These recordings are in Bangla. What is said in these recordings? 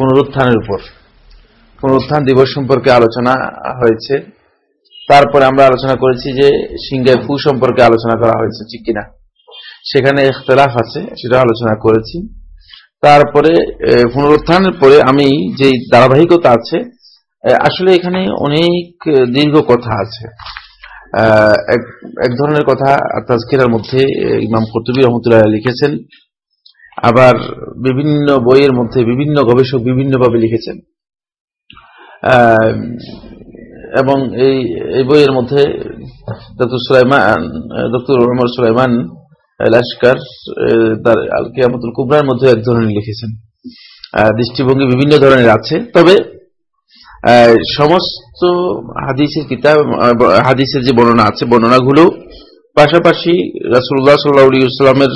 পুনরুত্থানের উপর। পুনরুত্থান দিবস সম্পর্কে আলোচনা হয়েছে। তারপরে আমরা আলোচনা করেছি যে সিংহায় ফু সম্পর্কে আলোচনা করা হয়েছে, ঠিক কিনা? সেখানে ইখতলাফ আছে সেটা আলোচনা করেছি। তারপরে পুনরুত্থানের পরে আমি যে ধারাবাহিকতা আছে আসলে এখানে অনেক দীর্ঘ কথা আছে। এক ধরনের কথা তাজকিরার মধ্যে ইমাম কতুবী রহমতুল্লাহ লিখেছেন। আবার বিভিন্ন বইয়ের মধ্যে বিভিন্ন গবেষক বিভিন্নভাবে লিখেছেন। এবং এই এই বইয়ের মধ্যে doctor Sulaiman, doctor Rahman Sulaiman Lasker তার আল কিয়ামতুল কুবরার মধ্যে এক ধরনের লিখেছেন। দৃষ্টিভঙ্গি বিভিন্ন ধরনের আছে। তবে সমস্ত হাদিসের কিতাব হাদিসের যে বর্ণনা আছে, বর্ণনাগুলো পাশাপাশি রাসুল্লাহ সাল্লাহামের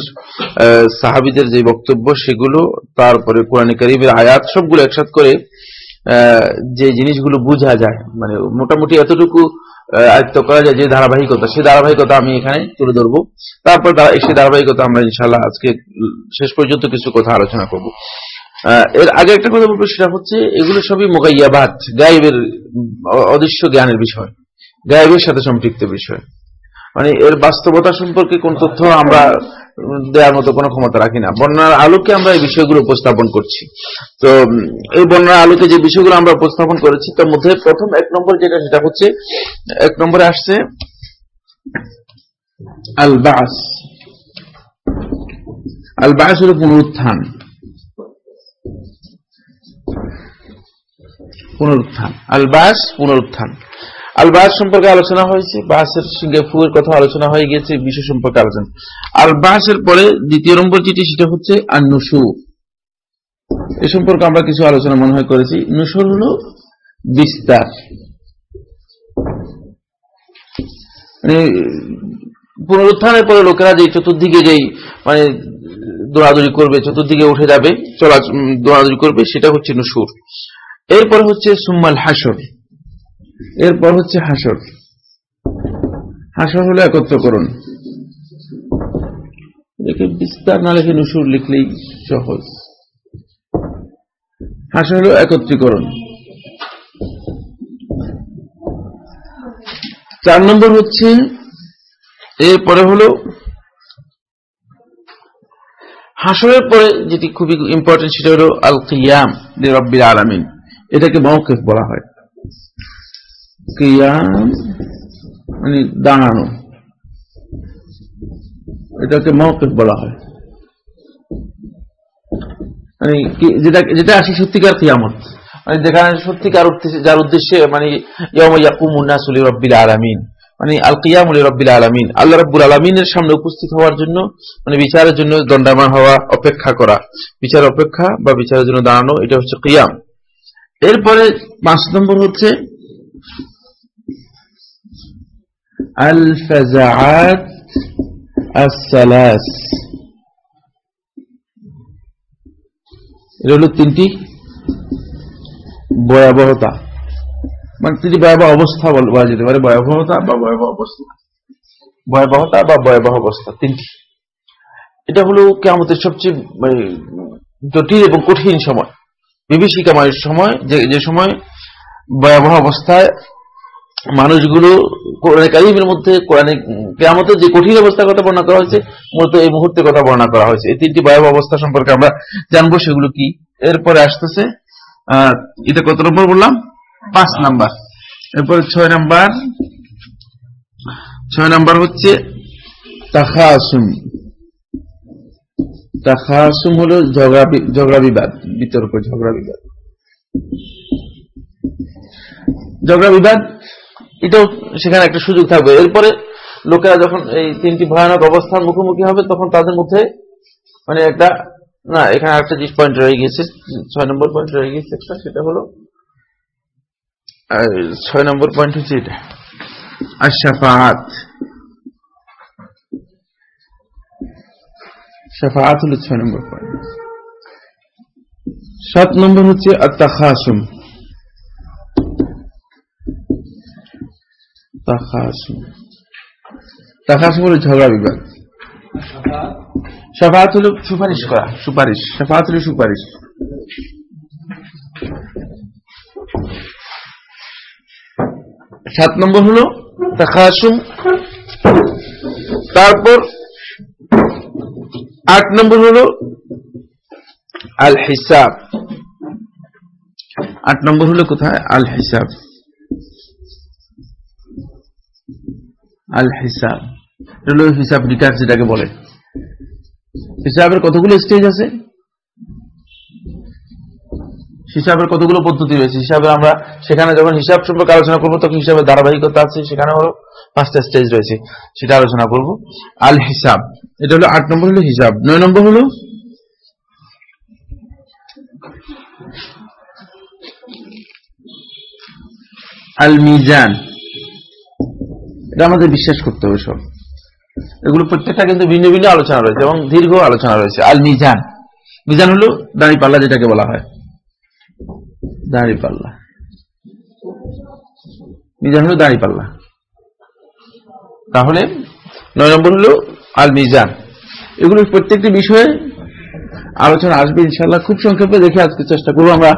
সাহাবিদের যে বক্তব্য, সেগুলো, তারপরে কোরআনে করিমের আয়াত, সবগুলো একসাথ করে যে জিনিসগুলো বোঝা যায় মানে মোটামুটি এতটুকু আয়ত্ত করা যায় যে ধারাবাহিকতা সেই ধারাবাহিকতা আমি এখানে তুলে ধরবো। তারপর সেই ধারাবাহিকতা আমরা ইনশাল্লাহ আজকে শেষ পর্যন্ত কিছু কথা আলোচনা করব। এর আগে একটা কথা বলব, সেটা হচ্ছে, এগুলো সবই মোকাইয়াবাদ গায়েবের অদৃশ্য জ্ঞানের বিষয়, গায়েবের সাথে সম্পৃক্ত বিষয়। মানে এর বাস্তবতা সম্পর্কে কোন তথ্য আমরা দেওয়ার মতো কোনো ক্ষমতা রাখি না। বন্যার আলোকে আমরা এই বিষয়গুলো উপস্থাপন করছি। তো, এই বন্যার আলোকে যে বিষয়গুলো আমরা উপস্থাপন করেছি, তার মধ্যে প্রথম এক নম্বর যেটা, সেটা হচ্ছে, এক নম্বরে আসছে আল বাস আল বাস হল পুনরুত্থান। পুনরুত্থান। আল বাস পুনরুত্থান। আল বাস সম্পর্কে আলোচনা হয়েছে, বাসের সঙ্গে ফুয়ের কথা আলোচনা হয়ে গেছে, বিষয় সম্পর্কে আলোচনা। আল বাসের পরে দ্বিতীয় নম্বর যেটি, সেটা হচ্ছে আর নুসু এ সম্পর্কে আমরা কিছু আলোচনা মনে হয় করেছি। নুসুর হল বিস্তার। মানে পুনরুত্থানের পরে লোকেরা যে চতুর্দিকে যেই মানে দৌড়াদৌড়ি করবে, চতুর্দিকে উঠে যাবে, চলা দৌড়াদৌড়ি করবে, সেটা হচ্ছে নুসুর। এরপরে হচ্ছে সুম্মাল হাসর এরপর হচ্ছে হাসর হাসর হলো একত্রকরণ লিখে বিস্তার না লিখে নুসুর লিখলেই সহজ। হাসর হলো একত্রীকরণ। চার নম্বর হচ্ছে, এরপরে হলো হাসরের পরে যেটি খুবই ইম্পর্টেন্ট সেটা হলো আল কিয়াম রব্বিল আলমিন। এটাকে মৌকেফ বলা হয়। কিয়াম মানে দাঁড়ানো। এটাকে মৌকেফ বলা হয়। মানে যেটা যেটা আসি সত্যিকার কিয়ামত। মানে যেখানে সত্যিকার যার উদ্দেশ্যে মানে ইয়াকুমুন্নাসুলি রব্বিল আলামিন। মানে আল কিয়ামুল রব্বিল আলামিন। আল্লাহ রব্বুল আলমিনের সামনে উপস্থিত হওয়ার জন্য মানে বিচারের জন্য দণ্ডায়মান হওয়া, অপেক্ষা করা। বিচার অপেক্ষা বা বিচারের জন্য দাঁড়ানো, এটা হচ্ছে কিয়াম। এরপরে পাঁচ নম্বর হচ্ছে আল ফাজাআত الثلاث এটা হলো তিনটি ভয়াবহতা মানে তিনটি ভয়াবহ অবস্থা বলা যেতে পারে ভয়াবহতা বা ভয়াবহ অবস্থা ভয়াবহতা বা ভয়াবহ অবস্থা তিনটি এটা হলো কেমতের সবচেয়ে জটিল এবং কঠিন সময় বিভীষিকাময়ের সময় যে সময় ভয়াবহ অবস্থায় মানুষগুলো কোরআনে কারিমের মধ্যে, কোরআনে কেয়ামতের যে কঠিন অবস্থার কথা বর্ণনা করা হয়েছে, মূলত এই মুহূর্তে কথা বর্ণনা করা হয়েছে। এই তিনটি ভয়াবহ অবস্থা সম্পর্কে আমরা জানব সেগুলো কি। এরপরে আসতেছে এটা কত নম্বর বললাম? পাঁচ নাম্বার। এরপরে ছয় নাম্বার। ছয় নাম্বার হচ্ছে তাখাসুম। তাখাসুম হলো ঝগড়া ঝগড়া বিবাদ, বিতর্ক, ঝগড়া বিবাদ। ঝগড়া বিবাদ এটাও সেখানে একটা সুযোগ থাকবে। এরপরে লোকেরা যখন এই তিনটি ভয়ানক অবস্থার মুখোমুখি হবে, তখন তাদের মধ্যে মানে একটা, না, এখানে একটা জিনিস পয়েন্ট রয়ে গেছে ছয় নম্বর পয়েন্ট রয়ে গেছে একটা, সেটা হলো ছয় নম্বর পয়েন্ট হচ্ছে এটা। আর সাফাত সাফাত হলো ছয় নম্বর পয়েন্ট সাত নম্বর হচ্ছে আত্মাখাসুম ঝগড়া বিবাদ। সাফাত হলো সুপারিশ করা, সুপারিশ। সাফাত হলো সুপারিশ। সাত নম্বর হলো তাকাসুম তারপর আট নম্বর হলো আল হিসাব আট নম্বর হলো কোথায়? আল হিসাব আল হিসাব হলো হিসাব নিকাশ যেটাকে বলে। হিসাবের কতগুলো স্টেজ আছে? হিসাবের কতগুলো পদ্ধতি রয়েছে? হিসাবে আমরা সেখানে যখন হিসাব সম্পর্কে আলোচনা করব, তখন হিসাবের ধারাবাহিকতা আছে, সেখানে হলো পাঁচটা স্টেজ রয়েছে, সেটা আলোচনা করব। আল হিসাব এটা হলো আট নম্বর হলো হিসাব। নয় নম্বর হলো? আল মিজান এটা আমাদের বিশ্বাস করতে হবে সব। এগুলো প্রত্যেকটা কিন্তু ভিন্ন ভিন্ন আলোচনা রয়েছে এবং দীর্ঘ আলোচনা রয়েছে। আল মিজান। মিজান হলো দাঁড়ি পাল্লা যেটাকে বলা হয়। দাঁড়ি পাল্লা। মিজান হলো দাঁড়ি পাল্লা। তাহলে নয় নম্বর হলো আল মিজান। এগুলো প্রত্যেকটি বিষয়ে আলোচনা আসবে ইনশাল্লাহ খুব সংক্ষেপে দেখে আজকে চেষ্টা করব আমরা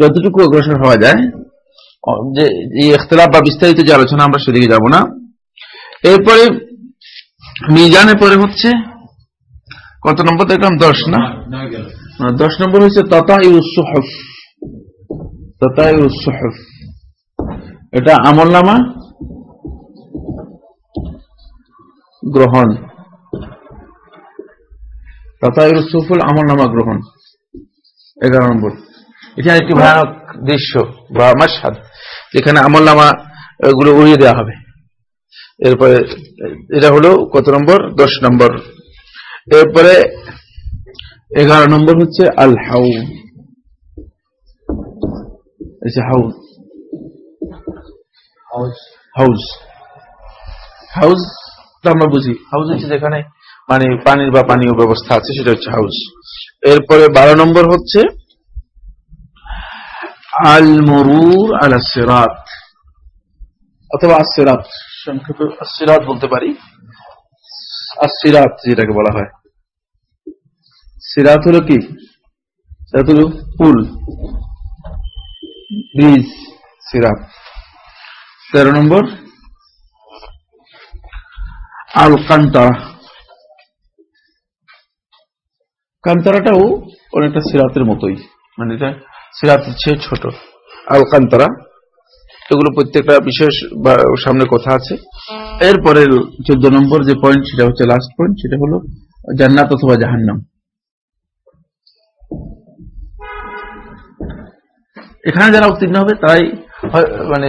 যতটুকু অগ্রসর হওয়া যায়। যে ইখতলাফ বা বিস্তারিত যে আলোচনা আমরা সেদিকে যাব না। এরপরে মিজানে পরে হচ্ছে কত নম্বর দেখলাম দশ না? দশ নম্বর হচ্ছে ততা ইউসুহফ ততা ইউসুহফ এটা আমল নামা গ্রহণ। তথা ইউসুফুল আমল নামা গ্রহণ। এগারো নম্বর। এখানে একটি ভয়ানক দৃশ্য বা মাসাদ যেখানে আমল নামা গুলো উড়িয়ে দেওয়া হবে। এরপরে এটা হলো কত নম্বর? দশ নম্বর। এরপরে এগারো নম্বর হচ্ছে আল হাউ হাউ হাউস। হাউস। আমরা বুঝি। হাউস হচ্ছে যেখানে মানে পানির বা পানীয় ব্যবস্থা আছে সেটা হচ্ছে হাউস। এরপরে বারো নম্বর হচ্ছে আল মরুর আল সিরাত অথবা আসিরাত সংক্ষেপে আসিরাত বলতে পারি। আসিরাত যেটাকে বলা হয়। সিরাত হলো কি? সিরাত হলো পুল ব্রিজ সিরাত তেরো নম্বর। আল কান্তারা কান্তারাটাও অনেকটা সিরাতের মতোই। মানে এটা সিরাতের চেয়ে ছোট। আল কান্তারা এগুলো প্রত্যেকটা বিশেষ সামনে কথা আছে। এরপরে চোদ্দ নম্বর যে পয়েন্ট সেটা হচ্ছে লাস্ট পয়েন্ট সেটা হলো জান্নাত অথবা জাহান্নাম। এখানে যারা উত্তীর্ণ হবে তাই মানে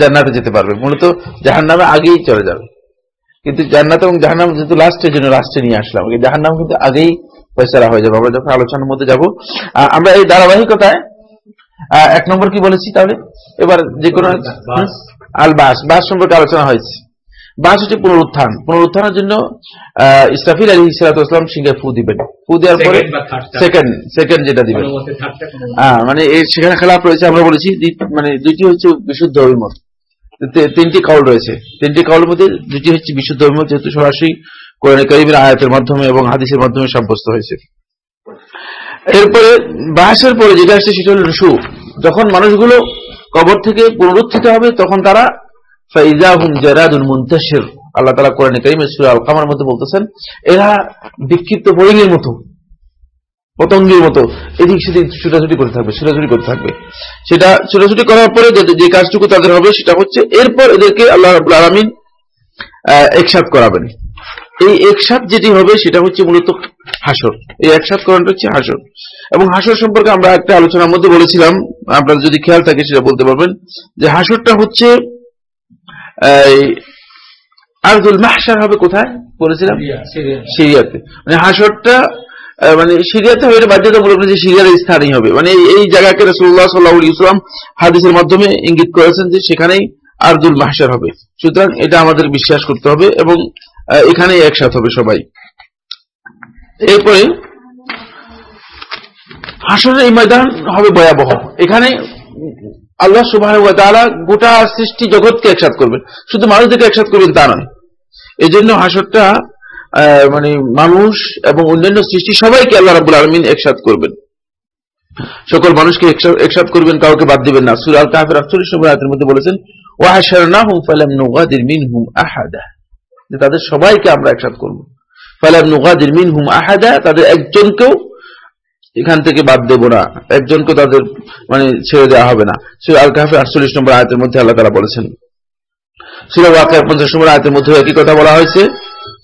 জান্নাতে যেতে পারবে। মূলত জাহান্নামে আগেই চলে যাবে। কিন্তু জান্নাত এবং জাহান্নাম যেহেতু লাস্টের জন্য লাস্টে নিয়ে আসলাম জাহান্নাম কিন্তু আগেই ফয়সলা হয়ে যাবে। আমরা যখন আলোচনার মধ্যে যাব আমরা এই ধারাবাহিকতায় এক নম্বর কি বলেছি তাহলে? এবার যে কোনো আল বাস। বাস সম্পর্কে আলোচনা হয়েছে। বাস হচ্ছে পুনরুত্থান। পুনরুত্থানের জন্য ইসরাফিল আলী ইসলাতাম সিংহে ফু দিবেন। ফু দেওয়ার পরে সেকেন্ড সেকেন্ড যেটা দিবেন। মানে সেখানে খেলাফ রয়েছে আমরা বলেছি মানে দুইটি হচ্ছে বিশুদ্ধ অভিমত তিনটি কাউল রয়েছে। তিনটি কাউলের মধ্যে দুটি হচ্ছে বিশুদ্ধ অভিমত যেহেতু সরাসরি কোরআন করিমের আয়াতের মাধ্যমে এবং হাদিসের মাধ্যমে সাব্যস্ত হয়েছে। এরপরে বাসের পরে যেটা আসছে সেটা হল রসু। যখন মানুষগুলো কবর থেকে পুনরুত্থিত হবে, তখন তারা আল্লাহ তালা মধ্যে বলতেছেন, এরা বিক্ষিপ্ত বোরিংয়ের মতো, পতঙ্গের মতো, এদিক সেদিক ছুটাছুটি করে থাকবে, ছুটাছুটি করতে থাকবে। সেটা ছুটাছুটি করার পরে যে কাজটুকু তাদের হবে, সেটা হচ্ছে এরপর এদেরকে আল্লাহ আলমিন একসাথ করাবেন। এই একসাথ যেটি হবে সেটা হচ্ছে মূলত হাসর। এই একসাথ করাটা হচ্ছে হাসর। এবং হাসর সম্পর্কে আমরা একটা আলোচনার মধ্যে বলেছিলাম। আপনার যদি খেয়াল থাকে সেটা বলতে পারবেন যে হাসরটা হচ্ছে আরদুল মাহসার হবে কোথায় বলেছিলাম? সিরিয়াতে। মানে হাসরটা মানে সিরিয়াতে হবে এটা বাধ্যতামূলক যে সিরিয়ার স্থানই হবে। মানে এই জায়গাকে রসুল্লাহ সাল্লাহ ইসলাম হাদিসের মাধ্যমে ইঙ্গিত করেছেন যে সেখানেই আরদুল মাহসার হবে। সুতরাং এটা আমাদের বিশ্বাস করতে হবে এবং এখানে একসাথ হবে সবাই। এরপরে হাসরের এই ময়দান হবে ভয়াবহ। এখানে আল্লাহ সুবাহ গোটা সৃষ্টি জগৎকে একসাথ করবেন। শুধু মানুষদেরকে একসাথ করবেন তা নয়। এই জন্য হাসরটা মানে মানুষ এবং অন্যান্য সৃষ্টি সবাইকে আল্লাহ রাবুল আলমিন একসাথ করবেন। সকল মানুষকে একসাথ করবেন, কাউকে বাদ দিবেন না। সুর আল কাহের আটচল্লিশ নম্বর আয়তের মধ্যে বলেছেন ওয়াহাশারনাহুম ফালাম নুগাদির মিনহুম আহাদা। যে তাদের সবাইকে আমরা একসাথ করব। ফালাম নুগাদির মিনহুম আহাদা, তাদের একজনকেও এখান থেকে বাদ দেব না। একজনকে তাদের মানে ছেড়ে দেওয়া হবে না। সুর আল কাহাফে আটচল্লিশ নম্বর আয়তের মধ্যে আল্লাহ তারা বলেছেন। সুরা ওয়াকার পঞ্চাশ নম্বর আয়তের মধ্যেও একই কথা বলা হয়েছে।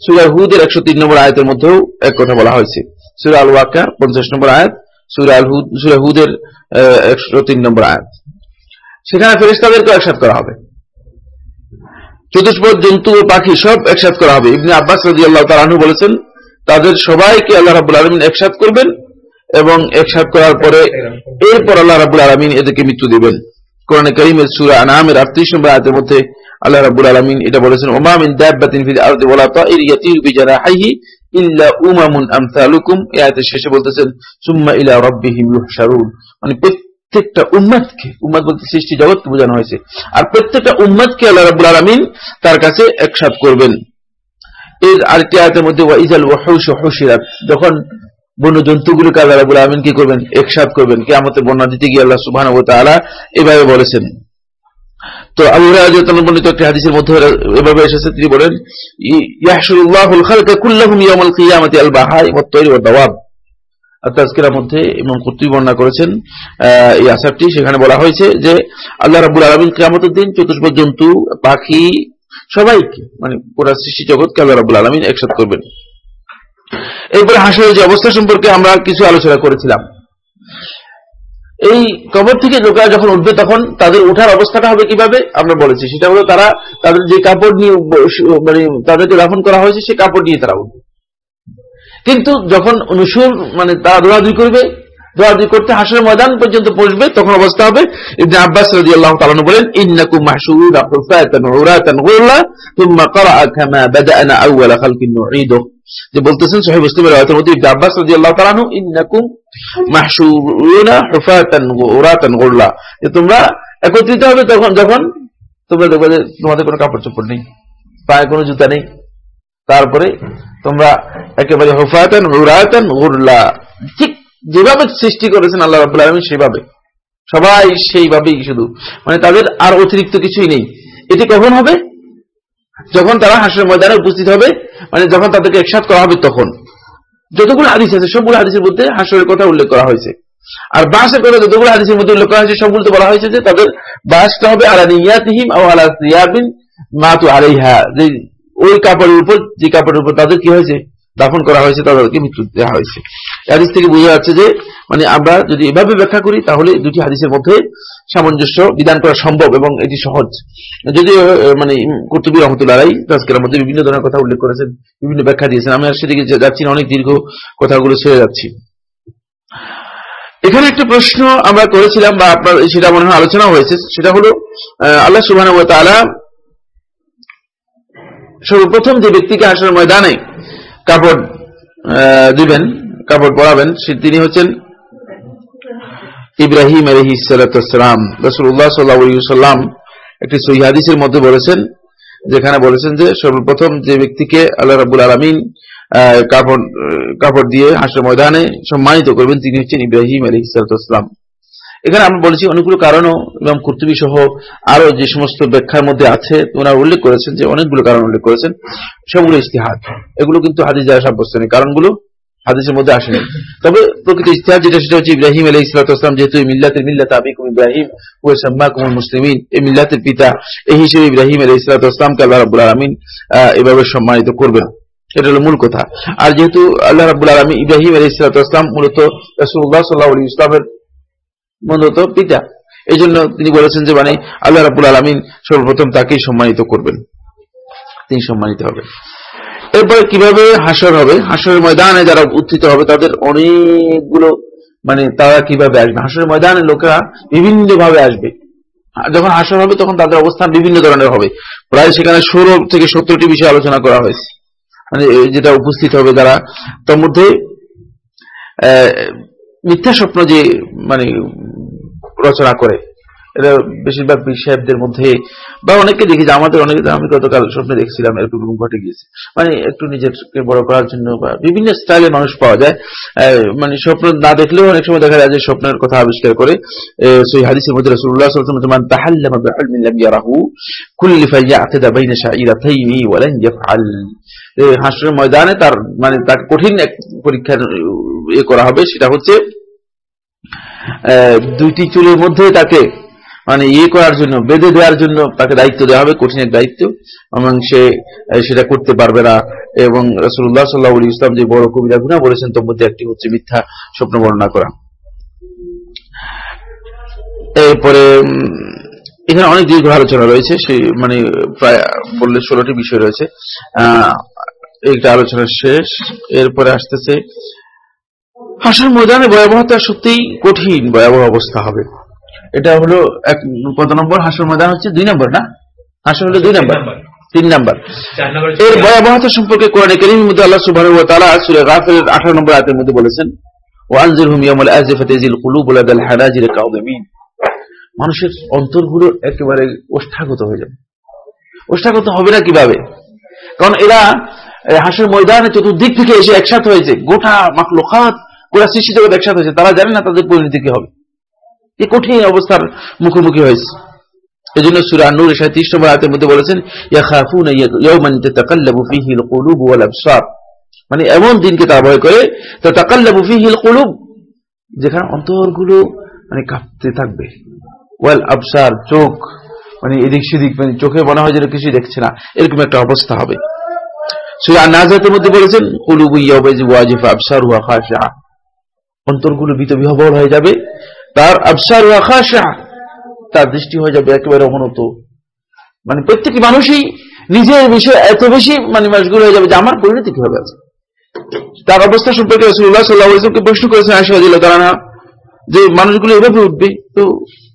সুরা হুদের একশো তিন নম্বর আয়তের মধ্যেও এক কথা বলা হয়েছে। সুরা আল ওয়াকা পঞ্চাশ নম্বর আয়াত, সুরা আল হুদ সুরা হুদের একশো তিন নম্বর আয়াত। সেখানে ফেরিস্তাদেরকে একসাথ করা হবে। চতুষ্পদ জন্তু ও পাখি সব একসাথ করা হবে। ইবনে আব্বাস রাজি আল্লাহ তালাহু বলেছেন, তাদের সবাইকে আল্লাহ রাবুল আলমিন একসাথ করবেন এবং একসাথ করার পরে এরপর আল্লাহ রাবুল আলমিন এদেরকে মৃত্যু দিবেন। কোরআন করিমের সুরা আনামের নম্বর আয়াতের মধ্যে আল্লাহ রাবুল আলমিন এটা বলেছেন ওমামিন দাব্বাতিন এই আয়াতের শেষে বলতেছেন, সুম্মা ইলা রাব্বিহিম মানে প্রত্যেকটা উম্মাদকে, উম্মাদ বলতে সৃষ্টি জগৎকে বোঝানো হয়েছে। আর প্রত্যেকটা উম্মাদকে আল্লাহ রাবুল আলমিন তার কাছে একসাথ করবেন। এর আরেকটি আয়াতের মধ্যে, ওয়াইজাল ওয়াহুশ হুশিরাত যখন বন্য জন্তুগুলোকে আল্লাহ রাবুল আলমিন কি করবেন? একসাথ করবেন। কে আমাদের বন্যা দিতে গিয়ে আল্লাহ সুবহান ও এভাবে বলেছেন। তো আবু বর্ণিত এসেছে। তিনি বলেন তাজকিরার মধ্যে ইমাম কুতুবী বর্ণনা করেছেন এই আসারটি। সেখানে বলা হয়েছে যে, আল্লাহ রাব্বুল আলামিন কিয়ামতের দিন চতুষ্পদ জন্তু, পাখি সবাইকে মানে পুরো সৃষ্টি জগৎকে আল্লাহ রাব্বুল আলামিন একসাথ করবেন। এরপরে হাসরের যে অবস্থা সম্পর্কে আমরা কিছু আলোচনা করেছিলাম। এই কবর থেকে লোকেরা যখন উঠবে তখন তাদের উঠার অবস্থাটা হবে কীভাবে, আমরা বলেছি। সেটা হলো তারা তাদের যে কাপড় নিয়ে মানে তাদেরকে দাফন করা হয়েছে, সে কাপড় নিয়ে তারা উঠবে। কিন্তু যখন অনুসুর মানে তারা দৌড়াদৌড়ি করবে, দৌড়াদৌড়ি করতে হাসের ময়দান পর্যন্ত পৌঁছবে, তখন অবস্থা হবে আব্বাস বলেন যে বলতেছেন সহিহ তোমরা একত্রিত হবে তখন, যখন তোমরা দেখবে তোমাদের কোনো কাপড় চোপড় নেই, পায়ে কোনো জুতা নেই। তারপরে তোমরা একেবারে হুফাতান উরাতান গুরলা। ঠিক যেভাবে সৃষ্টি করেছেন আল্লাহ রাবুল আলমী সেভাবে। সবাই সেইভাবেই শুধু। মানে তাদের আর অতিরিক্ত কিছুই নেই। এটি কখন হবে? যখন তারা হাসের ময়দানে উপস্থিত হবে মানে যখন তাদেরকে একসাথ করা হবে তখন। যতগুলো হাদিস আছে, সবগুলো হাদিসের মধ্যে হাসরের কথা উল্লেখ করা হয়েছে। আর বাসের কথা যতগুলো হাদিসের মধ্যে উল্লেখ করা হয়েছে, সবগুলোতে বলা হয়েছে যে তাদের বাসটা হবে আলা নিয়াতিহিম ও আলা সিয়াবিন মাতু আলাইহা। যে ওই কাপড়ের উপর, যে কাপড়ের উপর তাদের কি হয়েছে? দাফন করা হয়েছে, তাদেরকে মৃত্যু দেওয়া হয়েছে। হাদিস থেকে বোঝা যাচ্ছে যে মানে আমরা যদি এভাবে ব্যাখ্যা করি, তাহলে দুটি হাদিসের মধ্যে সামঞ্জস্য বিধান করা সম্ভব এবং এটি সহজ। যদি মানে কর্তুবী রহমতুল্লাহ তাজকের মধ্যে বিভিন্ন ধরনের কথা উল্লেখ করেছেন, বিভিন্ন ব্যাখ্যা দিয়েছেন। আমি আর সেদিকে যাচ্ছি না, অনেক দীর্ঘ কথাগুলো ছেড়ে যাচ্ছি। এখানে একটা প্রশ্ন আমরা করেছিলাম বা আপনার, সেটা মনে হয় আলোচনা হয়েছে। সেটা হলো আল্লাহ সুবাহ সর্বপ্রথম যে ব্যক্তিকে আসার ময়দানে কাপড় দিবেন, কাপড় পরাবেন তিনি হচ্ছেন ইব্রাহিম আলহি সালাম রসুল্লাহ সাল্লাম একটি সহিহাদিসের মধ্যে বলেছেন, যেখানে বলেছেন যে সর্বপ্রথম যে ব্যক্তিকে আল্লাহ রাবুল আলমিন কাপড় কাপড় দিয়ে হাসের ময়দানে সম্মানিত করবেন, তিনি হচ্ছেন ইব্রাহিম আলহি সালাম এখানে আমরা বলেছি অনেকগুলো কারণও এবং কর্তুবী সহ আরও যে সমস্ত ব্যাখ্যার মধ্যে আছে, ওনারা উল্লেখ করেছেন যে অনেকগুলো কারণ উল্লেখ করেছেন। সবগুলো ইস্তিহাদ এগুলো কিন্তু হাদিস দ্বারা সাব্যস্ত নেই, কারণগুলো হাদিসের মধ্যে আসেনি। তবে প্রকৃত ইস্তিহাদ যেটা, সেটা হচ্ছে ইব্রাহিম আলহ ইসলাতাম যেহেতু মিল্লাতের মিল্লাত আবিকুম ইব্রাহিম ও সাম্মা কুমুল মুসলিমিন। এই মিল্লাতের পিতা, এই হিসেবে ইব্রাহিম আলহ ইসলাতামকে আল্লাহ রাবুল আলমিন এভাবে সম্মানিত করবেন এটা হলো মূল কথা। আর যেহেতু আল্লাহ রাবুল আলমী ইব্রাহিম আলহ ইসলাতাম মূলত রসুল্লাহ সাল্লাহ ইসলামের মূলত পিতা। এই জন্য তিনি বলেছেন যে মানে আল্লাহ রাবুল আলমিন সর্বপ্রথম তাকেই সম্মানিত করবেন। তিনি সম্মানিত হবেন। এরপরে কীভাবে হাসর হবে? হাসরের ময়দানে যারা উত্থিত হবে, তাদের অনেকগুলো মানে তারা কীভাবে আসবে? হাসরের ময়দানে লোকেরা বিভিন্ন ভাবে আসবে যখন হাসর হবে, তখন তাদের অবস্থান বিভিন্ন ধরনের হবে। প্রায় সেখানে ষোলো থেকে সত্তরটি বিষয়ে আলোচনা করা হয়েছে। মানে যেটা উপস্থিত হবে যারা তার মধ্যে মিথ্যা স্বপ্ন যে মানে রচনা করে। এটা বেশিরভাগ সাহেবদের মধ্যে বা অনেকে দেখি যে আমাদের অনেকে আমি গতকাল স্বপ্নে দেখছিলাম, এরকম ঘটে গিয়েছে। মানে একটু নিজেকে বড় করার জন্য বা বিভিন্ন স্টাইলে মানুষ পাওয়া যায়। মানে স্বপ্ন না দেখলেও অনেক সময় দেখা যায় যে স্বপ্নের কথা আবিষ্কার করে। সেই হাদিসের মধ্যে রসুল্লাহ ময়দানে তার মানে তার কঠিন এক পরীক্ষার ইয়ে করা হবে, সেটা হচ্ছে দুইটি চুলের মধ্যে তাকে মানে ইয়ে করার জন্য, বেঁধে দেওয়ার জন্য তাকে দায়িত্ব দেওয়া হবে, কঠিন এক দায়িত্ব, এবং সে সেটা করতে পারবে না, এবং রসুল্লাহ সাল্লাহ ইসলাম যে বড় কবিতা গুণা বলেছেন, তোর মধ্যে একটি হচ্ছে মিথ্যা স্বপ্ন বর্ণনা করা। এরপরে এখানে অনেক দীর্ঘ আলোচনা রয়েছে সেই মানে প্রায় বললে ষোলোটি বিষয় রয়েছে। আহ একটা আলোচনা শেষ, এরপরে আসতেছে হাসার ময়দানে ভয়াবহতা সত্যিই কঠিন ভয়াবহ অবস্থা হবে। এটা হলো এক কত নম্বর? হাসর ময়দান হচ্ছে দুই নম্বর না? হাসর হলো দুই নম্বর। তিন নম্বর। এর ভয়াবহতা সম্পর্কে কোরআনে মধ্যে আল্লাহ সুবাহ তালা সুরে গাফের আঠারো নম্বর আয়তের মধ্যে বলেছেন মানুষের অন্তরগুলো একেবারে ওষ্ঠাগত হয়ে যাবে। ওষ্ঠাগত হবে না কীভাবে? কারণ এরা হাসের ময়দানে চতুর্দিক থেকে এসে একসাথে হয়েছে। গোটা মাকলুকাত গোটা সৃষ্টি জগৎ একসাথে হয়েছে, তারা জানে না তাদের পরিণতি কি হবে। কি কঠিন অবস্থার মুখোমুখি হয়েছে। এই জন্য সুরা নূর সাঁত্রিশ নম্বর আয়তের মধ্যে বলেছেন মানে এমন দিনকে তারা ভয় করে তাকাল্লাবু ফিহিল কুলুব। যেখানে অন্তরগুলো মানে কাঁপতে থাকবে। ওয়াল আবসার, চোখ মানে এদিক সেদিক মানে চোখে মনে হয় যেন কিছুই দেখছে না। এরকম একটা অবস্থা হবে। সুরা নাজাতের মধ্যে বলেছেন, কুলুবু ইয়াবাজি ওয়াজিফা আবসার ওয়া খাশা অন্তরগুলো ভীত বিহবল হয়ে যাবে। তার আবসার আখাশা তার দৃষ্টি হয়ে যাবে একেবারে অবনত মানে প্রত্যেকটি মানুষই নিজের বিষয়ে এত বেশি মানে মশগুল হয়ে যাবে যে আমার পরিণতি কীভাবে আছে? তার অবস্থা সম্পর্কে রসুল্লাহ সাল্লাহ প্রশ্ন করেছেন আশা দিল তারা না যে মানুষগুলো এভাবে উঠবে, তো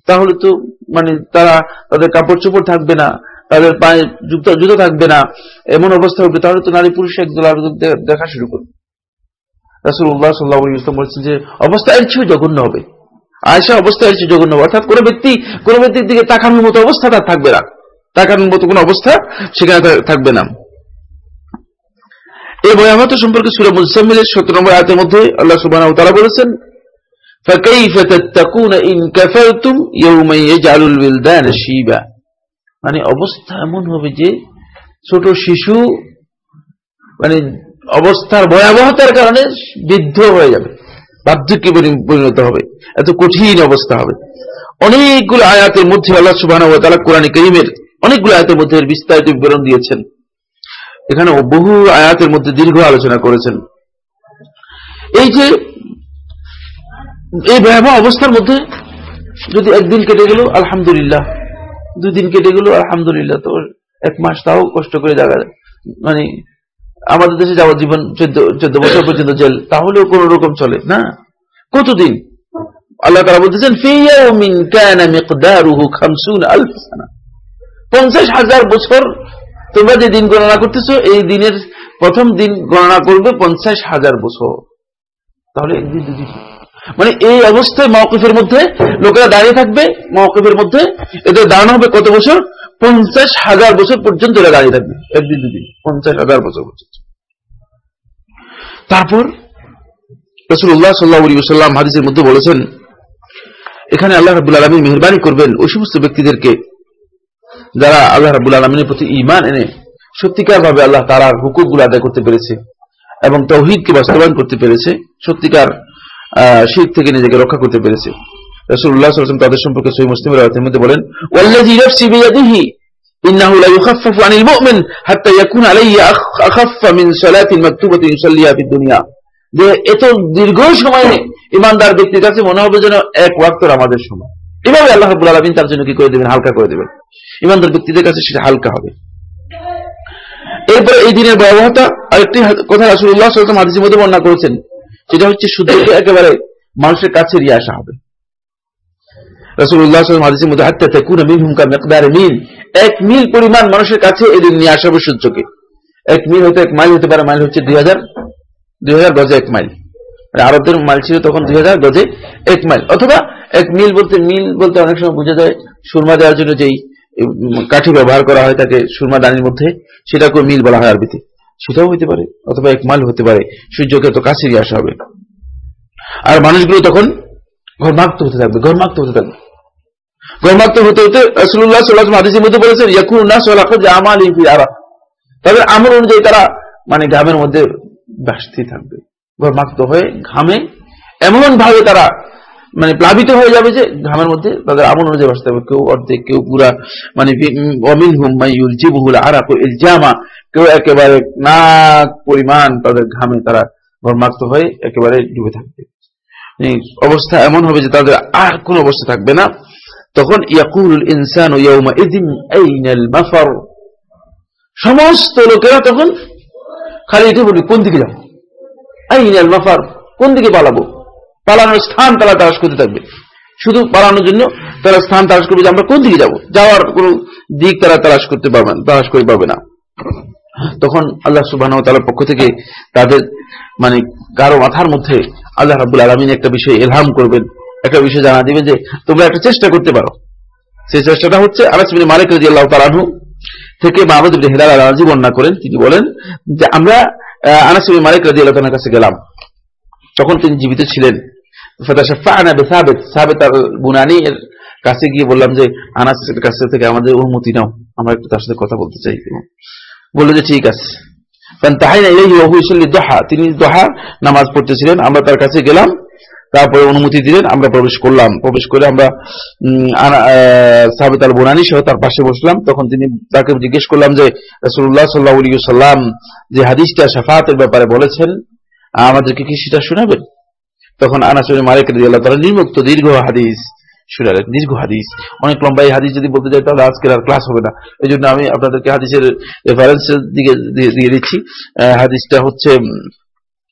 তাহলে তো মানে তারা তাদের কাপড় চোপড় থাকবে না, তাদের পায়ে জুতো জুতো থাকবে না, এমন অবস্থা উঠবে, তাহলে তো নারী পুরুষ একদল আর দেখা শুরু করবে। রাসুল্লাহ সাল্লাহ ইসলাম বলছেন যে অবস্থা এর চেয়ে জঘন্য হবে আয়সা অবস্থা এর চেয়ে জঘন্য হবে অর্থাৎ কোনো ব্যক্তি কোনো ব্যক্তির দিকে তাকানোর মতো অবস্থা তার থাকবে না তাকানোর মতো কোনো অবস্থা সেখানে থাকবে না এই ভয়াবহত সম্পর্কে সুরে মুজাম্মিলের সত্তর নম্বর আয়তের মধ্যে আল্লাহ সুবাহ তারা বলেছেন فكيف تتقون إن كفرتم يوم يجعل الولدان شيبا মানে অবস্থা এমন হবে যে ছোট শিশু মানে অবস্থার ভয়াবহতার কারণে বৃদ্ধ হয়ে যাবে। বার্ধক্যে পরিণত হবে। এত কঠিন অবস্থা হবে। অনেকগুলো আয়াতের মধ্যে আল্লাহ সুবাহ কোরআন করিমের অনেকগুলো আয়াতের মধ্যে বিস্তারিত বিবরণ দিয়েছেন। এখানে বহু আয়াতের মধ্যে দীর্ঘ আলোচনা করেছেন। এই যে, এই ভয়াবহ অবস্থার মধ্যে যদি একদিন কেটে গেল, আলহামদুলিল্লাহ। দুই দিন কেটে গেল, আলহামদুলিল্লাহ। তো এক মাস তাও কষ্ট করে জায়গা মানে আমাদের দেশে যাওয়ার জীবন চোদ্দ চোদ্দ বছর পর্যন্ত জেল, তাহলেও কোন রকম চলে, না? কতদিন? আল্লাহ তারা বলতেছেন পঞ্চাশ হাজার বছর তোমরা যে দিন গণনা করতেছো, এই দিনের প্রথম দিন গণনা করবে পঞ্চাশ হাজার বছর। তাহলে একদিন দুদিন মানে এই অবস্থায় মৌকিফের মধ্যে লোকেরা দাঁড়িয়ে থাকবে মৌকিফের মধ্যে এদের দাঁড়ানো হবে কত বছর? পঞ্চাশ হাজার বছর পর্যন্ত এরা দাঁড়িয়ে থাকবে, একদিন দুদিন, পঞ্চাশ হাজার বছর পর্যন্ত। তারপর রসুল্লাহ সাল্লাহ সাল্লাম হাদিসের মধ্যে বলেছেন, এখানে আল্লাহ রাবুল আলমী মেহরবানি করবেন ওই সমস্ত ব্যক্তিদেরকে যারা আল্লাহ রাবুল আলমিনের প্রতি ইমান এনে সত্যিকার ভাবে আল্লাহ তারার হুকুকগুলো আদায় করতে পেরেছে এবং তৌহিদকে বাস্তবায়ন করতে পেরেছে, সত্যিকার শীত থেকে নিজেকে রক্ষা করতে পেরেছে রসুল্লাহ তাদের সম্পর্কে সহি মুসলিমের মধ্যে বলেন إنه لا يخفف عن المؤمن حتى يكون عليه أخف من صلاة مكتوبة يصليها في الدنيا যে এত দীর্ঘ সময়ে ইমানদার ব্যক্তির কাছে মনে হবে যেন এক ওয়াক্তর আমাদের সময় এভাবে আল্লাহ রাব্বুল আলামিন তার জন্য কি করে দেবেন হালকা করে দেবেন ইমানদার ব্যক্তিদের কাছে সেটা হালকা হবে এরপরে এই দিনের ভয়াবহতা আরেকটি কথা রাসূলুল্লাহ সাল্লাল্লাহু আলাইহি ওয়াসাল্লাম হাদিসের মধ্যে বর্ণনা করেছেন সেটা হচ্ছে শুদ্ধকে একেবারে মানুষের কাছে নিয়ে আসা হবে। নিয়ে আসা হবে সূর্যকে। মাইল হচ্ছে দুই হাজার দুই হাজার এক মানে মাইল ছিল তখন দুই হাজার এক মাইল। অথবা এক মিল বলতে মিল বলতে অনেক সময় বোঝা যায়, সুরমা দেওয়ার জন্য যেই কাঠি ব্যবহার করা হয় তাকে সুরমা দানির মধ্যে সেটাকে মিল বলা হয় আরবিতে। সেটাও হইতে পারে, অথবা এক মাইল হতে পারে, সূর্যকে তো কাছে আসা হবে। আর মানুষগুলো তখন ঘরমাক্ত হতে থাকবে, ঘরমাক্ত হতে থাকবে। ঘরমাক্ত হতে হতে রসুল্লাহ সাল্লাহ হাদিসের মধ্যে বলেছেন ইয়াকুন সোলাখ যে আমাল আরা। তাদের আমল অনুযায়ী তারা মানে গ্রামের মধ্যে ব্যস্তি থাকবে। ঘরমাক্ত হয়ে ঘামে এমন ভাবে তারা মানে প্লাবিত হয়ে যাবে যে ঘামের মধ্যে তাদের আমল অনুযায়ী বাঁচতে হবে। কেউ অর্ধেক, কেউ পুরা মানে অমিন হুম মাইউল জিবুল আরা জামা কেউ একেবারে না পরিমাণ তাদের ঘামে তারা ঘরমাক্ত হয়ে একেবারে ডুবে থাকবে। অবস্থা এমন হবে যে তাদের আর কোন অবস্থা থাকবে না। তখন ইয়াকুল ইনসান সমস্ত লোকেরা তখন খালি এটি বলি কোন দিকে যাব? আইনাল মাফার কোন দিকে পালাবো? পালানোর স্থান তারা তালাশ করতে থাকবে। শুধু পালানোর জন্য তারা স্থান তালাশ করবে যে আমরা কোন দিকে যাব? যাওয়ার কোন দিক তারা তালাশ করতে পারবে না, তালাশ করে পাবে না। তখন আল্লাহ সুবাহ তালার পক্ষ থেকে তাদের মানে কারও মাথার মধ্যে আল্লাহ রাবুল আলমিন একটা বিষয় এলহাম করবেন, একটা বিষয় জানা দিবেন যে তোমরা একটা চেষ্টা করতে পারো। সেই চেষ্টাটা হচ্ছে আলাসমিনী মালিক রাজি আল্লাহ তালানহু থেকে মাহমুদ হেলাল আলাজি বর্ণনা করেন। তিনি বলেন যে আমরা আনাসিবি মালিক রাজি আল্লাহ কাছে গেলাম। তখন তিনি জীবিত ছিলেন। এর কাছে গিয়ে বললাম যে আনাসের কাছে থেকে আমাদের অনুমতি নাও। আমরা একটু তার সাথে কথা বলতে চাই। বলল যে, ঠিক আছে। তিনি দোহা নামাজ পড়তেছিলেন। আমরা তার কাছে গেলাম। তারপরে অনুমতি দিলেন। আমরা প্রবেশ করলাম। প্রবেশ করে আমরা সাবেত আল বোনানি সহ তার পাশে বসলাম। তখন তিনি তাকে জিজ্ঞেস করলাম যে রসুল্লাহ সাল্লাহ সাল্লাম যে হাদিসটা সাফাতের ব্যাপারে বলেছেন, আমাদেরকে কি সেটা শোনাবেন? তখন আনাসুরি মালিক আল্লাহ তারা নির্মুক্ত দীর্ঘ হাদিস শুনালেন দীর্ঘ হাদিস। অনেক লম্বা এই হাদিস যদি বলতে যাই, তাহলে আজকের আর ক্লাস হবে না। এই জন্য আমি আপনাদেরকে হাদিসের রেফারেন্সের দিকে দিয়ে দিচ্ছি। হাদিসটা হচ্ছে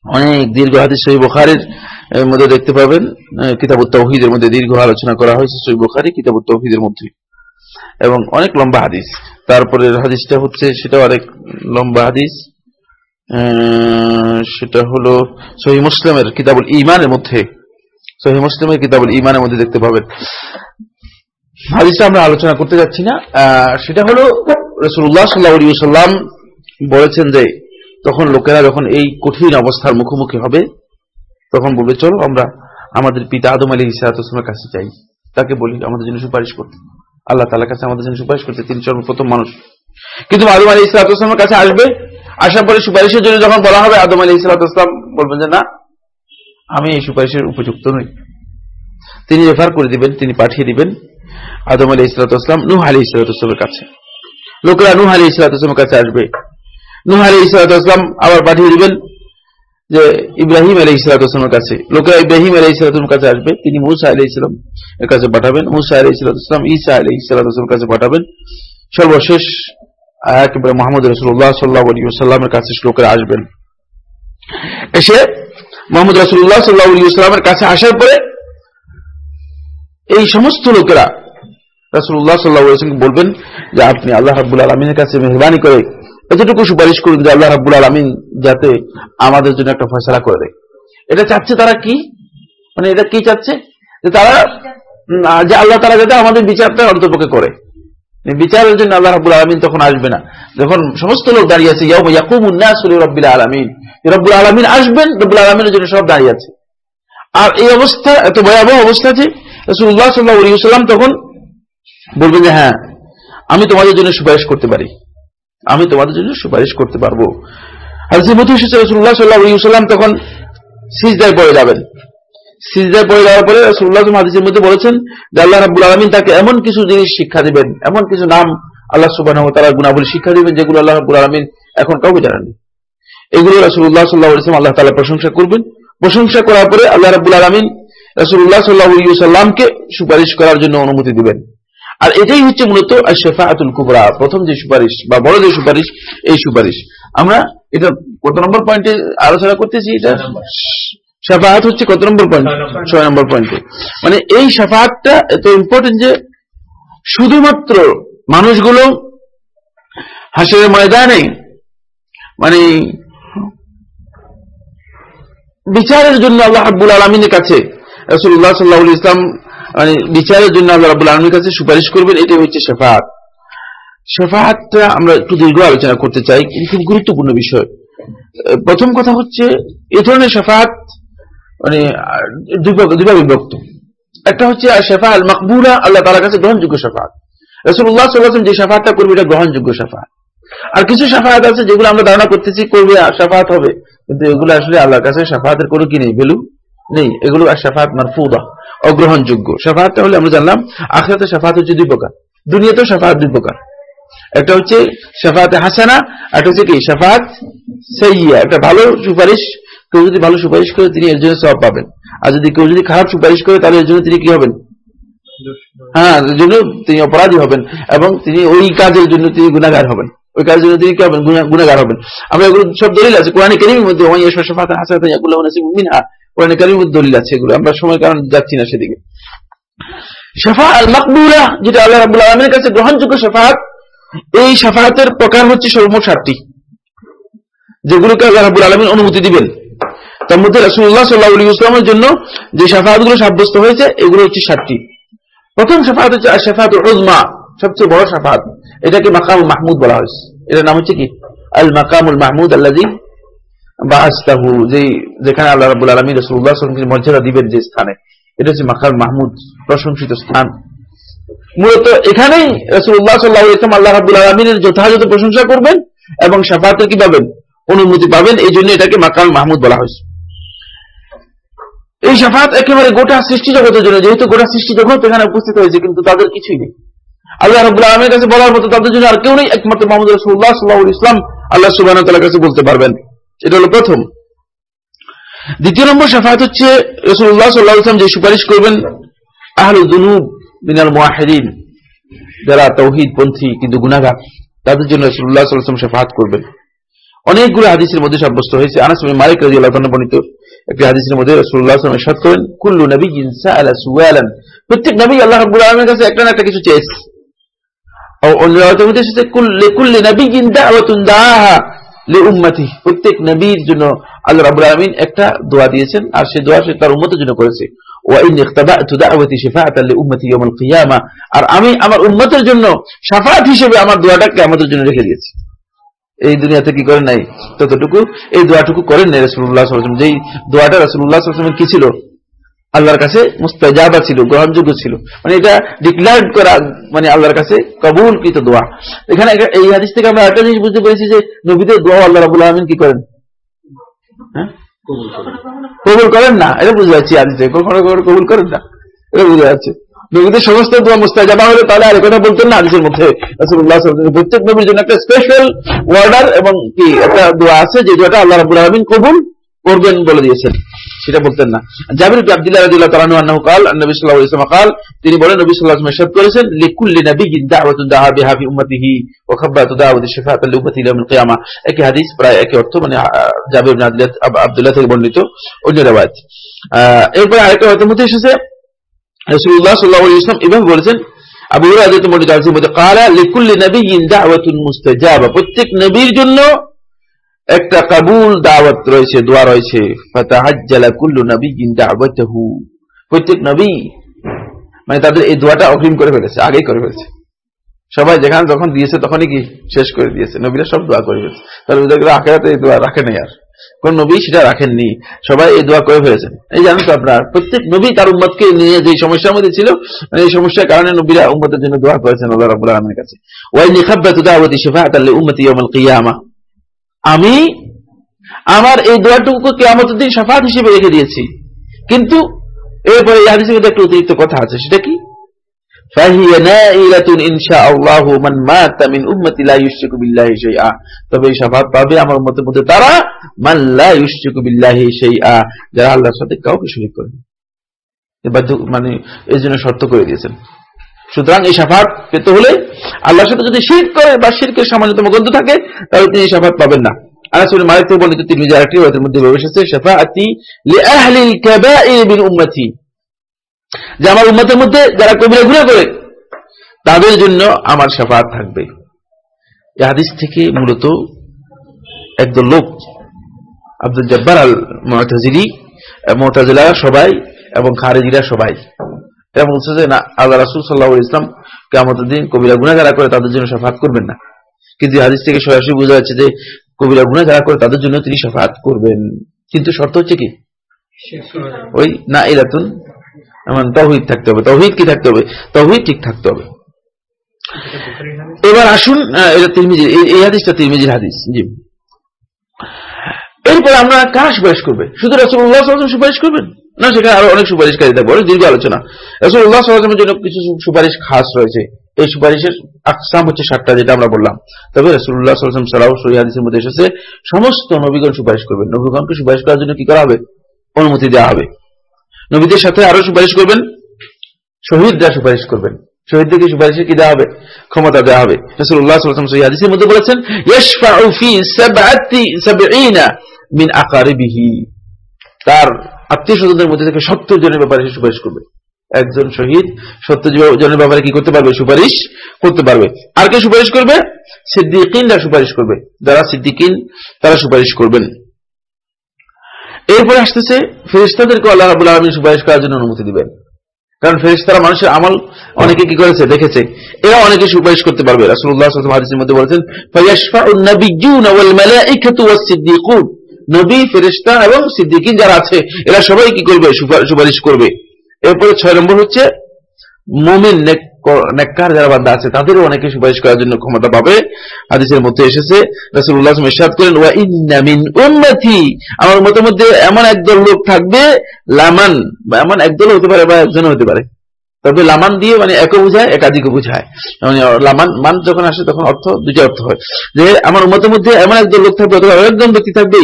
অনেক দীর্ঘ হাদিস সহি বোখারের মধ্যে দেখতে পাবেন। কিতাব তৌহিদের মধ্যে দীর্ঘ আলোচনা করা হয়েছে সহি বোখারি কিতাব তৌহিদের মধ্যে। এবং অনেক লম্বা হাদিস। তারপরে হাদিসটা হচ্ছে সেটা অনেক লম্বা হাদিস। সেটা হলো সহি মুসলিমের কিতাবুল ইমানের মধ্যে। সহি মুসলিমের কিতাবুল ইমানের মধ্যে দেখতে পাবেন। হাদিসটা আমরা আলোচনা করতে যাচ্ছি না। সেটা হলো রসুল্লাহ সাল্লাহ সাল্লাম বলেছেন যে, তখন লোকেরা যখন এই কঠিন অবস্থার মুখোমুখি হবে, তখন বলবে, চলো আমরা আমাদের পিতা আদম আলী ইসালামের কাছে যাই। তাকে বলি, আমাদের জন্য সুপারিশ করতে। আল্লাহ তালার কাছে আমাদের জন্য সুপারিশ করতে। তিনি সর্বপ্রথম মানুষ। কিন্তু আদম আলী ইসলাতামের কাছে আসবে? আসার পরে সুপারিশের জন্য যখন বলা হবে, আদম আলী ইসলাতাম বলবেন যে, না, আমি এই সুপারিশের উপযুক্ত নই। তিনি রেফার করে দিবেন, তিনি পাঠিয়ে দিবেন আদম আলী ইসলাতাম নুহ আলী ইসলাতামের কাছে। লোকেরা নুহ আলী ইসলাতামের কাছে আসবে। নুহ আলী ইসলাতাম আবার পাঠিয়ে দিবেন যে, ইব্রাহিম আলী ইসলাতামের কাছে। লোকেরা ইব্রাহিম আলী ইসলাতামের কাছে আসবে, তিনি মুসা আলী ইসলাম এর কাছে পাঠাবেন। মুসা আলী ইসলাতাম ঈসা আলী ইসলাতামের কাছে পাঠাবেন। সর্বশেষ একেবারে মোহাম্মদ রসুল্লাহ সাল্লাহ আলী সাল্লামের কাছে লোকেরা আসবেন। এসে মোহাম্মদ রসুল্লাহ সাল্লাহ আলী সাল্লামের কাছে আসার পরে এই সমস্ত লোকেরা রসুল্লাহ সাল্লাহ বলবেন যে, আপনি আল্লাহ রাবুল আলমিনের কাছে মেহরবানি করে এতটুকু সুপারিশ করুন যে, আল্লাহ রাবুল আলমিন যাতে আমাদের জন্য একটা ফয়সলা করে দেয়। এটা চাচ্ছে তারা কি? মানে এটা কি চাচ্ছে? যে তারা, যে আল্লাহ তারা যাতে আমাদের বিচারটা অন্তপক্ষে করে। বিচারের জন্য আল্লাহ রাবুল আলমিন তখন আসবে না। যখন সমস্ত লোক দাঁড়িয়ে আছে রব্বুল আলমিন। রব্বুল আলমিন আসবেন, রব্বুল আলমিনের জন্য সব দাঁড়িয়ে আছে। আর এই অবস্থা, এত ভয়াবহ অবস্থা যে রসুল্লাহ সাল্লাহাম তখন বলবেন যে হ্যাঁ আমি তোমাদের জন্য সুপারিশ করতে পারি। আমি তোমাদের জন্য সুপারিশ করতে পারব। আর যে মধ্যে এসেছে রসুল্লাহ সাল্লাহাম তখন সিজদায় পড়ে যাবেন। সিজদায় পড়ে যাওয়ার পরে রসুল্লাহ হাদিসের মধ্যে বলেছেন যে আল্লাহ রাবুল আলমিন তাকে এমন কিছু জিনিস শিক্ষা দিবেন, এমন কিছু নাম আল্লাহ সুবাহ তারা গুণাবলী শিক্ষা দিবেন যেগুলো আল্লাহ রাবুল আলমিন এখন কাউকে জানাননি। এগুলো রসুল্লাহ সাল্লাহ ইসলাম আল্লাহ তালা প্রশংসা করবেন। প্রশংসা করার পরে আল্লাহ রাবুল আলমিন রসুল্লাহ সাল্লাহ সাল্লামকে সুপারিশ করার জন্য অনুমতি দিবেন। আর এটাই হচ্ছে মূলত শেফা আতুল কুবরা, প্রথম যে সুপারিশ বা বড় যে সুপারিশ, এই সুপারিশ। আমরা এটা কত নম্বর পয়েন্টে আলোচনা করতেছি এটা? সাফাহাত হচ্ছে কত নম্বর পয়েন্ট ছয় নম্বর পয়েন্টে মানে এই সাফাহাতটা এত ইম্পর্টেন্ট যে শুধুমাত্র মানুষগুলো হাসের ময়দানে মানে বিচারের জন্য আল্লাহ হাবুল আলমিনের কাছে রসুল্লাহ সাল্লাহ ইসলাম মানে বিচারের জন্য আল্লাহ রাবুল আলমীর কাছে সুপারিশ করবেন এটাই হচ্ছে শেফাত শেফাতটা আমরা একটু দীর্ঘ আলোচনা করতে চাই কিন্তু খুব গুরুত্বপূর্ণ বিষয়। প্রথম কথা হচ্ছে এ ধরনের শেফাত মানে দুইভাবে বিভক্ত। একটা হচ্ছে শেফা আল মকবুলা আল্লাহ তালার কাছে গ্রহণযোগ্য শেফাত রসুল্লাহ সাল্লাহ যে শেফাতটা করবে, এটা গ্রহণযোগ্য শেফাত আর কিছু সাফায়াত আছে যেগুলো আমরা ধারণা করতেছি করবে সাফাত হবে, কিন্তু এগুলো আসলে আল্লাহর কাছে সাফাতের কোনো কি নেই, ভ্যালু নেই। এগুলো আর সাফাত মারফুদা, অগ্রহণযোগ্য। সাফাতটা হলে আমরা জানলাম, আখরাতে সাফাত হচ্ছে দুই প্রকার। দুনিয়াতেও সাফাত দুই প্রকার। একটা হচ্ছে সাফাতে হাসানা একটা হচ্ছে কি? সাফাত সেইয়া একটা ভালো সুপারিশ কেউ যদি ভালো সুপারিশ করে, তিনি এর জন্য সব পাবেন। আর যদি কেউ যদি খারাপ সুপারিশ করে, তাহলে এর জন্য তিনি কি হবেন? হ্যাঁ এর জন্য তিনি অপরাধী হবেন এবং তিনি ওই কাজের জন্য তিনি গুণাগার হবেন। ওই কাজের জন্য তিনি কি হবেন? গুণাগার হবেন। আমরা এগুলো সব দলিল আছে। কোরআন কেরিমের মধ্যে কোরআন কেরিমের দলিল আছে এগুলো। আমরা সময় কারণ যাচ্ছি না সেদিকে। শেফা আল মকবুলা যেটা আল্লাহ রাবুল আলমের কাছে গ্রহণযোগ্য শেফাত, এই শেফাতের প্রকার হচ্ছে সর্বমোট সাতটি, যেগুলোকে আল্লাহ রাবুল আলমিন অনুমতি দিবেন। তার মধ্যে সাল্লাহ ইসলামের জন্য যে সাফাতগুলো সাব্যস্ত হয়েছে, এগুলো হচ্ছে সাতটি। প্রথম সাফাত হচ্ছে শেফাত উজমা সবচেয়ে বড় সাফাত এটাকে মাকাম মাহমুদ বলা হয়েছে এটার নাম হচ্ছে কি? আল মাকামুল মাহমুদ আল্লাজি বাহাস্তাহু যে যেখানে আল্লাহ রাবুল আলমী রসুল্লাহ মর্যাদা দিবেন যে স্থানে। এটা হচ্ছে মাকাম মাহমুদ, প্রশংসিত স্থান। মূলত এখানেই রসুল্লাহ সাল্লাহ ইসলাম আল্লাহ রাবুল আলমিনের যথাযথ প্রশংসা করবেন এবং সাফাতের কি পাবেন? অনুমতি পাবেন। এই জন্য এটাকে মাকাম মাহমুদ বলা হয়েছে। এই সাফাত একেবারে গোটা সৃষ্টি জগতের জন্য, যেহেতু গোটা সৃষ্টি জগৎ এখানে উপস্থিত হয়েছে, কিন্তু তাদের কিছুই নেই। আল্লাহ রবুল্লাহ আলমের কাছে বলার মতো তাদের জন্য আর কেউ নেই, একমাত্র মোহাম্মদ রসুল্লাহ সাল্লাহ ইসলাম আল্লাহ সুবাহ কাছে বলতে পারবেন। এটা হলো প্রথম। দ্বিতীয় নম্বর সাফাত হচ্ছে রসুল্লাহ সাল্লাহ ইসলাম যে সুপারিশ করবেন আহলুদ্দুনুব মিনাল মোয়াহেদিন, যারা তৌহিদ পন্থী কিন্তু গুনাগার তাদের জন্য রসুল্লাহ সাল্লাহ সাল্লাম সাফাত করবেন। অনেকগুলো হাদিসের মধ্যে সাব্যস্ত হয়েছে। আনাস মালিক রাজি আল্লাহ বর্ণিত একটি হাদিসের মধ্যে রসুল্লাহ করেন, কুল্লু নবী প্রত্যেক নবী আল্লাহ আলামিনের কাছে একটা না একটা কিছু চেয়েছে। প্রত্যেক নবীর জন্য আল্লাহ রাবুল আলমিন একটা দোয়া দিয়েছেন, আর সে দোয়া সে তার উন্মতের জন্য করেছে। আর আমি আমার উন্মতের জন্য সাফাত হিসেবে আমার দোয়াটাকে আমাদের জন্য রেখে দিয়েছি। এই দুনিয়াতে কি করেন নাই? ততটুকু এই দোয়াটুকু করেন নাই রসুল্লাহ যেই দোয়াটা রসুল্লাহ কি ছিল? আল্লাহর কাছে মুস্তাজাবা ছিল গ্রহণযোগ্য ছিল। মানে এটা ডিক্লার করা মানে আল্লাহর কাছে কবুলকৃত দোয়া। এখানে এই হাদিস থেকে আমরা একটা জিনিস বুঝতে পেরেছি যে নবীদের দোয়া আল্লাহ রাবুল আহমিন কি করেন? হ্যাঁ? কবুল করেন। না। এটা বুঝতে পারছি আদিস থেকে। কখনো কখনো কবুল করেন না। এটা বুঝতে যাচ্ছে। নবীদের সমস্ত দোয়া মুস্তাজাবা হলে তাহলে আর কথা বলতেন না আদিসের মধ্যে। প্রত্যেক নবীর জন্য একটা স্পেশাল ওয়ার্ডার এবং কি একটা দোয়া আছে, যে দোয়াটা আল্লাহ রাবুল আহমিন কবুল করবেন বলে দিয়েছেন। সেটা বলতেন না। জাবির আব্দুল্লাহ রাজুল্লাহ তালানু কাল নবী সাল্লাহ ইসলাম কাল, তিনি বলেন, নবী সাল্লাহ ইসলাম করেছেন, লিকুল্লি নবী দাহা উম্মতিহি উম্মতি কিয়ামা। একই হাদিস, প্রায় একই অর্থ মানে জাবির আব্দুল্লাহ থেকে বর্ণিত অন্য রিওয়ায়াত। এরপর আরেকটা হয়তো মধ্যে এসেছে রসুল্লাহ প্রত্যেক নবীর জন্য একটা কাবুল দাওয়াত রয়েছে, দোয়া রয়েছে। প্রত্যেক নবী মানে তাদের এই দোয়াটা অগ্রিম করে ফেলেছে, আগেই করে ফেলেছে। সবাই যেখানে যখন দিয়েছে তখনই কি শেষ করে দিয়েছে, নবীরা সব দোয়া করে ফেলেছে। তাহলে ওদের আখেরাতে এই দোয়া রাখে না আর। কোন নবী সেটা রাখেননি। সবাই এই দোয়া করে ফেলেছেন। এই জানেন তো আপনার, প্রত্যেক নবী তার উম্মতকে নিয়ে যে সমস্যার মধ্যে ছিল মানে এই সমস্যার কারণে নবীরা উম্মতের জন্য দোয়া করেছেন আল্লাহ রাবুল আলমের কাছে। ওয়াই নিখাব্বাতু দাওয়াতি শিফাআত লিউম্মতি ইয়াউমাল কিয়ামা। আমি আমার এই দোয়াটুকু কেমন দিন সাফাত হিসেবে রেখে দিয়েছি। কিন্তু এরপরে এই হাদিসের একটা অতিরিক্ত কথা আছে, সেটা কি? তবে সাফাত পাবে আমার মতের মধ্যে তারা মাল্লা বিল্লাহি শাইআ, যারা আল্লাহর সাথে কাউকে শরীক করে মানে এই জন্য শর্ত করে দিয়েছেন। সুতরাং এই সাফাত পেতে হলে আল্লাহর সাথে যদি শির করে বা শিরকের সামান্যতম গন্ধ থাকে, তাহলে তিনি সাফাত পাবেন না। মিন যারা কবিরা গুনাহ করে তাদের জন্য আমার শাফাআত থাকবে। হাদিস থেকে মূলত একদল লোক আব্দুল জব্বার আল মুতাজিলি মুতাজিলা সবাই এবং খারেজিরা সবাই। এরা বলছে যে না, আল্লাহ রাসুল সাল্লাহ ইসলাম কেমন দিন কবিরা গুণা যারা করে তাদের জন্য সাফাত করবেন না। কিন্তু হাদিস থেকে সরাসরি বোঝা যাচ্ছে যে কবিরা গুণা যারা করে তাদের জন্য তিনি সাফাত করবেন। কিন্তু শর্ত হচ্ছে কি? ওই না এরাতুন এমন তহিদ থাকতে হবে। তহিদ কি থাকতে হবে? তহিদ ঠিক থাকতে হবে। এবার আসুন এটা তিরমিজির এই হাদিসটা তিরমিজির হাদিস, জি। এরপর আমরা কার সুপারিশ করবে? শুধু রসুল্লাহ সুপারিশ করবেন? না, সেখানে আরও অনেক সুপারিশকারী থাকবে অনেক দীর্ঘ আলোচনা রসুল্লাহ সাল্লামের জন্য কিছু সুপারিশ খাস রয়েছে। এই সুপারিশের আকসাম হচ্ছে সাতটা, যেটা আমরা বললাম। তবে রসুল্লাহ সাল্লাম সালাহ সহিদের মধ্যে এসেছে, সমস্ত নবীগণ সুপারিশ করবেন। নবীগণকে সুপারিশ করার জন্য কি করা হবে? অনুমতি দেওয়া হবে। নবীদের সাথে আরও সুপারিশ করবেন। শহীদরা সুপারিশ করবেন। শহীদদেরকে সুপারিশে কি দেওয়া হবে? ক্ষমতা দেওয়া হবে। রসুল্লাহ সাল্লাম সহিদের মধ্যে বলেছেন মিন আকারিবিহি। তার আত্মীয় স্বজনদের মধ্যে থেকে সত্তর জনের ব্যাপারে সে সুপারিশ করবে। একজন শহীদ সত্তর জনের ব্যাপারে কি করতে পারবে? সুপারিশ করতে পারবে। আর কে সুপারিশ করবে? সিদ্দিকিনরা সুপারিশ করবে। যারা সিদ্দিকিন, তারা সুপারিশ করবেন। এরপরে আসতেছে ফেরিস্তাদেরকে আল্লাহ রাবুল আলমী সুপারিশ করার জন্য অনুমতি দিবেন। কারণ ফেরিস্তারা মানুষের আমল অনেকে কি করেছে? দেখেছে। এরা অনেকে সুপারিশ করতে পারবে। রাসুল্লাহ হাদিসের মধ্যে বলেছেন নবী ফেরিস্তা এবং সিদ্দিকিন যারা আছে, এরা সবাই কি করবে? সুপারিশ করবে। এরপরে ছয় নম্বর হচ্ছে, মুমিন নেককার যারা বান্দা আছে, তাদেরও অনেকে সুপারিশ করার জন্য ক্ষমতা পাবে। হাদিসের মধ্যে এসেছে করেন আমার মতের মধ্যে এমন একদল লোক থাকবে, লামান, বা এমন একদল হতে পারে বা একজন হতে পারে। তবে লামান দিয়ে মানে এক বুঝায়, একাধিক বুঝায়। মানে লামান, মান যখন আসে তখন অর্থ দুটি অর্থ হয়। যে আমার মতের মধ্যে এমন একজন লোক থাকবে, অথবা একজন ব্যক্তি থাকবে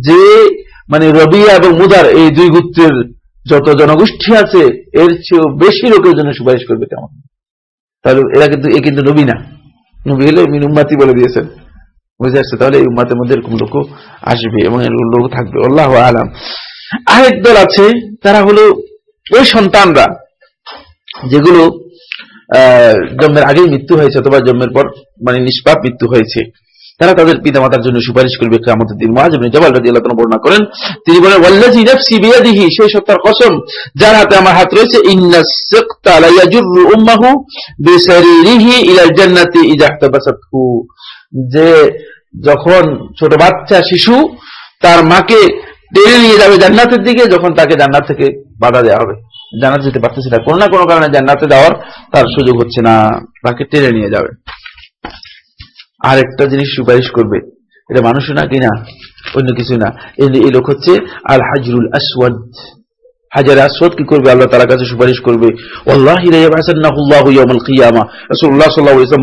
যে মানে রবিয়া এবং মুদার, এই দুই গোত্রের যত জনগোষ্ঠী আছে, এর চেয়েও বেশি লোকের জন্য সুপারিশ করবে কেমন? তাহলে এরা কিন্তু, এ কিন্তু নবী না। নবী হলে মিন উম্মাতি বলে দিয়েছেন। বুঝে আসছে? তাহলে এই উম্মাতের মধ্যে এরকম লোক আসবে এবং এরকম লোক থাকবে। আল্লাহ আলাম। আরেক দল আছে, তারা হলো ওই সন্তানরা, যেগুলো জন্মের আগেই মৃত্যু হয়েছে অথবা জন্মের পর মানে নিষ্পাপ মৃত্যু হয়েছে। তারা তাদের পিতা মাতার জন্য সুপারিশ করবে কেমতের দিন। বর্ণনা করেন, তিনি বলেন সেই সত্তার কসম, যার হাতে আমার হাত রয়েছে যে যখন ছোট বাচ্চা শিশু, তার মাকে টেনে নিয়ে যাবে জান্নাতের দিকে যখন তাকে জান্নাত থেকে বাধা দেওয়া হবে। জান্নাত যেতে পারতেছে না। কোনো না কোনো কারণে জান্নাতে যাওয়ার তার সুযোগ হচ্ছে না। তাকে টেনে নিয়ে যাবে। আর একটা জিনিস সুপারিশ করবে। এটা মানুষ না কিনা অন্য কিছু না। এই লোক হচ্ছে আল হাজরুল আসওয়াদ। হাজার আসওয়াদ কি করবে? আল্লাহ তার কাছে সুপারিশ করবে।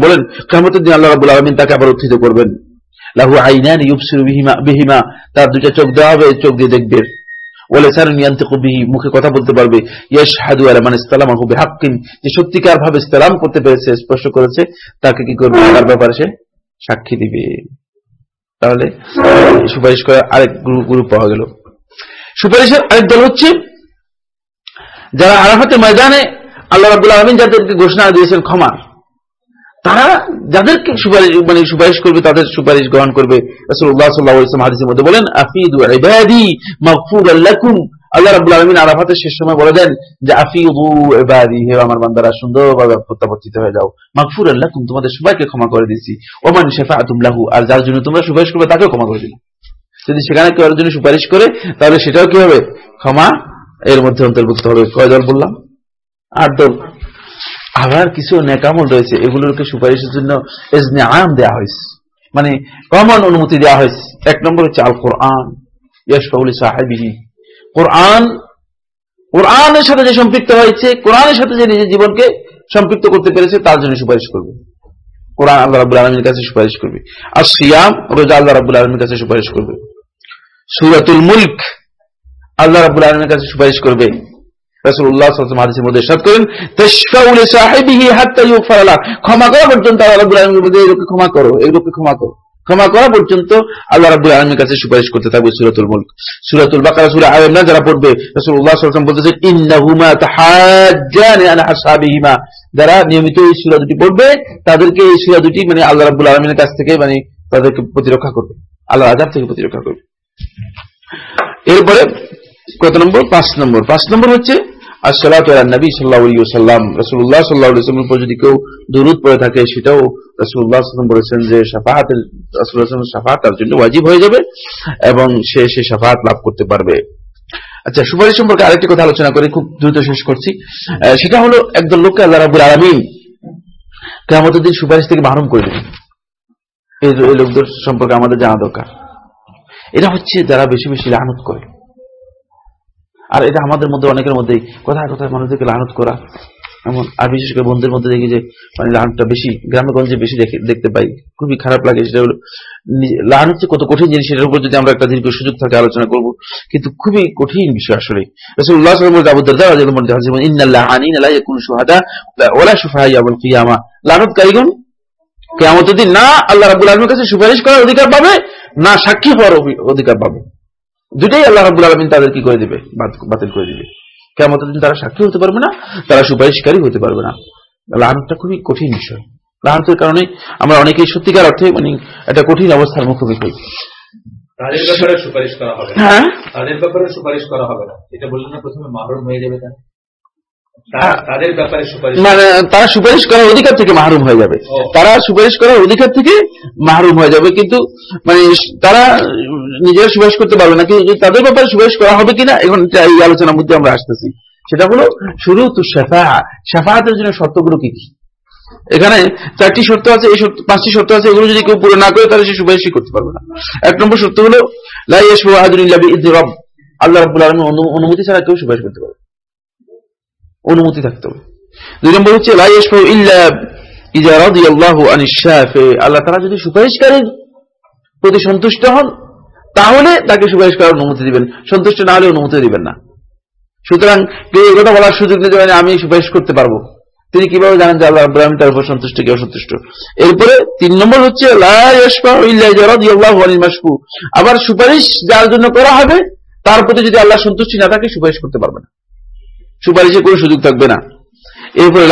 বলেন কেমতের দিন আল্লাহ রাবুল আলমিন তাকে আবার উত্থিত করবেন। লাহু আইনান ইউবসিরু বিহিমা তার দুইটা চোখ দেওয়া হবে, চোখ দিয়ে দেখবে। মুখে কথা বলতে পারবে। যে সত্যিকার ভাবে ইসলাম করতে পেরেছে, স্পষ্ট করেছে, তাকে কি করবে? তার ব্যাপারে সে সাক্ষী দিবে। তাহলে সুপারিশ করার আরেক গ্রুপ পাওয়া গেল। সুপারিশের আরেক দল হচ্ছে যারা আরাফাতের ময়দানে আল্লাহ রাবুল আলমিন যাদেরকে ঘোষণা দিয়েছেন ক্ষমার তারা যাদেরকে সুপারিশ মানে সুপারিশ করবে, তাদের সুপারিশ গ্রহণ করবে। মধ্যে বলেন আল্লাহ আলমিন শেষ সময় বলে দেন যে আমার বান্দারা, সুন্দরভাবে প্রত্যাবর্তিত হয়ে যাও। তোমাদের সবাইকে ক্ষমা করে দিয়েছি ওমান শেফাআতুম লাহু, আর যার জন্য তোমরা সুপারিশ করবে, তাকেও ক্ষমা করে দিলাম। যদি সেখানে কেউ জন্য সুপারিশ করে, তাহলে সেটাও কি হবে? ক্ষমা এর মধ্যে অন্তর্ভুক্ত হবে। কয় দল বললাম? আট দল আবার কিছু নেকামল রয়েছে, এগুলোকে সুপারিশের জন্য এজনে আম দেওয়া হয়েছে। মানে কমন অনুমতি দেওয়া হয়েছে। এক নম্বর হচ্ছে আল কোরআন ইয়াসফাউলি সাহেবিহি কোরআন, কোরআনের সাথে যে সম্পৃক্ত হয়েছে, কোরআনের সাথে যে নিজের জীবনকে সম্পৃক্ত করতে পেরেছে, তার জন্য সুপারিশ করবে। কোরআন আল্লাহ রাবুল আলমীর কাছে সুপারিশ করবে। আর সিয়াম রোজা আল্লাহ রাবুল আলমীর কাছে সুপারিশ করবে। সুরাতুল মুল্ক, আল্লাহ রাবুল আলমীর কাছে সুপারিশ করবে। যারা পড়বে যারা নিয়মিত এই সূরা দুটি পড়বে, তাদেরকে এই সূরা দুটি মানে আল্লাহ রাব্বুল আলামিনের কাছ থেকে মানে তাদেরকে প্রতিরক্ষা করবে আল্লাহ আযাব থেকে প্রতিরক্ষা করবে। এরপরে কত নম্বর? পাঁচ নম্বর। পাঁচ নম্বর হচ্ছে রসুল্লাহ উপর যদি কেউ দুরুদ থাকে, সেটাও রসুল্লাহ বলেছেন যে সাফাহাতের সাফাহাত তার জন্য ওয়াজিব হয়ে যাবে এবং সে সে সাফাহাত লাভ করতে পারবে। আচ্ছা সুপারিশ সম্পর্কে আরেকটি কথা আলোচনা করে খুব দ্রুত শেষ করছি। সেটা হলো একদল লোককে আল্লাহ রাবুল আলমিন কেমতের দিন সুপারিশ থেকে মাহরুম করে দেবেন। এই লোকদের সম্পর্কে আমাদের জানা দরকার। এরা হচ্ছে যারা বেশি বেশি লানত করে। আর এটা আমাদের মধ্যে, অনেকের মধ্যেই। কোথায় কোথায় মানুষদেরকে লানত করা? এমন। আর বিশেষ করে বন্ধুদের মধ্যে দেখি যে মানে লানটা বেশি গ্রামে গঞ্জে বেশি দেখতে পাই। খুবই খারাপ লাগে সেটা হলো লান হচ্ছে কত কঠিন জিনিস, সেটার উপর যদি আমরা একটা দীর্ঘ সুযোগ থাকে আলোচনা করব। কিন্তু খুবই কঠিন বিষয় আসলে। লানতকারীগণ, কিয়ামতের দিন না আল্লাহ রাব্বুল আলামিনের কাছে সুপারিশ করার অধিকার পাবে, না সাক্ষী হওয়ার অধিকার পাবে। দুটাই আল্লাহ রাবুল আলমিন তাদের কি করে দিবে? বাতিল করে দিবে। কেমন দিন তারা সাক্ষী হতে পারবে না তারা সুপারিশকারী হতে পারবে না। লাহানটা খুবই কঠিন বিষয়। লাহানতের কারণে আমরা অনেকেই সত্যিকার অর্থে মানে একটা কঠিন অবস্থার মুখোমুখি হই। তাদের ব্যাপারে সুপারিশ করা হবে না। হ্যাঁ? তাদের ব্যাপারে সুপারিশ করা হবে না। এটা বললেন না প্রথমে মাহরুম হয়ে যাবে তার হ্যাঁ। তা- তাদের ব্যাপারে সুপারিশ মানে তারা সুপারিশ করার অধিকার থেকে মাহরুম হয়ে যাবে। তারা সুপারিশ করার অধিকার থেকে মাহরুম হয়ে যাবে কিন্তু মানে তারা নিজেরা সুপারিশ করতে পারবে না কিন্তু তাদের ব্যাপারে সুপারিশ করা হবে কিনা এখন এই আলোচনার মধ্যে আমরা আসতেছি। সেটা হলো শুরু তু শেফা। শেফাহাতের জন্য শর্তগুলো কি কি? এখানে চারটি শর্ত আছে এই পাঁচটি শর্ত আছে এগুলো যদি কেউ পুরো না করে তাহলে সে সুপারিশই করতে পারবে না। এক নম্বর শর্ত হলো লাই ইয়াশফু আহাদুন ইল্লা বিইذن রব। আল্লাহ রাব্বুল আলামিন অনুমতি ছাড়া কেউ সুপারিশ করতে পারবে। অনুমতি থাকতে দুই নম্বর হচ্ছে আল্লাহ তাআলা যদি প্রতি সন্তুষ্ট হন, তাহলে তাকে সুপারিশ করার অনুমতি দিবেন। সন্তুষ্ট না হলে অনুমতি দিবেন না। সুতরাং কেউ বলার সুযোগ মানে আমি সুপারিশ করতে পারব। তিনি কীভাবে জানেন যে আল্লাহ রাব্বুল তার উপর সন্তুষ্ট কি অসন্তুষ্ট এরপরে তিন নম্বর হচ্ছে আবার সুপারিশ যার জন্য করা হবে, তার প্রতি যদি আল্লাহ সন্তুষ্টি না থাকে, সুপারিশ করতে পারবে না। সুপারিশের কোনো সুযোগ থাকবে না। এরপরে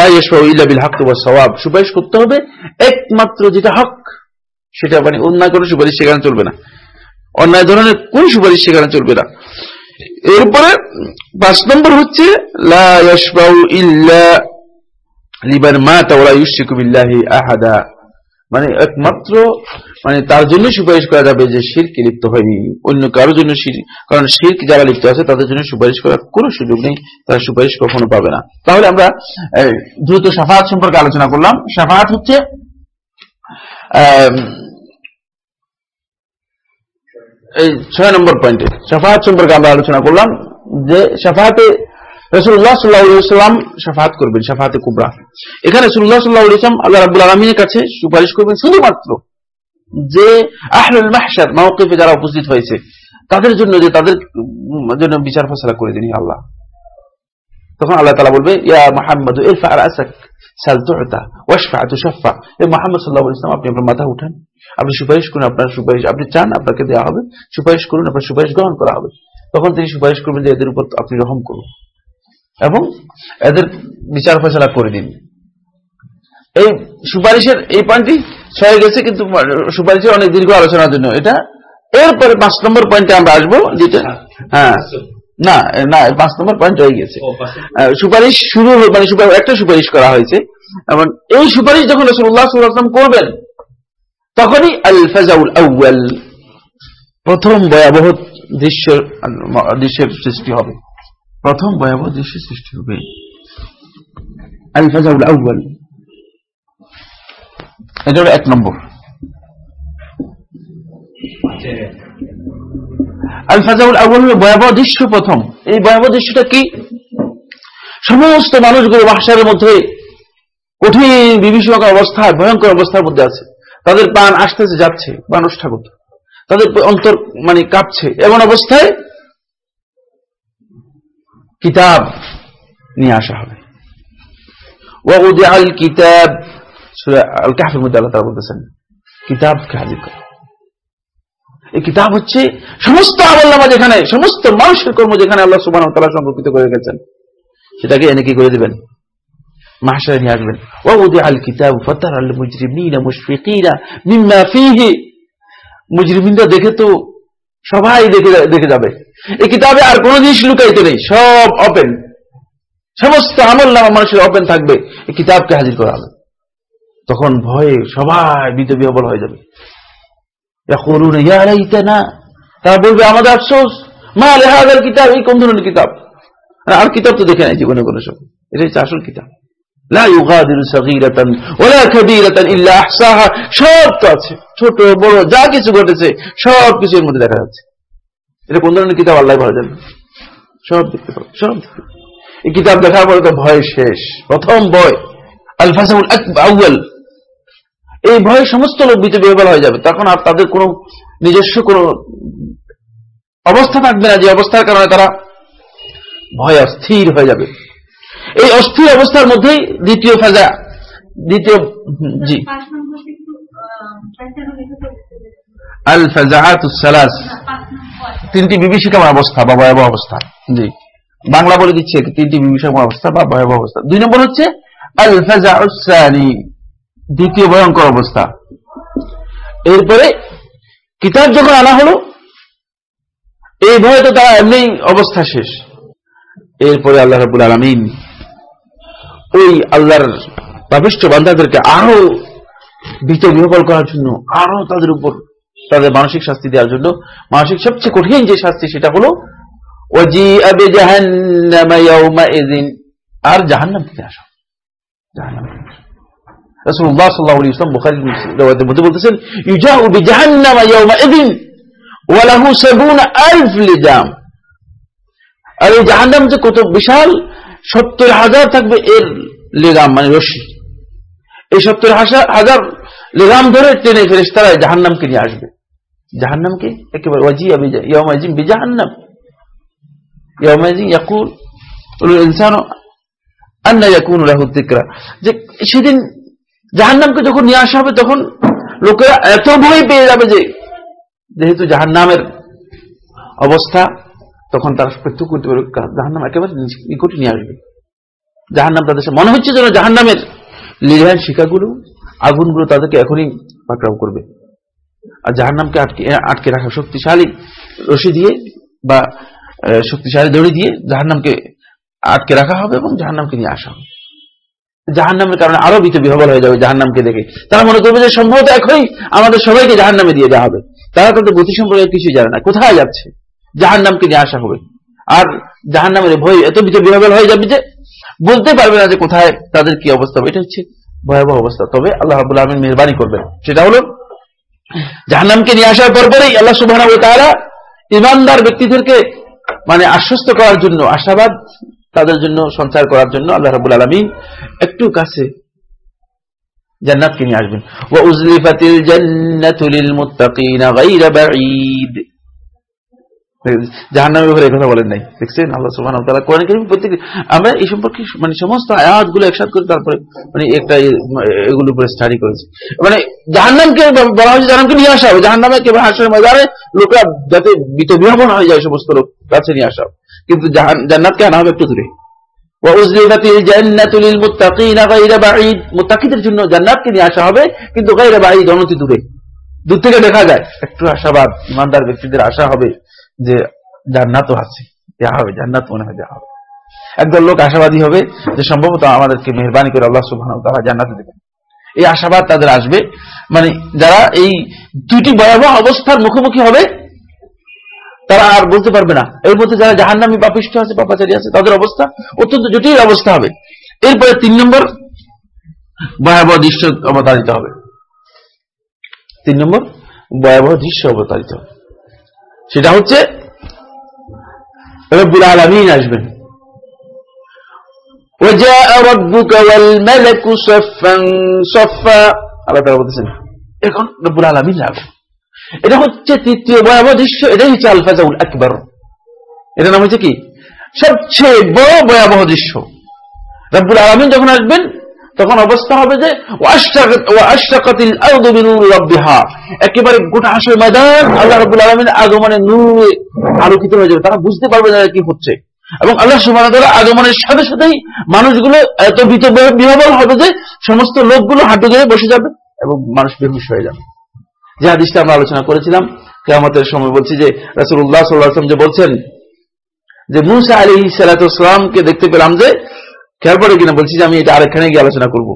বিল হাক্ক ওয়াস সাওয়াব। সুপারিশ করতে হবে একমাত্র যেটা হক সেটা মানে অন্যায় কোনো সুপারিশ সেখানে চলবে না। অন্যায় ধরনের কোন সুপারিশ সেখানে চলবে না। এরপরে পাঁচ নম্বর হচ্ছে, লা ইয়াশফাউ ইল্লা লিমান মাতা ওয়া লা ইউশরিকু আহাদা। মানে একমাত্র মানে তার জন্য সুপারিশ করা যাবে যে শিরকে লিপ্ত হয়নি। অন্য কারোর জন্য কারণ শিরক যারা লিপ্ত আছে, তাদের জন্য সুপারিশ করার কোনো সুযোগ নেই, তারা সুপারিশ কখনো পাবে না। তাহলে আমরা দ্রুত সাফাহাত সম্পর্কে আলোচনা করলাম। সাফাহাত হচ্ছে ছয় নম্বর পয়েন্টে সাফাহাত সম্পর্কে আমরা আলোচনা করলাম যে সাফাহাতে রসুল্লাহ সাল্লাহাম সাফাহাত করবেন, সাফাহাতে কুবরা। এখানে রসুল্লাহ আল্লাহ রাবুল আলমিনের কাছে সুপারিশ করবেন শুধুমাত্র যে যারা উপস্থিত হয়েছে, তাদের জন্য যে তাদের জন্য বিচার ফসলা করে দিন আল্লাহ তখন আল্লাহ তালা বলবে, ইয়া মাহমদ আপনি আপনার মাথা উঠান। আপনি সুপারিশ করুন, আপনার সুপারিশ, আপনি চান, আপনাকে দেওয়া হবে। সুপারিশ করুন, আপনার সুপারিশ গ্রহণ করা হবে। তখন তিনি সুপারিশ করবেন যে এদের উপর আপনি রহম করুন। এবং এদের বিচার ফেসলা করে দিন। এই সুপারিশের এই পয়েন্টটি ছয়ে গেছে কিন্তু সুপারিশের অনেক দীর্ঘ আলোচনার জন্য। এটা এরপরে পাঁচ নম্বর পয়েন্টে আমরা আসব যেটা হ্যাঁ। না না পাঁচ নম্বর পয়েন্ট হয়ে গেছে। সুপারিশ শুরু হয়ে- মানে সুপারিশ একটা সুপারিশ করা হয়েছে। এবং এই সুপারিশ যখন রসুল্লাহ সাল্লাম করবেন তখনই আল ফাজাউল আউয়াল প্রথম ভয়াবহ দৃশ্য দৃশ্যের সৃষ্টি হবে। প্রথম ভয়াবহ দৃশ্যের সৃষ্টি হবে। দৃশ্য প্রথম। এই ভয়াবহ দৃশ্যটা কি? সমস্ত মানুষগুলো বাসার মধ্যে কঠিন বিভীষণকর অবস্থায় ভয়ঙ্কর অবস্থার মধ্যে আছে। তাদের প্রাণ আসতেছে, যাচ্ছে মানুষ ঠাকুর তাদের অন্তর মানে কাঁপছে। এমন অবস্থায় কিতাব নিয়ে আসা হবে। কিতাব হচ্ছে সমস্ত যেখানে, সমস্ত মানুষের কর্ম যেখানে আল্লাহ সংরক্ষিত করে রেখেছেন, সেটাকে এনে কি করে দিবেন? মাহশারে নিয়ে আসবেন। ওয়াউদি আল কিতাব ফাতার আল মুজরিমিনা দেখে তো সবাই দেখে দেখে যাবে। এই কিতাবে আর কোনো জিনিস লুকাইতে নেই, সব ওপেন সমস্ত আমল নামা মানুষের ওপেন থাকবে, এই কিতাবকে হাজির করা হবে। তখন ভয়ে সবাই বিতবি অবল হয়ে যাবে। না তারা বলবে, আমাদের আফসোস, মা লেহাজার কিতাব এই কোন ধরনের কিতাব? আর কিতাব তো দেখে নাই জীবনে কোনো সব। এটাই হচ্ছে আসল কিতাব। সব তো আছে। ছোট, বড়, যা কিছু ঘটেছে, সব কিছু এর মধ্যে দেখা যাচ্ছে। এটা কোন ধরনের কিতাব? আল্লাহ ভালো জানেন সব দেখতে সব। এই কিতাব দেখার পরে তো ভয় শেষ। প্রথম ভয় আল ফাসাউল এই ভয়ে সমস্ত লোক বিতে বিহবল হয়ে যাবে। তখন আর তাদের কোনো নিজস্ব কোনো অবস্থা থাকবে না। যে অবস্থার কারণে তারা ভয় অস্থির হয়ে যাবে। এই অস্থির অবস্থার মধ্যেই দ্বিতীয় ফাজা দ্বিতীয় জি। আল ফাজাহাতুস সালাস। পাঁচ নম্বর। তিনটি বিভীষিকাময় অবস্থা বা ভয়াবহ অবস্থা জি। বাংলা বলে দিচ্ছে তিনটি বিভীষিকাময় অবস্থা বা ভয়াবহ অবস্থা। দুই নম্বর হচ্ছে আল ফাজাউস সানি দ্বিতীয় ভয়ঙ্কর অবস্থা। এরপরে কিতাব যখন আনা হলো এই ভয়ে তো তারা এমনি অবস্থা শেষ। এরপরে আল্লাহ রাবুল আলমিন ওই আল্লাহর পাপিষ্ট বান্ধাদেরকে আরও ভীত বিহবল করার জন্য, আরও তাদের উপর তাদের মানসিক শাস্তি দেওয়ার জন্য, মানসিক সবচেয়ে কঠিন যে শাস্তি সেটা হলো আর জাহান্নাম থেকে আসা জাহান্নাম থেকে আসা। রাসূলুল্লাহ সাল্লাল্লাহু আলাইহি ওয়াসাল্লাম বুখারী riwayat-এর মধ্যে বলতেছেন, ইউজাউ বিজাহান্নাম ইয়াউমাইযিন, ওয়া লাহু 70000 লিজাম আর এই জাহান্নাম যে কত বিশাল, সত্তর হাজার থাকবে, এর লেগাম মানে রশি। এই সত্তর হাজার লেগাম ধরে টেনে ফেরেশতারা জাহান্নামকে নিয়ে আসবে। জাহান্নামকে একেবারে ওয়াজি আবি ইয়াউমাইজিন বিজাহান্নাম। ইয়াউমাইজিন ইয়াকুল ইনসান আন্না সেদিন জাহান্নামকে যখন নিয়ে আসা হবে, তখন লোকেরা এত ভয় পেয়ে যাবে যে, যেহেতু জাহান্নামের অবস্থা, তখন তারা প্রত্যক্ষ করতে পারবে, জাহান্নাম একেবারে নিকটে নিয়ে আসবে। জাহান্নাম তাদের মনে হচ্ছে যেন জাহান্নামের লিলিহান শিকাগুলো আগুনগুলো তাদেরকে এখনই পাকড়াও করবে। আর জাহান্নামকে আটকে আটকে রাখা শক্তিশালী রশি দিয়ে বা শক্তিশালী দড়ি দিয়ে জাহান্নামকে আটকে রাখা হবে এবং জাহান্নামকে নিয়ে আসা হবে। জাহান্নামের কারণে আরও ভীত বিহবল হয়ে যাবে জাহান্নামকে দেখে। তারা মনে করবে যে সম্ভবত এখনই আমাদের সবাইকে জাহান্নামে দিয়ে দেওয়া হবে। তারা তাদের গতি সম্পর্কে কিছুই জানে না। কোথায় যাচ্ছে? জাহান্নামকে নিয়ে আসা হবে। আর জাহান্নামের ভয় এত ভীত বিহবল হয়ে যাবে যে বলতে পারবে না যে কোথায় তাদের কি অবস্থা এটা হচ্ছে ভয়াবহ অবস্থা। তবে আল্লাহ রাবুল আলমিন মেহরবানি করবেন। সেটা হলো, জাহান্নামকে নিয়ে আসার পর পরেই আল্লাহ সুবাহ তারা ইমানদার ব্যক্তিদেরকে মানে আশ্বস্ত করার জন্য, আশাবাদ তাদের জন্য, সঞ্চার করার জন্য আল্লাহ রাবুল আলমিন একটু কাছে জান্নাতকে নিয়ে আসবেন। ওয়া উজলিফাতিল জান্নাতু লিল মুত্তাকিনা গায়রা বাঈদ। কথা বলেন নাই। দেখছেন? আল্লাহ তাআলা কোরআন কারীম প্রত্যেক আমরা এই সম্পর্কে মানে সমস্ত একসাথে করে তারপরে মানে একটা উপরে স্টাডি করেছি। মানে জাহান্নামকে বলা হয়েছে নিয়ে আসা হবে। কেবল ময়দানে লোকরা যাতে বিত বিভাবন হয়ে যায়, সমস্ত লোক কাছে নিয়ে আসা। কিন্তু জান্নাতকে আনা হবে একটু দূরে। দূর থেকে দেখা যায়, একটু আশাবাদ। ইমানদার ব্যক্তিদের আশা হবে। যে জান্নাতও আছে দেওয়া হবে, জান্নাত মনে হয় দেওয়া হবে। একদল লোক আশাবাদী হবে যে সম্ভবত আমাদেরকে মেহরবানি করে আল্লাহ ওয়া তাআলা জান্নাতে দেবেন। এই আশাবাদ তাদের আসবে। মানে যারা এই দুটি ভয়াবহ অবস্থার মুখোমুখি হবে, তারা আর বলতে পারবে না। এর মধ্যে যারা জাহান্নামী পাপিষ্ঠ আছে, পাপাচারী আছে, তাদের অবস্থা অত্যন্ত জটিল অবস্থা হবে। এরপরে তিন নম্বর, ভয়াবহ দৃশ্য অবতারিত হবে। তিন নম্বর, ভয়াবহ দৃশ্য অবতারিত হবে। সেটা হচ্ছে রব্বুল আলমিন আসবেন وجاء ربك والملك صفا صفا আল্লাহ তাআলা বলতেছেন এখন রব্বুল আলামিন আসবেন এটা হচ্ছে তৃতীয় ভয়াবহ দৃশ্য এটাই হচ্ছে আল ফাজাউল আকবার এটা নাম হচ্ছে কি সবচেয়ে বড় ভয়াবহ দৃশ্য রব্বুল আলামিন যখন আসবেন তখন অবস্থা হবে যে একেবারে গোটা আসর ময়দান আল্লাহ রাব্বুল আলামিনের আগমনে নূরে আলোকিত হয়ে যাবে। তারা বুঝতে পারবে না কি হচ্ছে। এবং আল্লাহ সুবহানাহু আগমনের সাথে সাথেই মানুষগুলো এত বিহবল হবে যে, সমস্ত লোকগুলো হাঁটু ধরে বসে যাবে এবং মানুষ বেহুশ হয়ে যাবে। যে হাদিসটা আমরা আলোচনা করেছিলাম, কেয়ামতের সময় বলছি যে সাল্লাল্লাহু আলাইহি ওয়াসাল্লাম যে বলছেন যে, মুসা আলাইহিস সালামকে দেখতে পেলাম যে খেয়াল পড়ে কিনা বলছি যে আমি এটা আরেকখানে গিয়ে আলোচনা করব।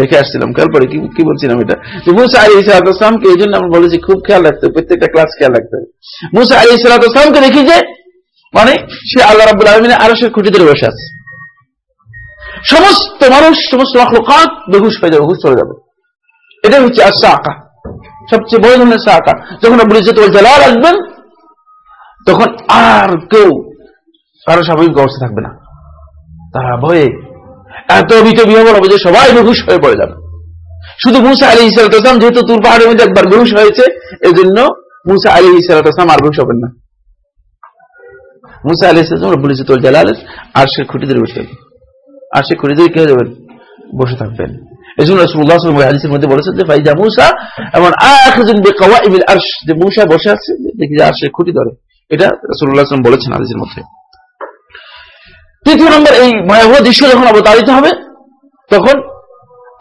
রেখে আসছিলাম খেয়াল পড়ে কি বলছিলাম এটা? যে মুসা আলী সালাতামকে এই জন্য আমরা বলেছি খুব খেয়াল রাখতে হবে, প্রত্যেকটা ক্লাস খেয়াল রাখতে হবে। মুসা আলী সালাতামকে দেখি যে মানে সে আল্লাহ রাবুল আলমিনে আরও সে খুঁটি ধরে বসে আছে। সমস্ত মানুষ সমস্ত মখলুকাত বেহুশ হয়ে যাবে হুশ চলে যাবে। এটা হচ্ছে আশা আঁকা সবচেয়ে বড় ধরনের আঁকা যখন আব্বুল ইজ্জত ওয়াল জালাল আসবেন তখন আর কেউ কারও স্বাভাবিক অবস্থা থাকবে না। তারা ভয়ে এত ভীত বিহবল হবে যে সবাই বেহুশ হয়ে পড়ে যাবে। শুধু মুসা আলী ইসালাতাম যেহেতু তুর পাহাড়ের মধ্যে একবার বেহুশ হয়েছে এই জন্য মুসা আলী ইসালাতাম আর বেহুশ হবেন না। মুসা আলী ইসলাম জালালের আর সে খুঁটি ধরে বসে থাকবেন আর সে কে যাবেন? বসে থাকবেন। এই জন্য রসুল্লাহ মধ্যে বলেছেন যে, ফাইজা মুসা যে মুসা বসে আছে, দেখি আর সে খুঁটি ধরে। এটা রসুল্লাহ বলেছেন হাদিসের মধ্যে। তৃতীয় নম্বর, এই ভয়াবহ দৃশ্য যখন অবতারিত হবে, তখন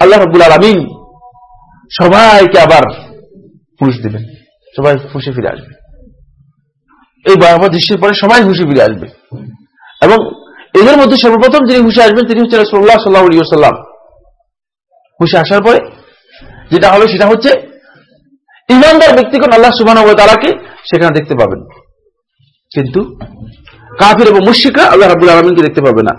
আল্লাহ রব্বুল আলমিন সবাইকে আবার হুঁশ দিবেন। সবাই হুঁশে ফিরে আসবে। এই ভয়াবহ দৃশ্যের পরে সবাই হুঁশে ফিরে আসবে। এবং এদের মধ্যে সর্বপ্রথম যিনি হুঁশে আসবেন, তিনি হচ্ছেন রসুল্লাহ সাল্লাহ সাল্লাম হুঁশে আসার পরে যেটা হবে সেটা হচ্ছে ইমানদার ব্যক্তিগণ আল্লাহ সুবাহ তালাকে সেখানে দেখতে পাবেন। কিন্তু কাফির এবং মুশিকরা আল্লাহ রাবুল আলমিনকে দেখতে পাবে না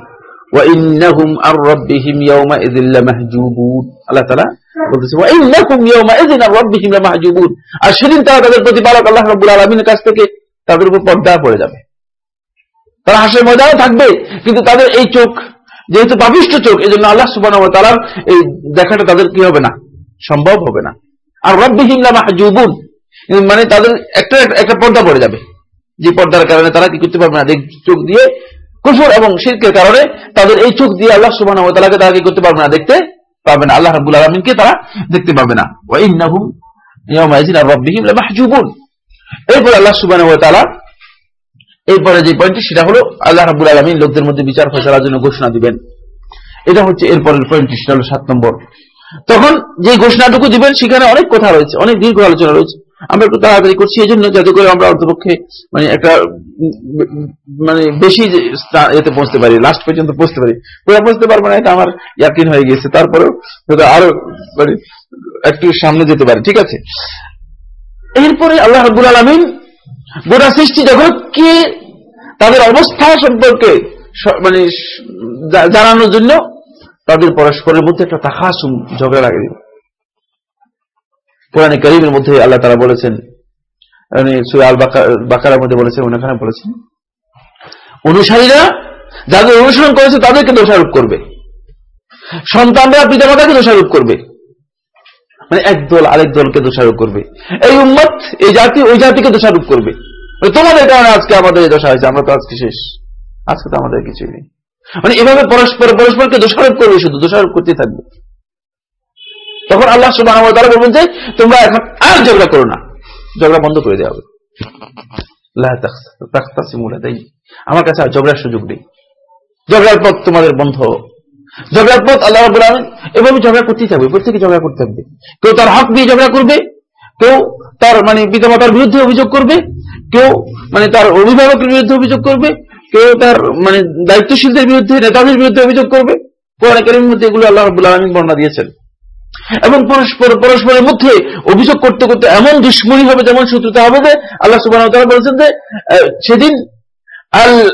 وإنهم عن ربهم يومئذ لمحجوبون আল্লাহ তাআলা বলতেছে وإنكم يومئذ عن ربهم لمحجوبون আর সেদিন তারা তাদের প্রতিপালক আল্লাহ রাব্বুল আলামিনের কাছ থেকে তাদের উপর পর্দা পড়ে যাবে তারা হাসের ময়দানে থাকবে কিন্তু তাদের এই চোখ যেহেতু পাপিষ্ট চোখ এই জন্য আল্লাহ সুবহানাহু ওয়া তাআলার এই দেখাটা তাদের কি হবে না সম্ভব হবে না আর রব্বিহিম লামাহজুবুন মানে তাদের একটা একটা পর্দা পড়ে যাবে যে পর্দার কারণে তারা কি করতে পারবে না? চোখ দিয়ে কুফর এবং শিরকের কারণে তাদের এই চোখ দিয়ে আল্লাহ সুবহানাহু ওয়া তাআলাকে তারা কি করতে পারবে না? দেখতে পাবে না। আল্লাহ রাব্বুল আলামিনকে তারা দেখতে পাবে না। আল্লাহ এরপরে যে পয়েন্টটি, সেটা হলো আল্লাহ রাব্বুল আলামিন লোকদের মধ্যে বিচার ফয়সালার জন্য ঘোষণা দিবেন। এটা হচ্ছে এরপরের পয়েন্টটি, সেটা হলো সাত নম্বর। তখন যে ঘোষণাটুকু দিবেন, সেখানে অনেক কথা রয়েছে, অনেক দীর্ঘ আলোচনা রয়েছে। আমরা একটু তাড়াতাড়ি করছি এই জন্য যাতে করে আমরা অন্তপক্ষে মানে একটা মানে বেশি এতে পৌঁছতে পারি লাস্ট পর্যন্ত পৌঁছতে পারি। পুরো পৌঁছতে পারব না, এটা আমার ইয়াকিন হয়ে গেছে। তারপরেও হয়তো আরও মানে একটু সামনে যেতে পারি, ঠিক আছে? এরপরে আল্লাহ রাব্বুল আলামিন গোটা সৃষ্টি জগৎকে তাদের অবস্থা সম্পর্কে মানে জানানোর জন্য তাদের পরস্পরের মধ্যে একটা তাহাসুম ঝগড়া লাগে দিল। কোরআনে করিমের মধ্যে আল্লাহ তারা বলেছেন মানে আল বাকারার মধ্যে বলেছেন ওখানে বলেছেন, অনুসারীরা যাদের অনুসরণ করেছে তাদেরকে দোষারোপ করবে। সন্তানরা, পিতামাতাকে দোষারোপ করবে। মানে এক দল আরেক দলকে দোষারোপ করবে। এই উম্মত, এই জাতি, ওই জাতিকে দোষারোপ করবে। তোমাদের কারণে আজকে আমাদের দশা হয়েছে, আমরা তো আজকে শেষ। আজকে তো আমাদের কিছুই নেই। মানে এভাবে পরস্পর, পরস্পরকে দোষারোপ করবে শুধু, দোষারোপ করতে থাকবে। তখন আল্লাহ সুবাহ বলবেন যে, তোমরা এখন আর ঝগড়া করো না। ঝগড়া বন্ধ করে দেওয়া হবে। আমার কাছে আর ঝগড়ার সুযোগ নেই। ঝগড়ার পথ তোমাদের বন্ধ। ঝগড়ার পথ আল্লাহ এভাবে ঝগড়া করতেই থাকবে, প্রত্যেকে ঝগড়া করতে থাকবে। কেউ তার হক দিয়ে ঝগড়া করবে, কেউ তার মানে পিতামাতার বিরুদ্ধে অভিযোগ করবে, কেউ মানে তার অভিভাবকের বিরুদ্ধে অভিযোগ করবে, কেউ তার মানে দায়িত্বশীলদের বিরুদ্ধে, নেতাদের বিরুদ্ধে অভিযোগ করবে। কোরআন কারীমের মধ্যে এগুলো আল্লাহ রাব্বুল আলামিন বর্ণনা দিয়েছেন। এবং পরস্পর, পরস্পরের মধ্যে অভিযোগ করতে করতে এমন দুশ্মনী হবে যেমন শত্রুতা হবে আল্লাহ তাআলা বলেছেন যে সেদিন আল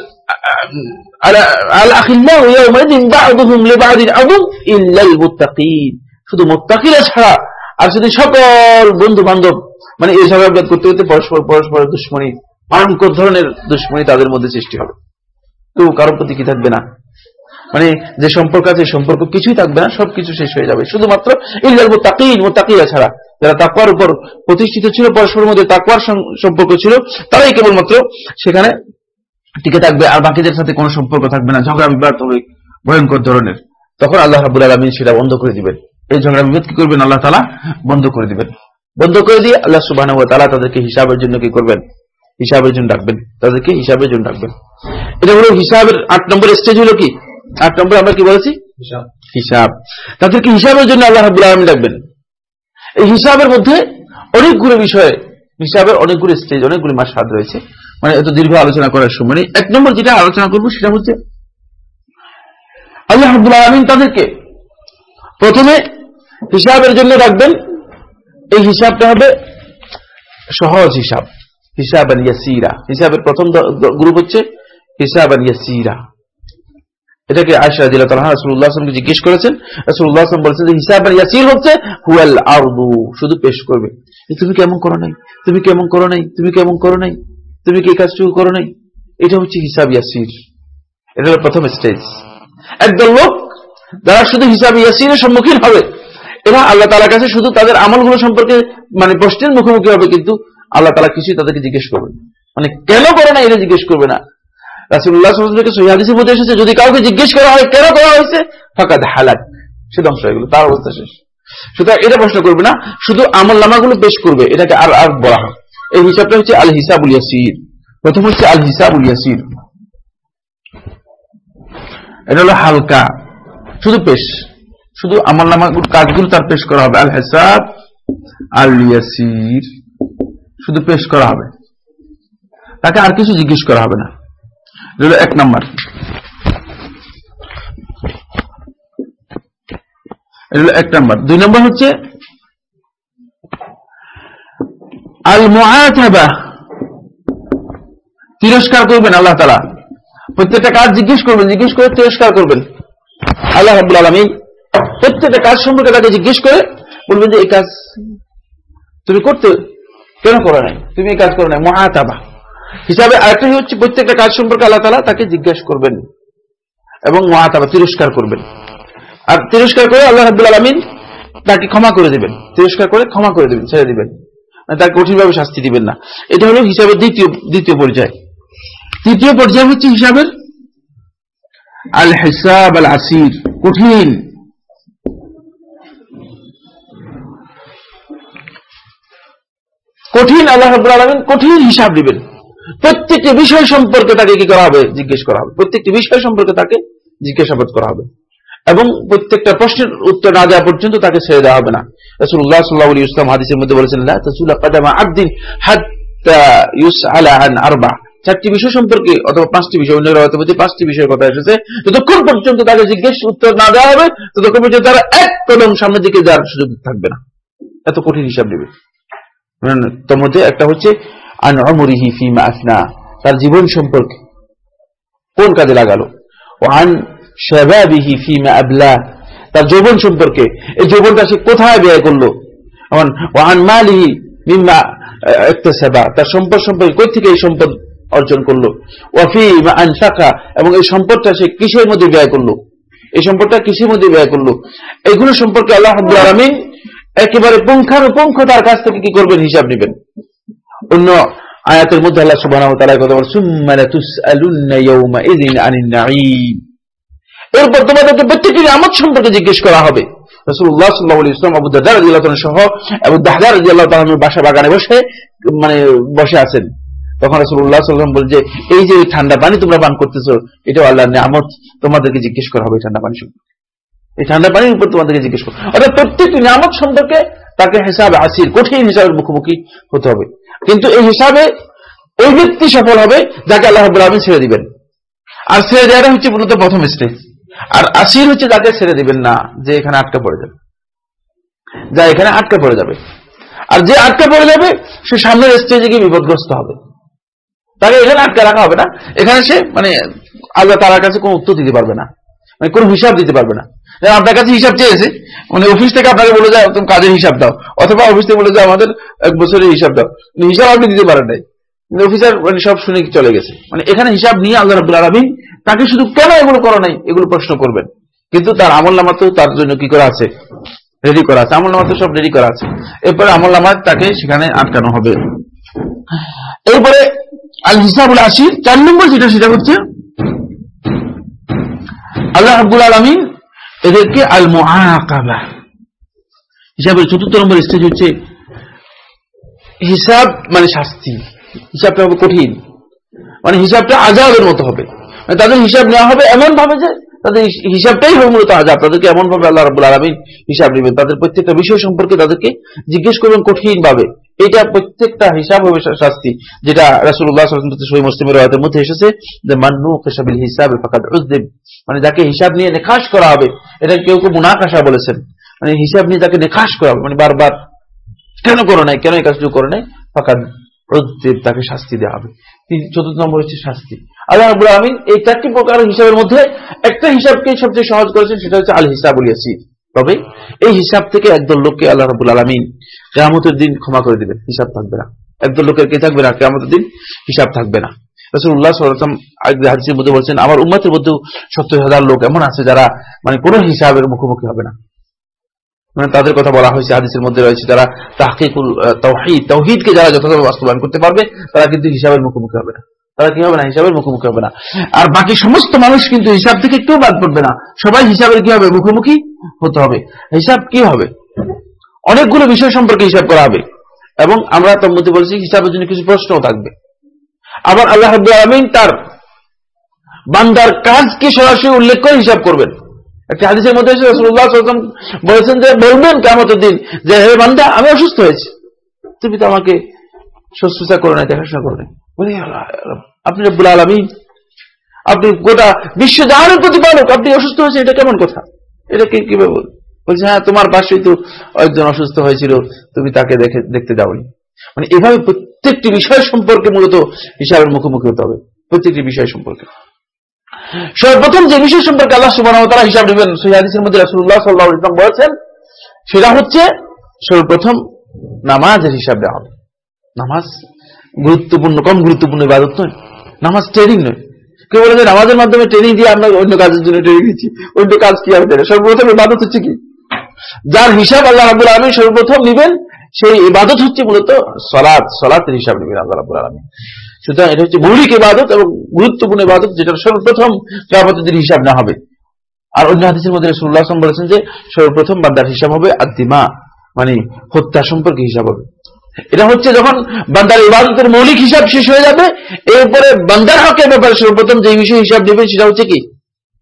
শুধু মুত্তাকিরা ছাড়া আর সকল বন্ধু বান্ধব মানে এই ঝগড়া করতে করতে পরস্পর, পরস্পরের দুশ্মনী ভয়ঙ্কর ধরনের দুশ্মনী তাদের মধ্যে সৃষ্টি হবে। কেউ কারোর প্রতি কি থাকবে না। মানে যে সম্পর্ক আছে সম্পর্ক কিছুই থাকবে না, সবকিছু শেষ হয়ে যাবে। শুধুমাত্র ইল্লাল মুত্তাকিন মুত্তাকিয়া ছাড়া যারা তাকওয়ার উপর প্রতিষ্ঠিত ছিল, পরস্পরের মধ্যে তাকওয়ার সং- সম্পর্ক ছিল, তারাই কেবলমাত্র সেখানে টিকে থাকবে, আর বাকিদের সাথে কোনো সম্পর্ক থাকবে না। ঝগড়া, বিবাদ হবে, ভয়ঙ্কর ধরনের। তখন আল্লাহ রাবুল আলমিন সেটা বন্ধ করে দিবেন। এই ঝগড়া, বিবাদ কি করবেন? আল্লাহ তালা বন্ধ করে দিবেন। বন্ধ করে দিয়ে আল্লাহ সুবাহ তালা তাদেরকে হিসাবের জন্য কি করবেন? হিসাবের জন্য ডাকবেন। তাদেরকে হিসাবের জন্য ডাকবেন। এটা হলো হিসাবের আট নম্বর স্টেজ হলো কি? আট নম্বর আমরা কি বলেছি? হিসাব। তাদেরকে হিসাবের জন্য আল্লাহ রাবুল আলমিন ডাকবেন? এই হিসাবের মধ্যে অনেকগুলো বিষয়ে হিসাবের অনেকগুলো স্টেজ অনেকগুলি মাস হাত রয়েছে। মানে এত দীর্ঘ আলোচনা করার সময় নেই। এক নম্বর যেটা আলোচনা করব সেটা হচ্ছে আল্লাহ আব্দুল আলমিন তাদেরকে প্রথমে হিসাবের জন্য রাখবেন এই হিসাবটা হবে সহজ হিসাব। হিসাব ইয়াসিরা। হিসাবের প্রথম গ্রুপ হচ্ছে হিসাব ইয়াসিরা। এটাকে আয়সা দিল তালা রাসুল্লাহ আসলামকে জিজ্ঞেস করেছেন রাসুল্লাহ আসলাম বলেছেন যে হিসাব ইয়াসির হচ্ছে, হুয়াল আরদু, শুধু পেশ করবে। তুমি কেমন করো নাই? তুমি কেমন করো নাই? তুমি কেমন করো নাই? তুমি কি কাজটুকু করো নাই? এটা হচ্ছে হিসাব ইয়াসির। এটা হলো প্রথম স্টেজ একদল লোক যারা শুধু হিসাব ইয়াসিরের সম্মুখীন হবে, এরা আল্লাহ তালার কাছে শুধু তাদের আমলগুলো সম্পর্কে মানে প্রশ্নের মুখোমুখি হবে, কিন্তু আল্লাহ তালা কিছুই তাদেরকে জিজ্ঞেস করবে। মানে কেন করে না এটা জিজ্ঞেস করবে না? এসেছে, যদি কাউকে জিজ্ঞেস করা হয়, কেন করা হয়েছে? ফাঁকাদ হালাক। সে ধ্বংস হয়ে গেল, তার অবস্থা শেষ। সুতরাং এটা প্রশ্ন করবে না, শুধু আমল নামাগুলো পেশ করবে, এটাকে আর আর বলা হয়। এই হিসাবটা হচ্ছে আল প্রথম হচ্ছে আল এটা হলো হালকা, শুধু পেশ। শুধু আমল নামা কাজগুলো তার পেশ করা হবে। আল শুধু পেশ করা হবে। তাকে আর কিছু জিজ্ঞেস করা হবে না। হলো এক নাম্বার। এক নাম্বার। দুই নম্বর হচ্ছে আল মুআতাবা তিরস্কার করবেন আল্লাহ তালা প্রত্যেকটা কাজ জিজ্ঞেস করবেন, জিজ্ঞেস করে তিরস্কার করবেন। আল্লাহ রাব্বুল আলামিন প্রত্যেকটা কাজ সম্পর্কে তাকে জিজ্ঞেস করে বলবেন যে, এই কাজ তুমি করতে, কেন করো নাই? তুমি এই কাজ করো নাই? মহাতাবা হিসাবে আরেকটা হচ্ছে প্রত্যেকটা কাজ সম্পর্কে আল্লাহ তালা তাকে জিজ্ঞাসা করবেন এবং মহাতাবা, তিরস্কার করবেন। আর তিরস্কার করে আল্লাহ রাব্বুল আলামিন তাকে ক্ষমা করে দিবেন। তিরস্কার করে ক্ষমা করে দিবেন, ছেড়ে দিবেন। মানে তাকে কঠিনভাবে শাস্তি দিবেন না। এটা হলো হিসাবের দ্বিতীয় দ্বিতীয় পর্যায়। তৃতীয় পর্যায় হচ্ছে হিসাবের আল হিসাব আল আসির কঠিন। কঠিন, আল্লাহ রাব্বুল আলামিন কঠিন হিসাব দিবেন। প্রত্যেকটি বিষয় সম্পর্কে তাকে কি করা হবে? জিজ্ঞেস করা হবে। প্রত্যেকটি বিষয় সম্পর্কে তাকে জিজ্ঞাসাবাদ করা হবে। এবং প্রত্যেকটা প্রশ্নের উত্তর না দেওয়া পর্যন্ত তাকে ছেড়ে দেওয়া হবে না। রাসূলুল্লাহ সাল্লাল্লাহু আলাইহি ওয়াসাল্লাম হাদিসের মধ্যে বলেছেন আবদিন আরবা চারটি বিষয় সম্পর্কে অথবা পাঁচটি বিষয়, অন্য পাঁচটি বিষয়ের কথা এসেছে যতক্ষণ পর্যন্ত তাকে জিজ্ঞেস উত্তর না দেওয়া হবে, ততক্ষণ পর্যন্ত তারা এক কদম সামনের দিকে যাওয়ার সুযোগ থাকবে না। এত কঠিন হিসাব নেবে। তোর মধ্যে একটা হচ্ছে আন অমরিহি ফিমা আসনা তার জীবন সম্পর্কে। কোন কাজে লাগালো? ও আন ফিমা আবলা, তার যৌবন সম্পর্কে। এই যৌবনটা সে কোথায় ব্যয় করল? আন মালিহি মিম্মা ইকতাসাবা, তার সম্পদ সম্পর্কে থেকে এই সম্পদ অর্জন করল? ওয়াফি মা আনফাকা, এবং এই সম্পদটা সে কিসের মধ্যে ব্যয় করল? এই সম্পদটা কিসের মধ্যে ব্যয় করল? এগুলো সম্পর্কে আল্লাহ আলামিন একেবারে পুঙ্খানুপুঙ্খ তার কাছ থেকে কি করবেন? হিসাব নেবেন। অন্য আয়াতের মধ্যে আল্লাহ ওয়া কথা নাঈম। এরপর তোমাদেরকে প্রত্যেকটি নিয়ামত সম্পর্কে জিজ্ঞেস করা হবে। রাসূলুল্লাহ সাল্লাল্লাহু আলাইহি ওয়াসাল্লাম, আবু সহ বাসা বাগানে বসে মানে বসে আছেন। তখন আলাইহি ওয়াসাল্লাম বলছে এই যে ঠান্ডা পানি তোমরা পান করতেছো, এটাও আল্লাহর নিয়ামত, তোমাদেরকে জিজ্ঞেস করা হবে ঠান্ডা পানি সম্পর্কে। এই ঠান্ডা পানির উপর তোমাদেরকে জিজ্ঞেস করো অর্থাৎ প্রত্যেকটি নিয়ামত সম্পর্কে তাকে হিসাবে আসির কঠিন হিসাবের মুখোমুখি হতে হবে। কিন্তু এই হিসাবে ওই ব্যক্তি সফল হবে যাকে আল্লাহ রাব্বুল আলামিন ছেড়ে দিবেন। আর ছেড়ে দেওয়াটা হচ্ছে মূলত প্রথম স্টেজ আর আসির হচ্ছে যাকে ছেড়ে দিবেন না, যে এখানে আটকা পড়ে যাবে। যা এখানে আটকা পড়ে যাবে। আর যে আটকা পড়ে যাবে, সে সামনের স্টেজে গিয়ে বিপদগ্রস্ত হবে। তাকে এখানে আটকা রাখা হবে না। এখানে সে মানে আল্লাহ তার কাছে কোনো উত্তর দিতে পারবে না। মানে কোনো হিসাব দিতে পারবে না। আপনার কাছে হিসাব চেয়েছে। মানে অফিস থেকে আপনাকে বলে যায় তুমি কাজের হিসাব দাও। অথবা অফিস থেকে বলে যায় আমাদের এক বছরের হিসাব দাও। হিসাব আপনি দিতে পারেন নাই। অফিসার মানে সব শুনে চলে গেছে। মানে এখানে হিসাব নিয়ে আল্লাহ রাবুল আলমী তাকে শুধু কেন এগুলো করো নাই, এগুলো প্রশ্ন করবেন। কিন্তু তার আমল নামা তার জন্য কি করা আছে? রেডি করা আছে। আমল নামা তো সব রেডি করা আছে। এরপরে আমল নামা তাকে সেখানে আটকানো হবে। এরপরে আল হিসাবুল আসির চার নম্বর যেটা, সেটা হচ্ছে আল্লাহ আব্দুল আলমিন এদেরকে আল মুআকাবা হিসাবের চতুর্থ নম্বর স্টেজ হচ্ছে হিসাব মানে শাস্তি। হিসাবটা হবে কঠিন। মানে হিসাবটা আজাবের মতো হবে। মানে তাদের হিসাব নেওয়া হবে এমন ভাবে যে তাদের হিসাবটাই হবে মূলত আজাব তাদেরকে এমন ভাবে আল্লাহ রাবুল আলমিন হিসাব নেবেন তাদের প্রত্যেকটা বিষয় সম্পর্কে তাদেরকে জিজ্ঞেস করবেন কঠিন ভাবে এটা প্রত্যেকটা হিসাব হবে শাস্তি যেটা মধ্যে এসেছে, যে মান্নু কিসাবিল হিসাব মানে যাকে হিসাব নিয়ে নিকাশ করা হবে, এটা কেউ কেউ মুনাকাশা বলেছেন। মানে হিসাব নিয়ে তাকে নিকাশ করা হবে মানে বারবার, কেন করো নাই, কেন এই কাজটুকু করো নাই? ফাকাদ উযদিব তাকে শাস্তি দেওয়া হবে। চতুর্থ নম্বর হচ্ছে শাস্তি। আল্লাহ রাব্বুল আলামিন এই চারটি প্রকার হিসাবের মধ্যে একটা হিসাবকে সবচেয়ে সহজ করেছেন, সেটা হচ্ছে আল হিসাবুল ইয়াসির। তবে এই হিসাব থেকে একদল লোককে আল্লাহ রাব্বুল আলামিন কেয়ামতের দিন ক্ষমা করে দিবেন, হিসাব থাকবে না। একদল লোকের কে থাকবে না, কেয়ামতের দিন হিসাব থাকবে না। আমার উম্মতের সত্তর হাজার লোক এমন আছে যারা মানে কোনো হিসাবের মুখোমুখি হবে না। মানে তাদের কথা বলা হয়েছে, হাদিসের মধ্যে রয়েছে, যারা তাহকিকুল তাওহীদ, তাওহীদকে যারা যথাযথ বাস্তবায়ন করতে পারবে, তারা কিন্তু হিসাবের মুখোমুখি হবে না। তারা কি হবে না? হিসাবের মুখোমুখি হবে না। আর বাকি সমস্ত মানুষ কিন্তু হিসাব থেকে একটু বাদ পড়বে না। সবাই হিসাবের কি হবে? মুখোমুখি হতে হবে। হিসাব কি হবে? অনেকগুলো বিষয় সম্পর্কে হিসাব করা হবে। এবং আমরা তার মধ্যে বলছি, হিসাবের জন্য কিছু প্রশ্নও থাকবে। আবার আল্লাহ আলামিন তার বান্দার কাজকে সরাসরি উল্লেখ করে হিসাব করবেন। একটা হাদিসের মধ্যে বলেছেন যে, বলবেন কিয়ামতের দিন যে, হে বান্দা, আমি অসুস্থ হয়েছি। তুমি তো আমাকে শুশ্রূষা করো না দেখাশোনা করো না আপনি রব্বুল আলামিন, আপনি গোটা বিশ্ব জাহানের প্রতিপালক, আপনি অসুস্থ হয়েছে এটা কেমন কথা? এটা কি কীভাবে বল? বলছে হ্যাঁ তোমার পাশেই তো একজন অসুস্থ হয়েছিল, তুমি তাকে দেখে, দেখতে যাওনি। মানে এভাবে প্রত্যেকটি বিষয় সম্পর্কে মূলত হিসাবের মুখোমুখি হতে হবে, প্রত্যেকটি বিষয় সম্পর্কে। সর্বপ্রথম যে বিষয় সম্পর্কে আল্লাহ ওয়া তাআলা হিসাব নেবেন সেই হাদিসের মধ্যে রাসূলুল্লাহ সাল্লাল্লাহু আলাইহি ওয়াসাল্লাম বলেছেন, সেটা হচ্ছে সর্বপ্রথম নামাজের হিসাব দেওয়া হবে। নামাজ গুরুত্বপূর্ণ, কম গুরুত্বপূর্ণ ইবাদত নয়, নামাজ ট্রেনিং নয়। কেউ বলে যে নামাজের মাধ্যমে ট্রেনিং দিয়ে আমরা অন্য কাজের জন্য ট্রেনিং দিচ্ছি অন্য কাজ কি হবে সর্বপ্রথম ইবাদত হচ্ছে কি? যার হিসাব আল্লাহ রাবুল আলমী সর্বপ্রথম নিবেন সেই ইবাদত হচ্ছে মূলত সলাদ সলাতের হিসাব নেবেন আল্লাহ রাবুল আলমী সুতরাং এটা হচ্ছে মৌলিক ইবাদত এবং গুরুত্বপূর্ণ ইবাদত যেটা সর্বপ্রথম কেয়ামতের হিসাব না হবে। আর অন্য হাদিসের মধ্যে রসুল্লাহ বলেছেন যে সর্বপ্রথম বান্দার হিসাব হবে আদিমা মানে হত্যা সম্পর্কে হিসাব হবে। এটা হচ্ছে যখন বান্দার ইবাদতের মৌলিক হিসাব শেষ হয়ে যাবে, এরপরে বান্দার হকের ব্যাপারে সর্বপ্রথম যে বিষয়ে হিসাব দেবে সেটা হচ্ছে কি?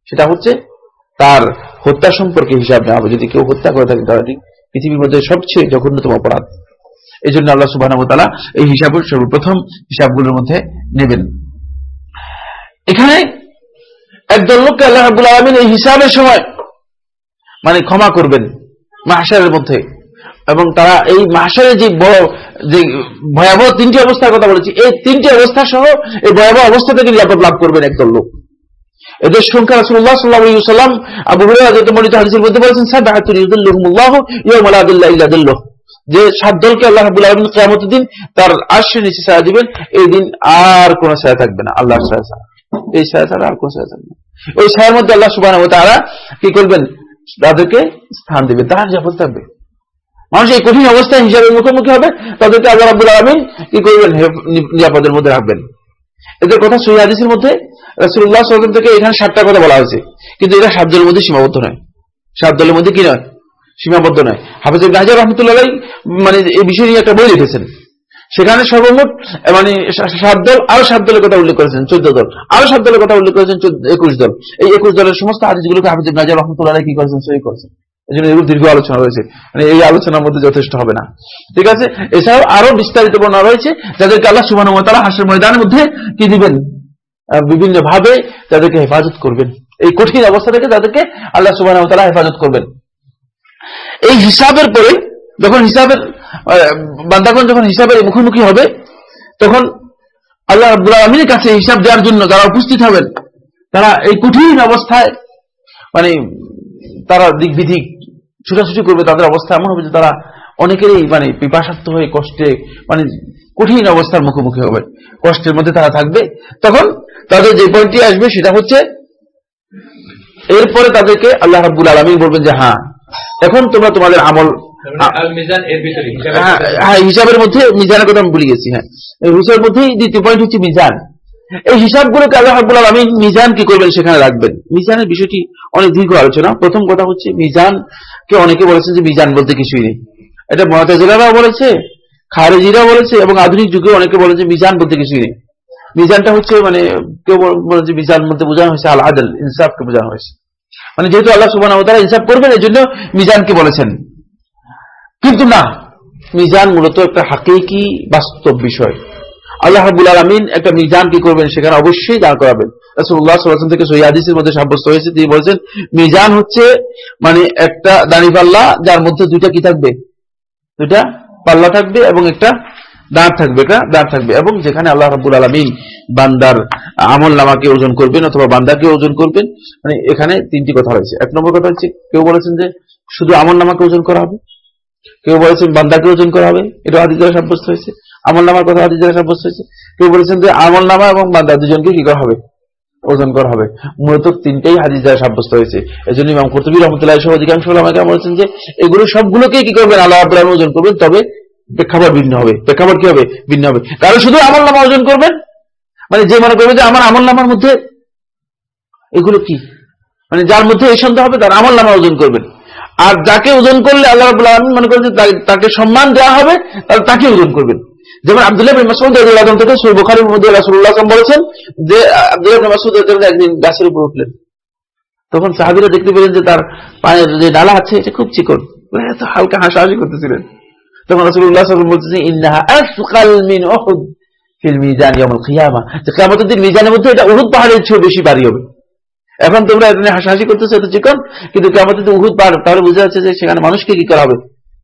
সেটা হচ্ছে তার হত্যা সম্পর্কে হিসাব নেওয়া হবে। যদি কেউ হত্যা করে থাকে তাহলে পৃথিবীর মধ্যে সবচেয়ে জঘন্যতম অপরাধ। এই জন্য আল্লাহ সুবাহ এই হিসাব সর্বপ্রথম হিসাবগুলোর মধ্যে নেবেন। এখানে একদল লোককে আল্লাহ রাবুল আলমিন এই হিসাবের সময় মানে ক্ষমা করবেন মাহাসারের মধ্যে। এবং তারা এই মাহাসারের যে বড় যে ভয়াবহ তিনটি অবস্থার কথা বলেছি, এই তিনটি অবস্থা সহ এই ভয়াবহ অবস্থা থেকে নিরাপদ লাভ করবেন একদল লোক। এদের সংখ্যা রাসূলুল্লাহ সাল্লাল্লাহু আলাইহি আবু মনিত হাদিসের মধ্যে বলেছেন যে সাত দলকে আল্লাহ কিয়ামতের দিন তার আরশের নিচে ছায়া দিবেন, এই দিন আর কোন ছায়া থাকবে না আল্লাহ এই ছায়া ছাড়া আর কোন ছায়া থাকবে না। ওই ছায়ার মধ্যে আল্লাহ ওয়া তাআলা কি করবেন? তাদেরকে স্থান দিবেন তার নিরাপদ থাকবে। মানুষ এই কঠিন অবস্থায় হিসাবে মুখোমুখি হবে, তাদেরকে আল্লাহ রাব্বুল আলামিন কি করবেন? নিরাপদের মধ্যে রাখবেন। এদের কথা সহি হাদিসের মধ্যে সাল্লাল্লাহু আলাইহি থেকে এখানে সাতটা কথা বলা হয়েছে। কিন্তু এটা সাত দলের মধ্যে সীমাবদ্ধ নয়। সাত দলের মধ্যে কি নয়? সীমাবদ্ধ নয়। হাফিজ হাজার রহমতুল্লাহ মানে এই বিষয় নিয়ে একটা বই লিখেছেন। সেখানে সর্বমোট মানে সাত দল আরও সাত দলের কথা উল্লেখ করেছেন, চোদ্দ দল। আরও সাত দলের কথা উল্লেখ করেছেন একুশ দল। এই একুশ দলের সমস্ত হাদিসগুলোকে হাফিজ ইবনে হাজার রহমতুল্লাহ কি করেছেন? সহি করেছেন। এগুলো দীর্ঘ আলোচনা রয়েছে। মানে এই আলোচনার মধ্যে যথেষ্ট হবে না। ঠিক আছে? এছাড়াও আরও বিস্তারিত বর্ণনা রয়েছে, যাদেরকে আল্লাহ সুবাহ তারা হাসের ময়দানের মধ্যে কি দিবেন? বিভিন্ন ভাবে তাদেরকে হেফাজত করবেন। এই কঠিন অবস্থা থেকে তাদেরকে আল্লাহ সুবাহ হেফাজত করবেন। এই হিসাবের পরে যখন হিসাবের বান্দাগণ যখন হিসাবের মুখোমুখি হবে, তখন আল্লাহ আব্দুল আলমীর কাছে হিসাব দেওয়ার জন্য যারা উপস্থিত হবেন, তারা এই কঠিন অবস্থায় মানে তারা দিক বিধিক ছুটাছুটি করবে তাদের অবস্থা এমন হবে যে তারা অনেকেরই মানে পিপাসার্থ হয়ে কষ্টে মানে কঠিন অবস্থার মুখোমুখি হবে। কষ্টের মধ্যে তারা থাকবে। তখন তাদের যে পয়েন্টটি আসবে সেটা হচ্ছে এরপরে তাদেরকে আল্লাহ রাব্বুল আলমী বলবেন যে হ্যাঁ এখন তোমরা তোমাদের আমল হ্যাঁ হিসাবের মধ্যে মিজানের কথা আমি ভুলে গেছি হ্যাঁ। হিসাবের মধ্যেই দ্বিতীয় পয়েন্ট হচ্ছে মিজান। এই হিসাবগুলোকে আল্লাহ রাব্বুল আলামিন মিজান কি করবেন সেখানে রাখবেন? মিজানের বিষয়টি অনেক দীর্ঘ আলোচনা। প্রথম কথা হচ্ছে মিজান কে অনেকে বলেছেন যে মিজান বলতে কিছুই নেই। এটা মহাতাজিরাও বলেছে, খারেজিরাও বলেছে এবং আধুনিক যুগে অনেকে বলে যে মিজান বলতে কিছুই নেই। মিজানটা হচ্ছে মানে কেউ বলে যে মিজান বলতে বোঝানো হয়েছে আল আদল ইনসাফকে বোঝানো হয়েছে। মানে যেহেতু আল্লাহ সুবাহ তারা ইনসাফ করবেন এই জন্য মিজানকে বলেছেন। কিন্তু না, মিজান মূলত একটা হাকিকি বাস্তব বিষয়। আল্লাহ রাবুল আলমিন একটা মিজান কি করবেন সেখানে অবশ্যই দাঁড় করাবেন। সাল্লাল্লাহু থেকে সহিহ হাদিসের মধ্যে সাব্যস্ত হয়েছে, তিনি বলেছেন, মিজান হচ্ছে মানে একটা দাঁড়িপাল্লা যার মধ্যে দুইটা কি থাকবে? দুইটা পাল্লা থাকবে এবং একটা দাঁড় থাকবে এটা দাঁড় থাকবে এবং যেখানে আল্লাহ রাবুল আলমিন বান্দার আমল নামাকে ওজন করবেন অথবা বান্দাকে ওজন করবেন মানে এখানে তিনটি কথা রয়েছে। এক নম্বর কথা হচ্ছে, কেউ বলেছেন যে শুধু আমল নামাকে ওজন করা হবে? কেউ বলেছেন বান্দাকে ওজন করা হবে? এটা হাদিস সাব্যস্ত হয়েছে। আমল নামার কথা দ্বারা সাব্যস্ত হয়েছে কেউ বলেছেন যে আমল নামা এবং বান্দা দুজনকে কি করা হবে? ওজন করা হবে। মূলত তিনটেই হাদিস দ্বারা সাব্যস্ত হয়েছে। এই জন্য ইমাম কর্তবী রহমতুল্লাহ সহ অধিকাংশ আমাকে বলেছেন যে, এগুলো সবগুলোকেই কি করবেন? আল্লাহ আব্রাহ ওজন করবেন, তবে প্রেক্ষাপট ভিন্ন হবে। প্রেক্ষাপট কি হবে? ভিন্ন হবে। কারণ শুধু আমল নামা ওজন করবেন? মানে যে মনে করবে যে, আমার আমল নামার মধ্যে এগুলো কি? মানে যার মধ্যে এই সন্দেহ হবে, তার আমল নামা ওজন করবেন। আর যাকে ওজন করলে আল্লাহ রাবুল মনে করেন যে তাকে সম্মান দেওয়া হবে, তাহলে তাকে ওজন করবেন। যেমন আব্দুল্লাহ বিন মাসউদ থেকে মধ্যে বলেছেন যে, আব্দুল্লাহ বিন মাসউদ একদিন গাছের উপর উঠলেন। তখন সাহাবীরা দেখতে পেলেন যে তার পায়ের যে ডালা আছে, এটা খুব চিকন। ওরা এত হালকা হাসাহাসি করতেছিলেন। তখন মিন দিন এটা চেয়ে বেশি হবে। এখন তোমরা হাসাহাসি চিকন, কিন্তু বোঝা যাচ্ছে যে সেখানে মানুষকে কি করা হবে?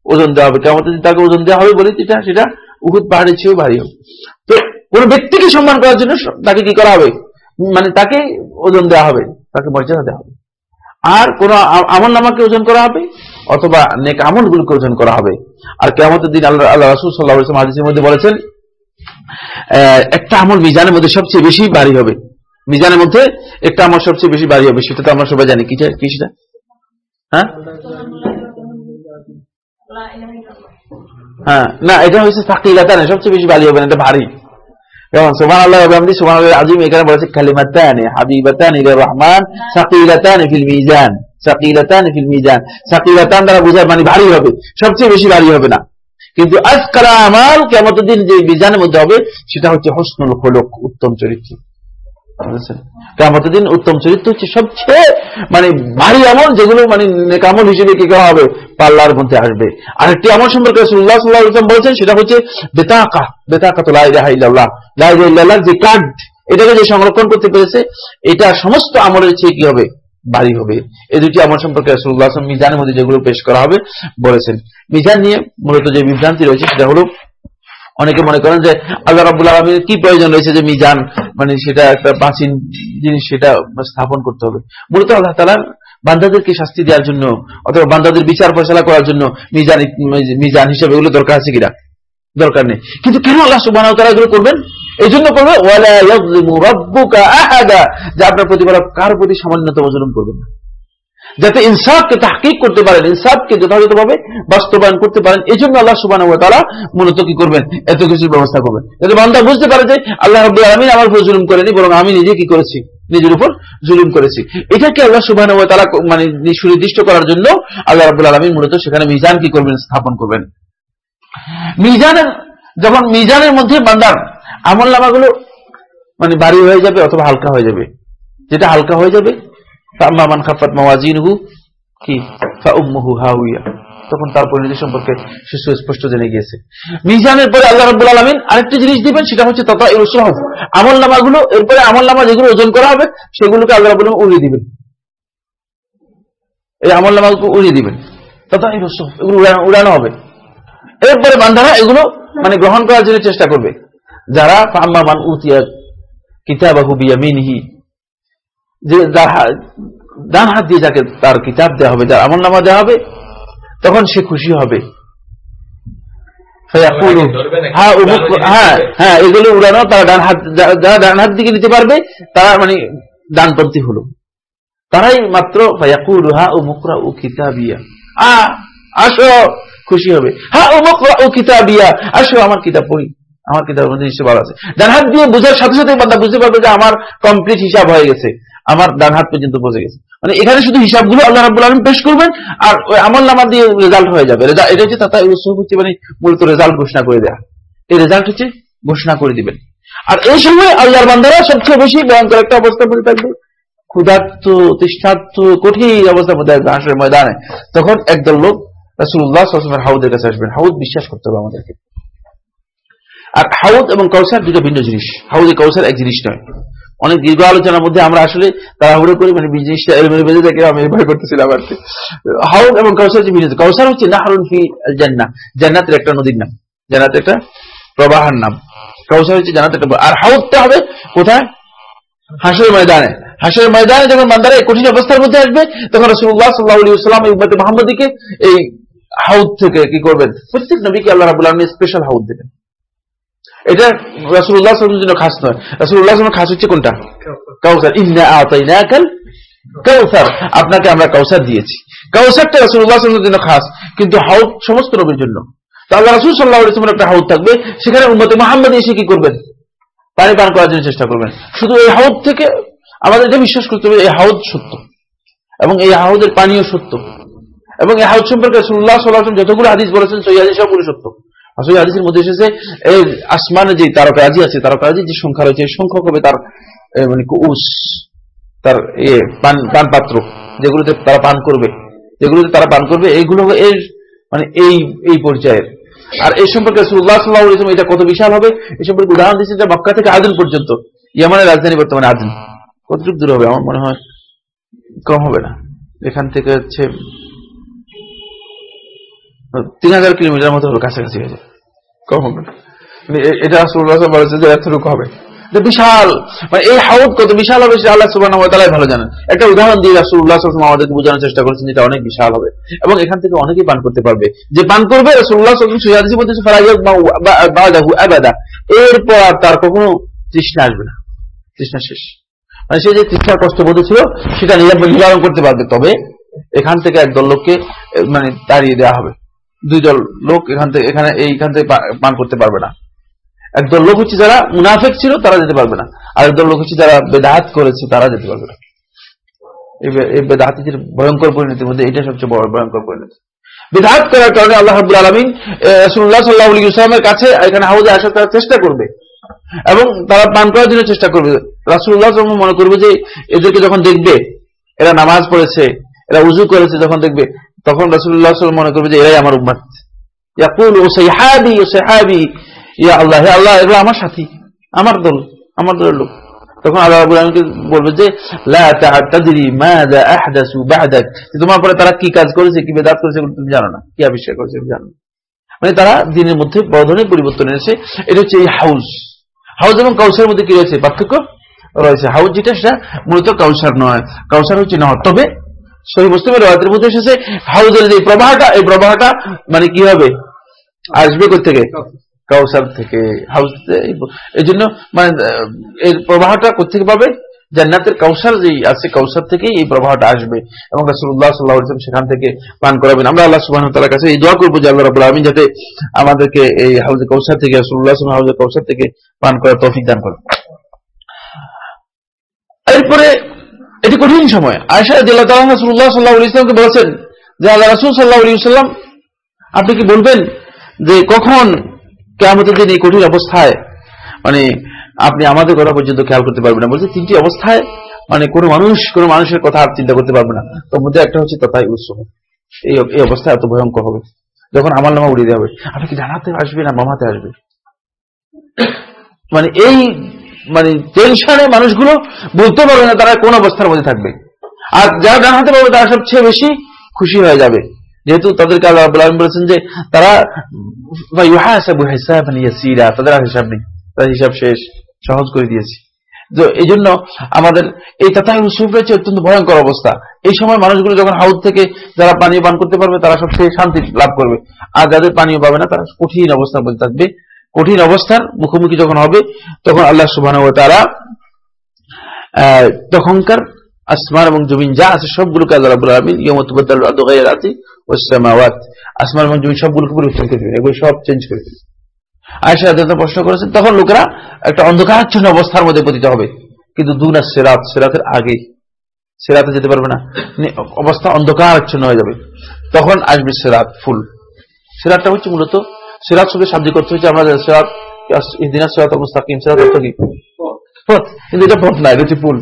ওজন দেওয়া হবে। কেমন তাকে ওজন দেওয়া হবে বলে যেটা, সেটা উহুদ পাহাড়ের চেয়েও ভারী হবে। তো কোন ব্যক্তিকে সম্মান করার জন্য তাকে কি করা হবে? মানে তাকে ওজন দেওয়া হবে, তাকে মর্যাদা দেওয়া হবে। আর কোন আমল নামাকে ওজন করা হবে, অথবা নেক আমল গুলোকে ওজন করা হবে। আর কেমন দিন আল্লাহ আল্লাহ রাসুল সাল্লাহ হাদিসের মধ্যে বলেছেন একটা আমল মিজানের মধ্যে সবচেয়ে বেশি ভারী হবে। মিজানের মধ্যে একটা আমল সবচেয়ে বেশি ভারী হবে, সেটা তো আমরা সবাই জানি। কি সেটা? হ্যাঁ? লা ইলাহা ইল্লাল্লাহ। হ্যাঁ না এটা হচ্ছে সাকিলাতান সবচেয়ে বেশি ভারী হবে না এটা ভারী যেমন সুবহান আল্লাহ আবিহামদি সুবহান আল্লাহ আজিম এখানে বলেছে কালিমাতান হাবিবাতান ইলা রহমান সাকিলাতান ফিল মিজান সাকিলাতান ফিল মিজান সাকিলাতান দ্বারা বোঝায় মানে ভারী হবে সবচেয়ে বেশি ভারী হবে না কিন্তু আজকালা আমাল কেমন দিন যে মিজানের মধ্যে হবে, সেটা হচ্ছে হসনুল খোলক, উত্তম চরিত্র। বুঝেছেন? দিন উত্তম চরিত্র হচ্ছে সবচেয়ে মানে ভারী আমল যেগুলো মানে হিসেবে কি করা হবে? পাল্লার মধ্যে আসবে। আরেকটি আমল সম্পর্কে আলাইহি ওয়াসাল্লাম বলেছেন, সেটা হচ্ছে বেতাকা বেতাকা তো যে কার্ড এটাকে যে সংরক্ষণ করতে পেরেছে, এটা সমস্ত আমলের চেয়ে কি হবে? ভারী হবে। এই দুটি আমল সম্পর্কে মিজানের মধ্যে যেগুলো পেশ করা হবে বলেছেন। মিজান নিয়ে মূলত যে বিভ্রান্তি রয়েছে, সেটা হলো অনেকে মনে করেন যে আল্লাহ রাবুল আলমীর কি প্রয়োজন রয়েছে যে মিজান মানে সেটা একটা প্রাচীন জিনিস সেটা স্থাপন করতে হবে। মূলত আল্লাহ তালার বান্দাদেরকে শাস্তি দেওয়ার জন্য অথবা বান্দাদের বিচার ফয়সলা করার জন্য মিজান মিজান হিসেবে এগুলো দরকার আছে কিনা? দরকার নেই। কিন্তু কেন আল্লাহ সুবাহ তারা এগুলো করবেন? এই জন্য করবে যে আপনার প্রতিপালক কার প্রতি সামান্যতম জুলুম করবেন না। যাতে ইনসাফকে তাহকিক করতে পারেন, ইনসাফকে যথাযথভাবে বাস্তবায়ন করতে পারেন এই জন্য আল্লাহ সুবাহ তারা মূলত কি করবেন? এত কিছুর ব্যবস্থা করবেন। যাতে বান্দা বুঝতে পারে যে আল্লাহ রব্বুল আলমিন আমার উপর জুলুম করেনি, বরং আমি নিজে কি করেছি? নিজের উপর জুলুম করেছি। এটাকে আল্লাহ সুবাহ তারা মানে সুনির্দিষ্ট করার জন্য আল্লাহ রব্বুল আলমিন মূলত সেখানে মিজান কি করবেন? স্থাপন করবেন। মিজানের যখন মিজানের মধ্যে বান্দার আমল নামাগুলো মানে ভারী হয়ে যাবে অথবা হালকা হয়ে যাবে, যেটা হালকা হয়ে যাবে কি তখন তার পরিণতি সম্পর্কে সে সুস্পষ্ট জেনে গিয়েছে। মিজানের পরে আল্লাহ আরেকটি জিনিস দিবেন, সেটা হচ্ছে তথা ইউসরাফ আমল এরপরে আমল নামা যেগুলো ওজন করা হবে, সেগুলোকে আল্লাহ উড়িয়ে দিবেন। এই আমল নামাগুলো উড়িয়ে দিবেন। তথা ইউসরাফ এগুলো উড়ানো হবে। এরপরে বান্ধারা এগুলো মানে গ্রহণ করার জন্য চেষ্টা করবে। যারা ফাম্মা মান উতিয়া কিতাবাহু বিয়ামিনহি যে যার ডান হাত দিয়ে যাকে তার কিতাব দেওয়া হবে যার আমল নামা দেওয়া হবে তখন সে খুশি হবে। ফয়াকুলু, হ্যাঁ হ্যাঁ হ্যাঁ এগুলো উড়ানো তারা ডান হাত যারা ডান হাত দিকে দিতে পারবে তারা মানে ডানপন্থী হলো। তারাই মাত্র ফায়াকুলু হা ও মুকরা ও কিতাবিয়া। আ আসো খুশি হবে। হ্যাঁ ও মুকরা ও কিতাবিয়া আসো আমার কিতাব পড়ি। আমার কিতাবের মধ্যে হিসেবে ভালো আছে। ডান হাত দিয়ে বোঝার সাথে সাথে বান্দা বুঝতে পারবে যে আমার কমপ্লিট হিসাব হয়ে গেছে। আমার ডান হাত পর্যন্ত পৌঁছে গেছে। মানে এখানে শুধু হিসাবগুলো আল্লাহ রাব্বুল আলামিন পেশ করবেন আর আমল নামা দিয়ে রেজাল্ট হয়ে যাবে। এটা হচ্ছে তাতা হচ্ছে মানে মূলত রেজাল্ট ঘোষণা করে দেয়া। এই রেজাল্ট হচ্ছে ঘোষণা করে দিবেন। আর এই সময় আল্লাহর বান্দারা সবচেয়ে বেশি ভয়ঙ্কর একটা অবস্থার মধ্যে থাকবে। ক্ষুধার্ত তৃষ্ণার্ত কঠিন অবস্থার মধ্যে আসবে হাসরের ময়দানে। তখন একদল লোক সাল্লাল্লাহু হাউদের কাছে আসবেন। হাউদ বিশ্বাস করতে হবে আমাদেরকে। আর হাউদ এবং কাউসার দুটো ভিন্ন জিনিস। হাউদে কাউসার এক জিনিস নয়। অনেক দীর্ঘ আলোচনার মধ্যে আমরা আসলে তাড়াহুড়ো করি মানে জিনিসটা এলোমেলো বেঁধে থেকে আমি ভয় করতেছিলাম আর কি। হাউদ এবং কাউসার যে ভিন্ন কাউসার হচ্ছে নাহরুন ফি জান্নাহ জান্নাতের একটা নদীর নাম, জান্নাতের একটা প্রবাহের নাম। কাউসার হচ্ছে জান্নাতের একটা আর হাউদটা হবে কোথায়? হাসের ময়দানে। হাসের ময়দানে যখন বান্দারা এই কঠিন অবস্থার মধ্যে আসবে, তখন রসুল্লাহ সাল্লাহ আলী সাল্লাম এই উম্মতে মোহাম্মদীকে এই হাউদ থেকে কি করবেন? প্রত্যেক নবীকে আল্লাহ রাবুল আলমী স্পেশাল হাউদ দেবেন। এটা রসুল্লাহ সাল্লামের জন্য খাস নয়। রসুল্লাহ খাস হচ্ছে কোনটা? কাউসার। ইন্না আতাইনাকাল কাউসার। আপনাকে আমরা কাউসার দিয়েছি। কাউসারটা রসুল্লাহ সাল্লামের জন্য খাস কিন্তু হাউদ সমস্ত নবীর জন্য। তো আল্লাহ রসুল সাল্লাহ ইসলামের একটা হাউদ থাকবে সেখানে উম্মতে মোহাম্মদ এসে কি করবেন? পানি পান করার জন্য চেষ্টা করবেন। শুধু এই হাউদ থেকে আমাদের এটা বিশ্বাস করতে হবে এই হাউদ সত্য। এবং এই হাউদের পানিও সত্য। এবং এই হাউদ সম্পর্কে সুল্লাহ সাল্লাহ যতগুলো হাদিস বলেছেন সেই হাদিস সবগুলো সত্য। আসলে হাদিসের মধ্যে এসেছে, এই আসমানে যে তারকারাজি আছে তারকারাজি যে সংখ্যা রয়েছে সংখ্যক হবে তার মানে উস, তার, এ, পান পান পাত্র যেগুলোতে তারা পান করবে। যেগুলোতে তারা পান করবে, এইগুলো এর মানে এই এই পর্যায়ের। আর এই সম্পর্কে সুল্লাহ সাল্লাহ এটা কত বিশাল হবে এই সম্পর্কে উদাহরণ দিচ্ছেন যে মক্কা থেকে আদিন পর্যন্ত। ইয়ামানের রাজধানী বর্তমানে আদিন। কতটুকু দূর হবে আমার মনে হয়? কম হবে না। এখান থেকে হচ্ছে তিন হাজার কিলোমিটার মতো কাছাকাছি হয়ে যাবে কম হবে না মানে এটা ওয়াসাল্লাম বলেছে যে এতটুকু হবে। বিশাল মানে এই হাউদ কত বিশাল হবে সেটা আল্লাহ সুবহানাহু ওয়া তাআলাই ভালো জানেন। একটা উদাহরণ দিয়ে ওয়াসাল্লাম আমাদেরকে বোঝানোর চেষ্টা করেছেন যেটা অনেক বিশাল হবে। এবং এখান থেকে অনেকেই পান করতে পারবে। যে পান করবে বলতেছে এরপর আর তার কখনো তৃষ্ণা আসবে না। তৃষ্ণা শেষ। মানে সে যে তৃষ্ণার কষ্ট বোধ ছিল সেটা নিরাপদ নিবারণ করতে পারবে। তবে এখান থেকে একদল লোককে মানে তাড়িয়ে দেওয়া হবে। দুই দল লোক এখান থেকে, এখানে, এইখান থেকে পান করতে পারবে না। একদল লোক হচ্ছে যারা মুনাফেক ছিল, তারা যেতে পারবে না। আর একদল লোক হচ্ছে যারা বেদাহাত করেছে, তারা যেতে পারবে না। এই বেদাহাতির ভয়ঙ্কর পরিণতির মধ্যে এটা সবচেয়ে বড় ভয়ঙ্কর পরিণতি। বেদাহাত করার কারণে আল্লাহ হাবুল আলমিন রসুল্লাহ সাল্লাহ ইসলামের কাছে, এখানে হাউজে আসার তারা চেষ্টা করবে। এবং তারা পান করার জন্য চেষ্টা করবে। রাসুল্লাহ মনে করবে যে, এদেরকে যখন দেখবে, এরা নামাজ পড়েছে, এরা উজু করেছে, যখন দেখবে তখন রাসুল্লাহ মনে করবে যে এরাই আমার ইয়া আল্লাহ আল্লাহ, এগুলো আমার সাথী, আমার দল, আমার দলের লোক। তখন আল্লাহ বলবে যে তোমার পরে তারা কি কাজ করেছে, কি বেদাত করেছে তুমি জানো না, কি আবিষ্কার করেছে তুমি জানো মানে তারা দিনের মধ্যে বড় ধরনের পরিবর্তন এনেছে, এটা হচ্ছে এই হাউস হাউস এবং কাউসারের মধ্যে কি রয়েছে পার্থক্য? রয়েছে হাউস যেটা, সেটা মূলত কাউসার নয়, কাউসার হচ্ছে নহর। তবে সহি মুসলিমের রাতের মধ্যে এসেছে, হাউজের যে প্রবাহটা, এই প্রবাহটা মানে কি হবে? আসবে থেকে কাউসার থেকে। হাউস এই জন্য মানে এর প্রবাহটা কোথেকে পাবে? জান্নাতের যেই আছে, কাউসার থেকেই এই আসবে। এবং আলাইহি সেখান থেকে পান করাবেন। আমরা আল্লাহ ওয়া কাছে এই দোয়া করব যে আল্লাহ যাতে আমাদেরকে এই হাউজে কাউসার থেকে হাউজে কাউসার থেকে পান করার তৌফিক দান করেন। এরপরে এটি কঠিন সময়। আয়সা তাআলা রাসূলুল্লাহ সাল্লাল্লাহু বলেছেন যে, আল্লাহ রাসূল সাল্লাল্লাহু আলাইহি ওয়াসাল্লাম, আপনি কি বলবেন যে, কখন কেয়ামতের দিন এই কঠিন অবস্থায় মানে আপনি আমাদের কথা পর্যন্ত খেয়াল করতে পারবেন না? বলছে, তিনটি অবস্থায় মানে কোনো মানুষ, কোনো মানুষের কথা আর চিন্তা করতে পারবে না। তার মধ্যে একটা হচ্ছে তথাই উৎসব এই এই অবস্থা এত ভয়ঙ্কর হবে। যখন আমার নামা উড়িয়ে দেওয়া হবে, আপনি কি জানাতে আসবে না মামাতে আসবে? মানে এই মানে টেনশনে মানুষগুলো বলতে পারবে না তারা কোন অবস্থার মধ্যে থাকবে। আর যারা জানাতে পারবে তারা সবচেয়ে বেশি খুশি হয়ে যাবে। যেহেতু তাদেরকে আল্লাহ বলেছেন যে তারা তাদের হিসাব নেই। তাদের হিসাব শেষ। সহজ করে দিয়েছি। তো এই জন্য আমাদের এই তাতাই সুফ রয়েছে অত্যন্ত ভয়ঙ্কর অবস্থা। এই সময় মানুষগুলো যখন হাউদ থেকে যারা পানীয় পান করতে পারবে, তারা সবচেয়ে শান্তি লাভ করবে। আর যাদের পানীয় পাবে না, তারা কঠিন অবস্থার মধ্যে থাকবে। কঠিন অবস্থার মুখোমুখি যখন হবে, তখন আল্লাহ সুবাহ তারা তখনকার আসমান এবং জমিন যা আছে সবগুলোকে আল্লাহ আসমান এবং জমিন সবগুলোকে পরিবর্তন করে দিবেন, এগুলো সব চেঞ্জ করে দিবেন। রাদিয়াল্লাহু প্রশ্ন করেছেন, তখন লোকেরা একটা অন্ধকারাচ্ছন্ন অবস্থার মধ্যে পতিত হবে। কিন্তু দুনা সেরাত, সেরাতের আগেই। সেরাতে যেতে পারবে না। নি- অবস্থা অন্ধকারাচ্ছন্ন হয়ে যাবে। তখন আসবে সেরাত, ফুল। সেরাতটা হচ্ছে মূলত সিরাত শুধু শাব্দিক করতে হচ্ছে আমরা সিরাত ইহদিনাস সিরাত মুস্তাকিম সিরাত অর্থ কি? কিন্তু এটা পথ না এটা হচ্ছে পুল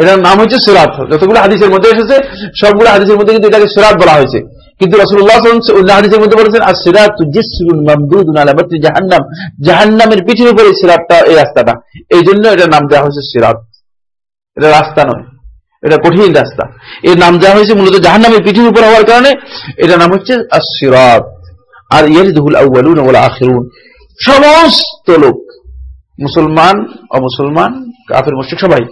এটার নাম হচ্ছে সিরাত। যতগুলো হাদিসের মধ্যে এসেছে সবগুলো হাদিসের মধ্যে কিন্তু এটাকে সিরাত বলা হয়েছে। কিন্তু রাসূলুল্লাহ সাল্লাল্লাহু আলাইহি ওয়াসাল্লাম হাদিসের মধ্যে বলেছেন mamdudun ala জাহান্নাম। জাহান্নামের পিঠের উপরে এই সিরাতটা এই রাস্তাটা। এই জন্য এটা নাম দেওয়া হয়েছে সিরাত। এটা রাস্তা নয় এটা কঠিন রাস্তা। এর নাম দেওয়া হয়েছে মূলত জাহান্নামের পিঠের উপর হওয়ার কারণে। এটা নাম হচ্ছে as-sirat আর ইয়ারিদুল আউয়ালুন ওয়াল আখিরুন। সমস্ত লোক, মুসলমান, অমুসলমান, কাফের, মুশরিক সবাই,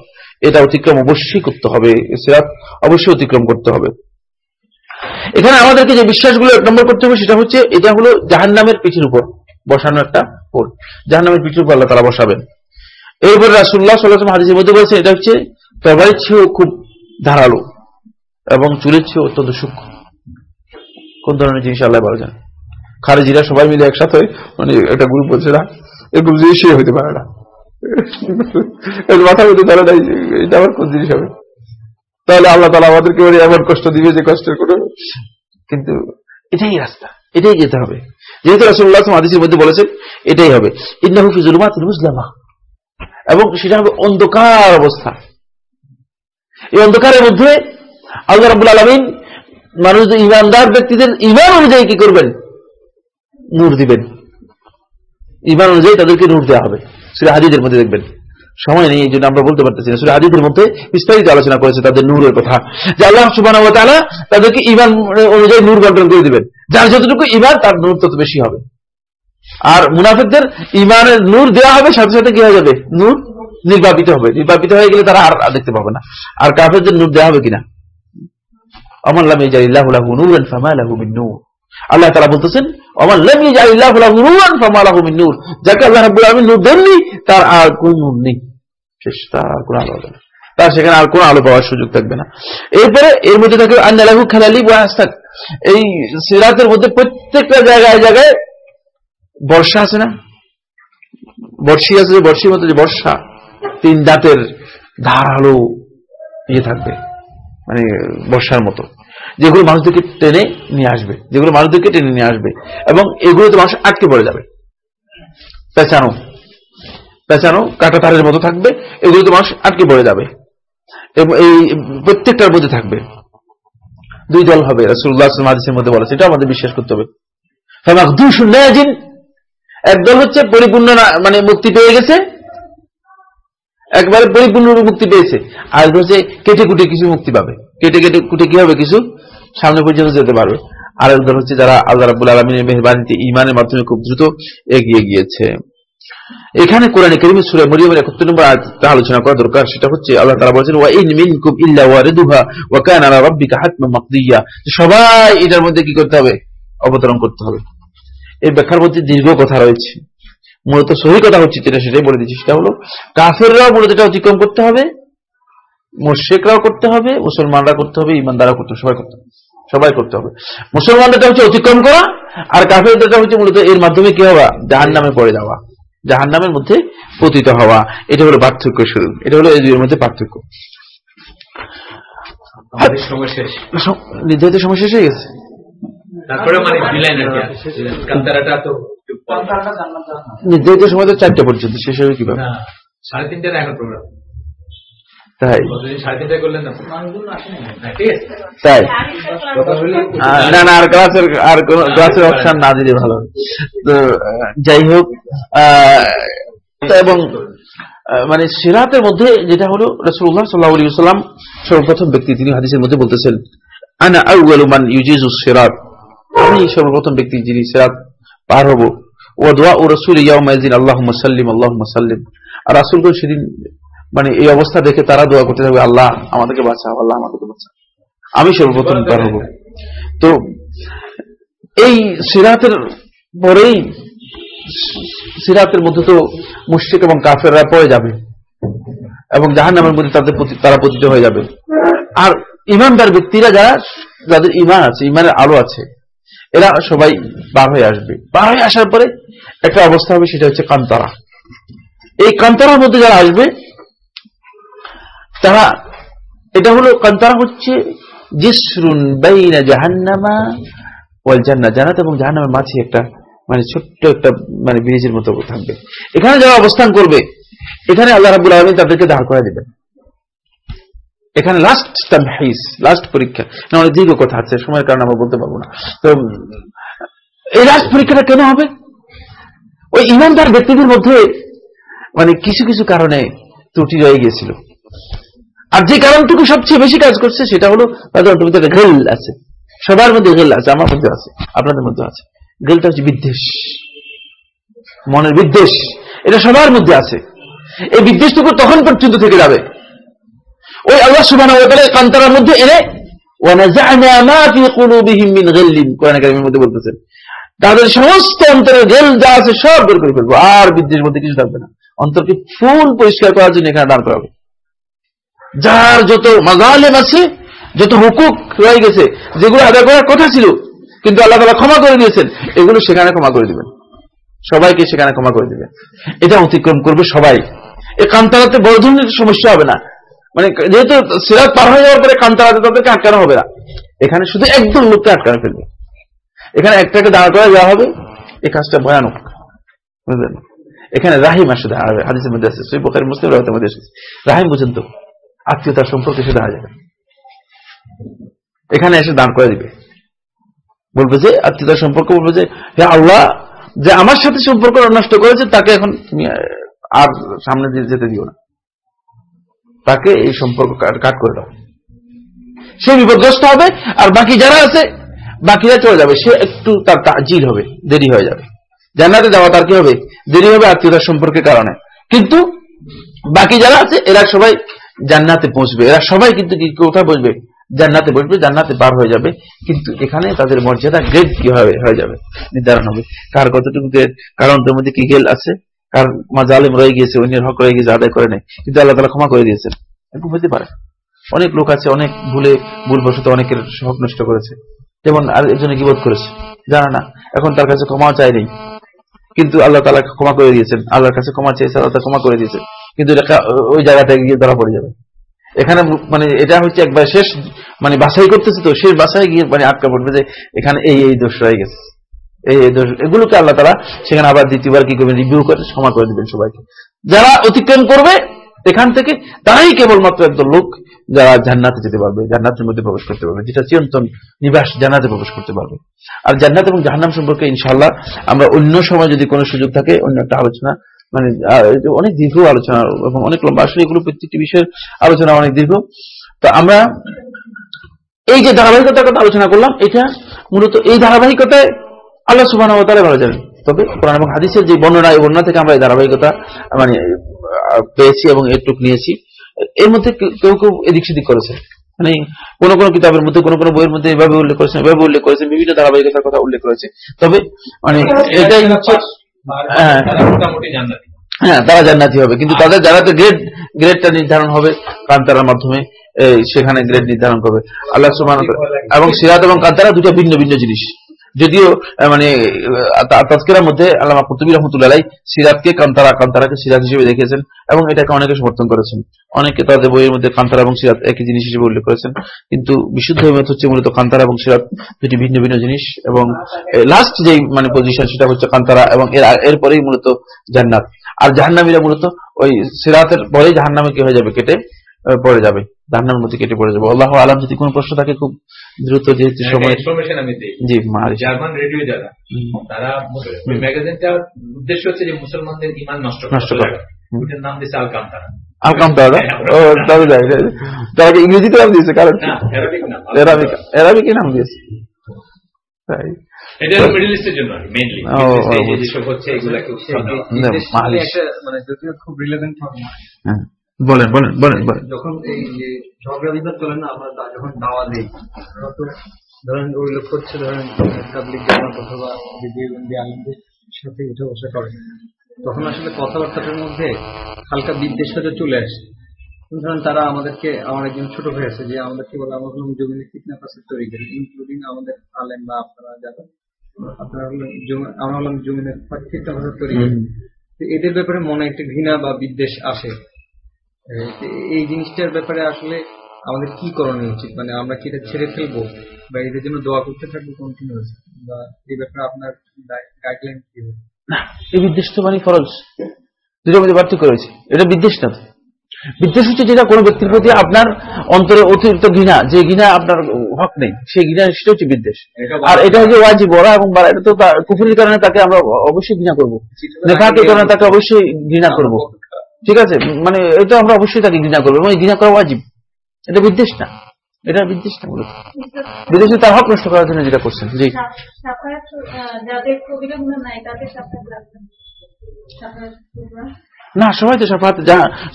এটা অতিক্রম অবশ্যই করতে হবে সিরাত অবশ্যই অতিক্রম করতে হবে। এখানে আমাদেরকে যে বিশ্বাসগুলো এক নম্বর করতে হবে, সেটা হচ্ছে এটা হলো জাহান্নামের পিঠের উপর বসানো একটা পোল জাহান্নামের পিঠের উপর আল্লাহ তারা বসাবেন। এরপর রাসুল্লাহ সাল্লাহ হাদিসের মধ্যে বলেছে এটা হচ্ছে তরবারির চেয়েও খুব ধারালো এবং চুলের চেয়েও অত্যন্ত সূক্ষ্ম। কোন ধরনের জিনিস আল্লাহ বলা যায় খারেজিরা সবাই মিলে একসাথে মানে একটা গ্রুপ বলছে না এই গ্রুপ জিনিস হইতে পারে না। মাথা মধ্যে ধরে নাই এটা আবার কোন জিনিস হবে? তাহলে আল্লাহ তালা আমাদেরকে ওই এমন কষ্ট দিবে যে কষ্টের কোনো কিন্তু এটাই রাস্তা, এটাই যেতে হবে। যেহেতু রাসুল্লাহ হাদিসের মধ্যে বলেছেন, এটাই হবে। ইন্নাহু ফি জুলুমাতিল মুসলামা। এবং সেটা হবে অন্ধকার অবস্থা। এই অন্ধকারের মধ্যে আল্লাহ রাব্বুল আলামিন মানুষদের ইমানদার ব্যক্তিদের ইমান অনুযায়ী কি করবেন? নূর দিবেন। ইমান অনুযায়ী তাদেরকে নূর দেওয়া হবে। সুরা হাদিদের মধ্যে দেখবেন। সময় নেই, এই জন্য আমরা বলতে পারতেছি না। সুরা হাদিদের মধ্যে বিস্তারিত আলোচনা করেছে তাদের নূরের কথা। যে আল্লাহ সুবহানাহু তাদেরকে ইমান অনুযায়ী নূর বন্টন করে দিবেন। যার যতটুকু ইমান তার নূর তত বেশি হবে। আর মুনাফিকদের ইমানের নূর দেওয়া হবে, সাথে সাথে কি হয়ে যাবে? নূর নির্বাপিত হবে। নির্বাপিত হয়ে গেলে তারা আর দেখতে পাবে না। আর কাফেরদের নূর দেওয়া হবে কিনা? অমন লাম নূরান ফামা লাহু নূর। আল্লাহ তাআলা বলতেছেন অমন লাম ইয়াজালিল্লাহু লাহু নূরান ফামা লাহু মিন নূর। যাকে আল্লাহ রাব্বুল আলামিন নূর দেননি তার আর কোন নূর নেই। তার কোন আলো হবে না। তার সেখানে আর কোন আলো পাওয়ার সুযোগ থাকবে না। এরপরে এর মধ্যে থাকে আন্নালাহু খালালি ওয়া আস্তাক এই সিরাতের মধ্যে প্রত্যেকটা জায়গায় জায়গায় বর্ষা আছে না? বর্ষি আছে যে বর্ষির মধ্যে যে বর্ষা, তিন দাঁতের ধারালো ইয়ে থাকবে মানে বর্ষার মতো। যেগুলো মানুষদেরকে টেনে নিয়ে আসবে, যেগুলো মানুষদেরকে টেনে নিয়ে আসবে, এবং এগুলোতে মানুষ আটকে পড়ে যাবে। পেঁচানো পেঁচানো কাটা তারের মতো থাকবে, এগুলোতে মানুষ আটকে পড়ে যাবে, এবং এই প্রত্যেকটার মধ্যে থাকবে। দুই দল হবে রাসুল্লাহ মধ্যে বলেছে এটা আমাদের বিশ্বাস করতে হবে। একদল হচ্ছে পরিপূর্ণ মানে মুক্তি পেয়ে গেছে, একবারে পরিপূর্ণ মুক্তি পেয়েছে, আর হচ্ছে কেটে কুটে কিছু মুক্তি পাবে। কেটে কেটে কুটে কি হবে কিছু? সামনে পর্যন্ত যেতে পারবে আর একদল হচ্ছে যারা আল্লাহ রাবুল আলমিনের মেহরবানিতে ইমানের মাধ্যমে খুব দ্রুত এগিয়ে গিয়েছে। এখানে কোরআনে করিমের সুরে মরিয়মের একাত্তর নম্বর আলোচনা করা দরকার, সেটা হচ্ছে আল্লাহ তারা বলছেন, ওয়া ইন মিনকুম ইল্লা ওয়ারিদুহা ওয়া কানা সবাই এটার মধ্যে কি করতে হবে? অবতরণ করতে হবে। এই ব্যাখ্যার মধ্যে দীর্ঘ কথা রয়েছে। মূলত সহি কথা হচ্ছে যেটা, সেটাই বলে দিচ্ছি, সেটা হলো, কাফেররাও মূলত এটা অতিক্রম করতে হবে। মোশেকরাও করতে হবে মুসলমানরা করতে হবে ইমানদারা করতে হবে সবাই করতে হবে সবাই করতে হবে। মুসলমানদেরটা হচ্ছে অতিক্রম করা আর কাফেরদেরটা হচ্ছে মূলত এর মাধ্যমে কি হওয়া? জাহান নামে পড়ে যাওয়া। জাহান নামের মধ্যে পতিত হওয়া। এটা হলো পার্থক্য শুরু এটা হলো এই দুইয়ের মধ্যে পার্থক্য। নির্ধারিত সময় শেষ হয়ে গেছে। মানে। নির্ধারিত সময় তো চারটা পর্যন্ত। শেষ হবে কীভাবে? সাড়ে তিনটার এখন প্রোগ্রাম তাই। কতদিন সাড়ে তিনটায় করলেন না? না, ঠিক আছে তাই। কথা বলি আহ, না না আর ক্লাসের আর কোন ক্লাসের অপশন না দিলে ভালো। তো যাই হোক এবং মানে সিরাতের মধ্যে যেটা হলো রসুল্লাহ সাল্লাহ আলী সাল্লাম সর্বপ্রথম ব্যক্তি তিনি হাদিসের মধ্যে বলতেছেন আনা ইউজিজু সিরাত। আমি সর্বপ্রথম ব্যক্তি যিনি সিরাত পার হব। ও দোয়া ও রসুল ইয়াউমাইজিন আল্লাহ সাল্লিম আল্লাহ সাল্লিম। আর রাসূলগণ সেদিন মানে এই অবস্থা দেখে তারা দোয়া করতে থাকবে আল্লাহ আমাদেরকে বাঁচাও আল্লাহ আমাদেরকে বাঁচাও। আমি সর্বপ্রথম পার হব তো এই সিরাতের পরেই সিরাতের মধ্যে তো মুশরিক এবং কাফেররা পড়ে যাবে এবং জাহান্নামের মধ্যে তাদের তারা পতিত হয়ে যাবে। আর ইমানদার ব্যক্তিরা যারা যাদের ইমান আছে ইমানের আলো আছে এরা সবাই বার হয়ে আসবে। বার হয়ে আসার পরে একটা অবস্থা হবে সেটা হচ্ছে কান্তারা। এই কান্তারার মধ্যে যারা আসবে তারা এটা হলো কান্তারা হচ্ছে জান্নাত এবং জাহান্নামের মাঝে একটা মানে ছোট্ট একটা মানে ব্রিজের মতো থাকবে। এখানে যারা অবস্থান করবে এখানে আল্লাহ রাব্বুল আলামিন তাদেরকে দাঁড় করে দিবেন। এখানে লাস্ট তামহিস লাস্ট পরীক্ষা। না, অনেক দীর্ঘ কথা আছে সময়ের কারণে আমরা বলতে পারব না। তো এই লাস্ট পরীক্ষাটা কেন হবে? ওই ইমানদার ব্যক্তিদের মধ্যে মানে কিছু কিছু কারণে ত্রুটি রয়ে গিয়েছিল। আর যে কারণটুকু সবচেয়ে বেশি কাজ করছে, সেটা হলো তাদের অন্তর্ভুক্ত একটা গেল আছে। সবার মধ্যে গেল আছে, আমার মধ্যে আছে, আপনাদের মধ্যে আছে। গেলটা হচ্ছে বিদ্বেষ। মনের বিদ্বেষ। এটা সবার মধ্যে আছে। এই বিদ্বেষটুকু তখন পর্যন্ত থেকে যাবে। ওই আল্লাহ তাআলা কান্তারার মধ্যে এনে তাদের সমস্ত অন্তরের গেল যা আছে সব বের করে ফেলব। আর বিদ্বেষ মধ্যে কিছু থাকবে না। অন্তরকে ফুল পরিষ্কার করার জন্য এখানে দান করা হবে যার যত মাজালেম আছে, যত হুকুক রয়ে গেছে, যেগুলো আদায় করার কথা ছিল, কিন্তু আল্লাহ তালা ক্ষমা করে দিয়েছেন, এগুলো সেখানে ক্ষমা করে দিবেন। সবাইকে সেখানে ক্ষমা করে দিবেন। এটা অতিক্রম করবে সবাই। এই কান্তারাতে বড় ধরনের সমস্যা হবে না। মানে যেহেতু সিরাত পার হয়ে যাওয়ার পরে কান্তারাতে তাদেরকে আটকানো হবে না। এখানে শুধু একদম লোককে আটকানো ফেলবে। এখানে একটাকে দাঁড় করে যাওয়া হবে। এই কাজটা ভয়ানক। বুঝলেন? এখানে রাহিম আসে দাঁড়াবে। হাদিসের মধ্যে আছে। সেই বোখারি মুসলিম রাহের মধ্যে এসেছে রাহিম বুঝেন তো? আত্মীয়তার সম্পর্কে সে দাঁড়া যাবে। এখানে এসে দান করে দিবে। বলবে যে, আত্মীয়তার সম্পর্ক বলবে যে, হে আল্লাহ, যে আমার সাথে সম্পর্ক নষ্ট করেছে, তাকে এখন তুমি আর সামনে দিয়ে যেতে দিও না। তাকে এই সম্পর্ক কাট- করে দাও। সে বিপদগ্রস্ত হবে, আর বাকি যারা আছে, বাকিরা চলে যাবে। সে একটু তার তাজিল হবে, দেরি হয়ে যাবে। জান্নাতে যাওয়া তার কি হবে? দেরি হবে আত্মীয়তার সম্পর্কের কারণে। কিন্তু বাকি যারা আছে, এরা সবাই জান্নাতে পৌঁছবে। এরা সবাই কিন্তু কোথায় বসবে? জান্নাতে বসবে, জান্নাতে পার হয়ে যাবে। কিন্তু এখানে তাদের মর্যাদা গ্রেড কি হবে হয়ে যাবে? নির্ধারণ হবে। কার কতটুকু গ্রেড কারণ তোর মধ্যে কি গেল আছে? কার মাজালিম রয়ে গিয়েছে, অন্যের হক রয়ে গিয়েছে, আদায় করে নেই কিন্তু আল্লাহ তালা ক্ষমা করে দিয়েছেন। এরকম হতে পারে। অনেক লোক আছে, অনেক ভুলে, ভুলবশত অনেকের হক নষ্ট করেছে। যেমন আর একজনে গিবোধ করেছে। জানা না, এখন তার কাছে ক্ষমাও চাই কিন্তু আল্লাহ তালা ক্ষমা করে দিয়েছেন। আল্লাহর কাছে ক্ষমা চেয়েছে আল্লাহ ক্ষমা করে দিয়েছেন। কিন্তু ওই জায়গাটায় গিয়ে ধরা পড়ে যাবে। এখানে মানে এটা হচ্ছে একবার শেষ মানে বাছাই করতেছে তো, শেষ বাছাই গিয়ে মানে আটকা পড়বে যে এখানে এই এই দোষ রয়ে গেছে। এই এই দোষ এগুলোকে আল্লাহ তারা সেখানে আবার দ্বিতীয়বার কি করবেন? রিভিউ করে, ক্ষমা করে দিবেন সবাইকে। যারা অতিক্রম করবে এখান থেকে, তারাই কেবলমাত্র একদল লোক যারা জান্নাতে যেতে পারবে, জান্নাতের মধ্যে প্রবেশ করতে পারবে, যেটা চিরন্তন নিবাস জান্নাতে প্রবেশ করতে পারবে। আর জান্নাত এবং জাহান্নাম সম্পর্কে ইনশাল্লাহ আমরা অন্য সময় যদি কোনো সুযোগ থাকে, অন্য একটা আলোচনা মানে অনেক দীর্ঘ আলোচনা এবং অনেক লম্বা। আসলে এগুলো প্রত্যেকটি বিষয়ের আলোচনা অনেক দীর্ঘ। তো আমরা এই যে ধারাবাহিকতার কথা আলোচনা করলাম, এটা মূলত এই ধারাবাহিকতায় আল্লাহ সুবাহ ভালো জানেন। তবে কোরআন এবং হাদিসের যে বর্ণনা, এই বর্ণনা থেকে আমরা এই ধারাবাহিকতা মানে পেয়েছি এবং এটুক নিয়েছি। এর মধ্যে কেউ- কেউ এদিক সেদিক করেছে। মানে কোন কোন কিতাবের মধ্যে, কোন কোন বইয়ের মধ্যে এভাবে উল্লেখ করেছেন, এভাবে উল্লেখ করেছেন, বিভিন্ন ধারাবাহিকতার কথা উল্লেখ করেছে। তবে মানে এটাই হচ্ছে হ্যাঁ। তারা জান্নাতি। হ্যাঁ তারা জান্নাতি হবে। কিন্তু তাদের যারা তো গ্রেড গ্রেডটা নির্ধারণ হবে কান্তারার মাধ্যমে এই, সেখানে গ্রেড নির্ধারণ করবে। আল্লাহ সুমান এবং সিরাত এবং কান্তারা দুটো ভিন্ন ভিন্ন জিনিস। যদিও মানে তাজকেরার মধ্যে আল্লামা কুতুবী রহমতুল্লাহ সিরাতকে কান্তারা কান্তারাকে সিরাত হিসেবে দেখেছেন এবং এটাকে অনেকে সমর্থন করেছেন। অনেকে তাদের বইয়ের মধ্যে কান্তারা এবং সিরাত একই জিনিস হিসেবে উল্লেখ করেছেন। কিন্তু বিশুদ্ধ মত হচ্ছে মূলত কান্তারা এবং সিরাত দুটি ভিন্ন ভিন্ন জিনিস এবং লাস্ট যে মানে পজিশন সেটা হচ্ছে কান্তারা এবং এর এরপরেই মূলত জান্নাত। আর জাহান্নামীরা মূলত ওই সিরাতের পরেই জাহান্নামে কি হয়ে যাবে কেটে? পড়ে যাবে জাহান্নামের মধ্যে কেটে পড়ে যাবে। আল্লাহ আলাম যদি কোনো প্রশ্ন থাকে খুব দ্রুত যেহেতু সময় ইনফরমেশন আমি দিই। জি মারি। জার্মান রেডিও যারা তারা ম্যাগাজিনটার উদ্দেশ্য হচ্ছে যে মুসলমানদের ইমান নষ্ট নষ্ট করা। ওটার নাম দিয়েছে আল কামতারা। আলকাম তাহলে ও তবে যাই। তাকে ইংরেজিতে নাম দিয়েছে? কারণ না নাম। এরাবিক এরাবিকই নাম দিয়েছে। তাই। এটা মিডল ইস্টের জন্য মেইনলি ও, ও, বুঝছি। যেসব হচ্ছে এগুলাকে মানে যদিও খুব রিলেভেন্ট হবে হ্যাঁ। বলেন বলেন বলেন বলেন। যখন এই যে ঝগড়া বিবাদ চলে না আমরা যখন দাওয়া দিই ধরেন ওই লোক হচ্ছে ধরেন পাবলিক জামাত অথবা আলমদের সাথে উঠে বসা করে তখন আসলে কথাবার্তাটার মধ্যে হালকা বিদ্বেষ হতে চলে আসে। ধরেন তারা আমাদেরকে আমার একজন ছোট ভাই আছে যে আমাদেরকে বলে আমরা হলাম জমিনে ফিটনা পাশে তৈরি করে ইনক্লুডিং আমাদের আলেম বা আপনারা যারা আপনারা আমরা হলাম জমিনের ফিটনা পাশে তৈরি এদের ব্যাপারে মনে একটা ঘৃণা বা বিদ্বেষ আসে। এই জিনিসটার ব্যাপারে আসলে আমাদের কি করণীয় উচিত? মানে আমরা কি এটা ছেড়ে ফেলব? বা এদের জন্য দোয়া করতে থাকব কন্টিনিউয়াস বা এই ব্যাপারে আপনার গাইডলাইন কি হবে? না এই বিদ্বেষ তো মানে ফরজ দুটোর মধ্যে পার্থক্য রয়েছে। এটা বিদ্বেষ না বিদ্বেষ হচ্ছে যেটা কোনো ব্যক্তির প্রতি আপনার অন্তরে অতিরিক্ত ঘৃণা যে ঘৃণা আপনার হক নেই সেই ঘৃণা সেটা হচ্ছে বিদ্বেষ। আর এটা হচ্ছে ওয়াজি ওরা এবং বারা এটা তো কুফুরির কারণে তাকে আমরা অবশ্যই ঘৃণা করব। নেফাকের কারণে তাকে অবশ্যই ঘৃণা করব। ঠিক আছে? মানে এটা আমরা অবশ্যই তাকে ঘৃণা করব এবং ঘৃণা করা ওয়াজিব। এটা বিদ্বেষ না। এটা বিদ্বেষ না মূলত। বিদেশে তার হক নষ্ট করার জন্য যেটা করছেন। জি। না। সবাই তো সাফাত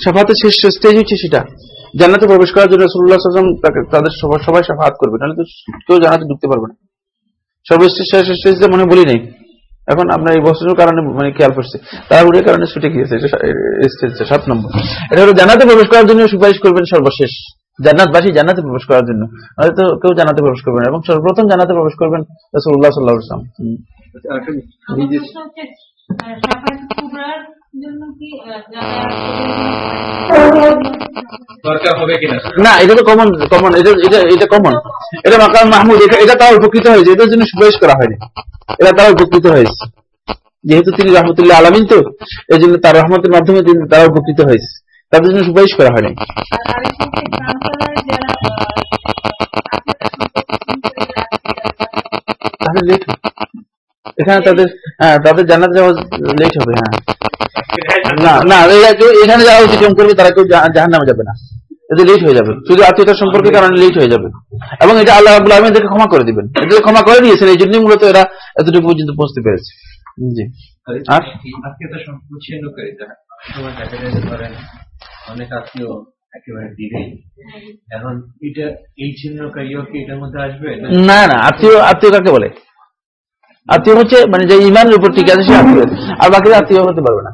সাফাতের শেষ স্টেজ হচ্ছে সেটা। জান্নাতে প্রবেশ করার জন্য রসুল্লাহ সাল্লাম তাদের সবাই সবাই সাফাত করবে। নাহলে তো কেউ জান্নাতে ঢুকতে পারবে না। সর্বশেষ শেষ স্টেজে মনে বলি নাই। এখন আপনার এই বস্তুর কারণে মানে খেয়াল করছে। তাড়াহুড়ের কারণে ছুটে গিয়েছে এটা সাত নম্বর। এটা হলো জানাতে প্রবেশ করার জন্য সুপারিশ করবেন সর্বশেষ। জান্নাতবাসী জান্নাতে প্রবেশ করার জন্য। হয়তো কেউ জানাতে প্রবেশ করবেন এবং সর্বপ্রথম জানাতে প্রবেশ করবেন রসুল্লাহ সাল্লাহ ইসলাম না এটা তো কমন কমন এটা এটা এটা কমন এটা মাকাম মাহমুদ এটা এটা উপকৃত হয়েছে এটার জন্য সুপারিশ করা হয়নি। এটা তারা উপকৃত হয়েছে। যেহেতু তিনি রহমতুল্লাহ আলমিন তো এই জন্য তার রহমতের মাধ্যমে তিনি তারা উপকৃত হয়েছে। তাদের জন্য সুপারিশ করা হয়নি। আর আরেকটা এখানে তাদের হ্যাঁ তাদের জানাতে যাওয়া লেট হবে হ্যাঁ। না না এখানে যারা অতিক্রম করবে তারা কেউ জাহান নামে যাবে না। এদের লেট হয়ে যাবে। শুধু আত্মীয়তার সম্পর্কে কারণে লেট হয়ে যাবে। এবং এটা আল্লাহ আব্বুল আলম এদেরকে ক্ষমা করে দিবেন। এদের ক্ষমা করে দিয়েছেন এই জন্যই মূলত এরা এতটুকু পর্যন্ত পৌঁছতে পেরেছে। জি। আর আজকে তো সম্পূর্ণ ছিন্নকারিতা সময় দেখা যায় যে ধরেন অনেক আত্মীয় একেবারে দূরেই এখন এটা এই ছিন্নকারীও কি এটার মধ্যে আসবে? না না না আত্মীয় আত্মীয় কাকে বলে? আত্মীয় হচ্ছে মানে যে ইমানের উপর ঠিক আছে, সে আত্মীয় আর বাকিরা আত্মীয় হতে পারবে না।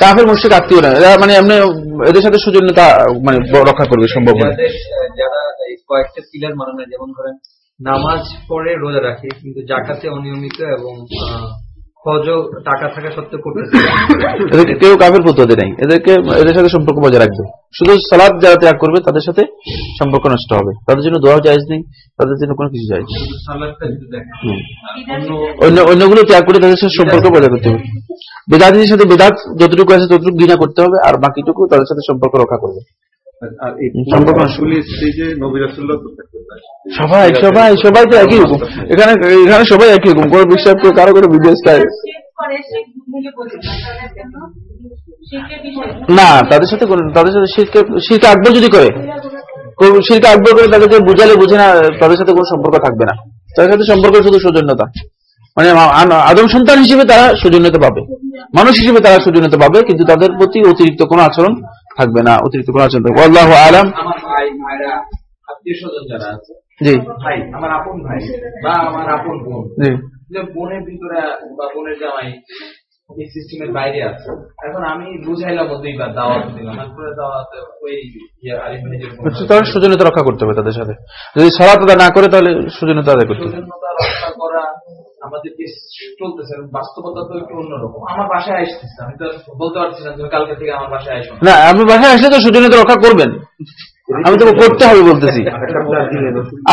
কাফের মুর্শিক আত্মীয় না। এরা মানে এমনি এদের সাথে সৌজন্যতা মানে রক্ষা করবে সম্ভব হয় যারা কয়েকটা পিলার মানে না যেমন ধরেন নামাজ পড়ে রোজা রাখে, কিন্তু জাকাতে অনিয়মিত এবং আহ, টাকা থাকা সত্ত্বেও করতেছে। এদেরকে কেউ কাফের নেই। এদেরকে এদের সাথে সম্পর্ক বজায় রাখবে। শুধু সালাদ যারা ত্যাগ করবে তাদের সাথে সম্পর্ক নষ্ট হবে। তাদের জন্য দোয়াও জায়জ নেই তাদের জন্য কোনো কিছু জায়জ। অন্য অন্য অন্যগুলো ত্যাগ করে তাদের সাথে সম্পর্ক বজায় করতে হবে। বেদাতির সাথে বেদাত যতটুকু আছে ততটুকু ঘৃণা করতে হবে আর বাকিটুকু তাদের সাথে সম্পর্ক রক্ষা করবে। সবাই সবাই সবাই তো একই রকম। এখানে এখানে সবাই একই রকম। কোনো বিশ্বাস করে কারও কোনো বিদেশ চাই শেখ করে সে ভুলে বলবে না তাদের জন্য শিখে বিষয় না। তাদের সাথে তাদের সাথে শিরকে শিরকে আকবর যদি করে শিরকে আকবর করে তাদেরকে বুঝালে বুঝে না তাদের সাথে কোনো সম্পর্ক থাকবে না। তাদের সাথে সম্পর্ক শুধু সৌজন্যতা। মানে আদম সন্তান হিসেবে তারা সৌজন্যতা পাবে। মানুষ হিসেবে তারা সৌজন্যতা পাবে কিন্তু তাদের প্রতি অতিরিক্ত কোনো আচরণ থাকবে না অতিরিক্ত কোনো থাকবে আল্লাহ আলাম। আমার ভাই ভাইরা আত্মীয় স্বজন যারা আছে জি। আমার আপন ভাই বা আমার আপন বোন জি। বোনের ভিতরে বা বোনের জামাই এই সিস্টেমের বাইরে আছে। এখন আমি বুঝাইলাম ও দুইবার দাওয়াত দিলাম। তারপরে দাওয়াত ওই ইয়ে তাহলে সৌজন্যতা রক্ষা করতে হবে তাদের সাথে। যদি আদায় না করে তাহলে সৌজন্যতা আদায় করতে হবে। রক্ষা করা আমাদের যে চলতেছে বাস্তবতা তো একটু অন্যরকম। আমার বাসায় আসতেছে আমি তো বলতে পারছি না তুমি কালকে থেকে আমার বাসায় আসো না। আপনি বাসায় আসলে তো সৌজন্যতা রক্ষা করবেন। আমি তো করতে হবে বলতেছি।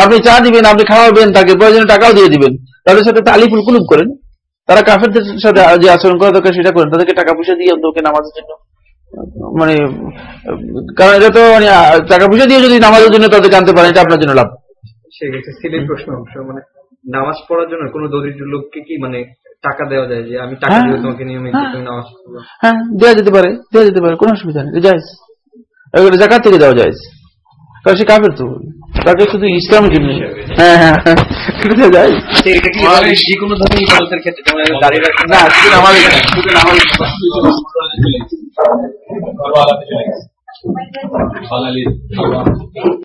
আপনি চা দিবেন আপনি খাওয়াবেন তাকে প্রয়োজনে টাকাও দিয়ে দিবেন। তাদের সাথে তালিফুল কুলুপ করেন। তারা কাফেরদের সাথে যে আচরণ করা দরকার সেটা করেন। তাদেরকে টাকা পয়সা দিয়ে অন্তকে নামাজের জন্য মানে কারণ এটা তো মানে টাকা পয়সা দিয়ে যদি নামাজের জন্য তাদেরকে আনতে পারেন এটা আপনার জন্য লাভ। সেক্ষেত্রে সিলেট প্রশ্ন অংশ মানে নামাজ পড়ার জন্য কোনো দরিদ্র লোককে কি মানে টাকা দেওয়া যায় যে আমি টাকা হ্যাঁ। দিয়ে তোমাকে নিয়মিত তুমি নামাজ হ্যাঁ দেওয়া যেতে পারে দেওয়া যেতে পারে কোনো অসুবিধা নেই এগুলো জাকাত থেকে দেওয়া যায় কারণ সে কাফের তো। তাকে শুধু ইসলামের জন্য হ্যাঁ হ্যাঁ হ্যাঁ এটা দেওয়া যায় এটা কি মানে যে কোনো ধরনের ইবাদতের ক্ষেত্রে না শুধু শুধু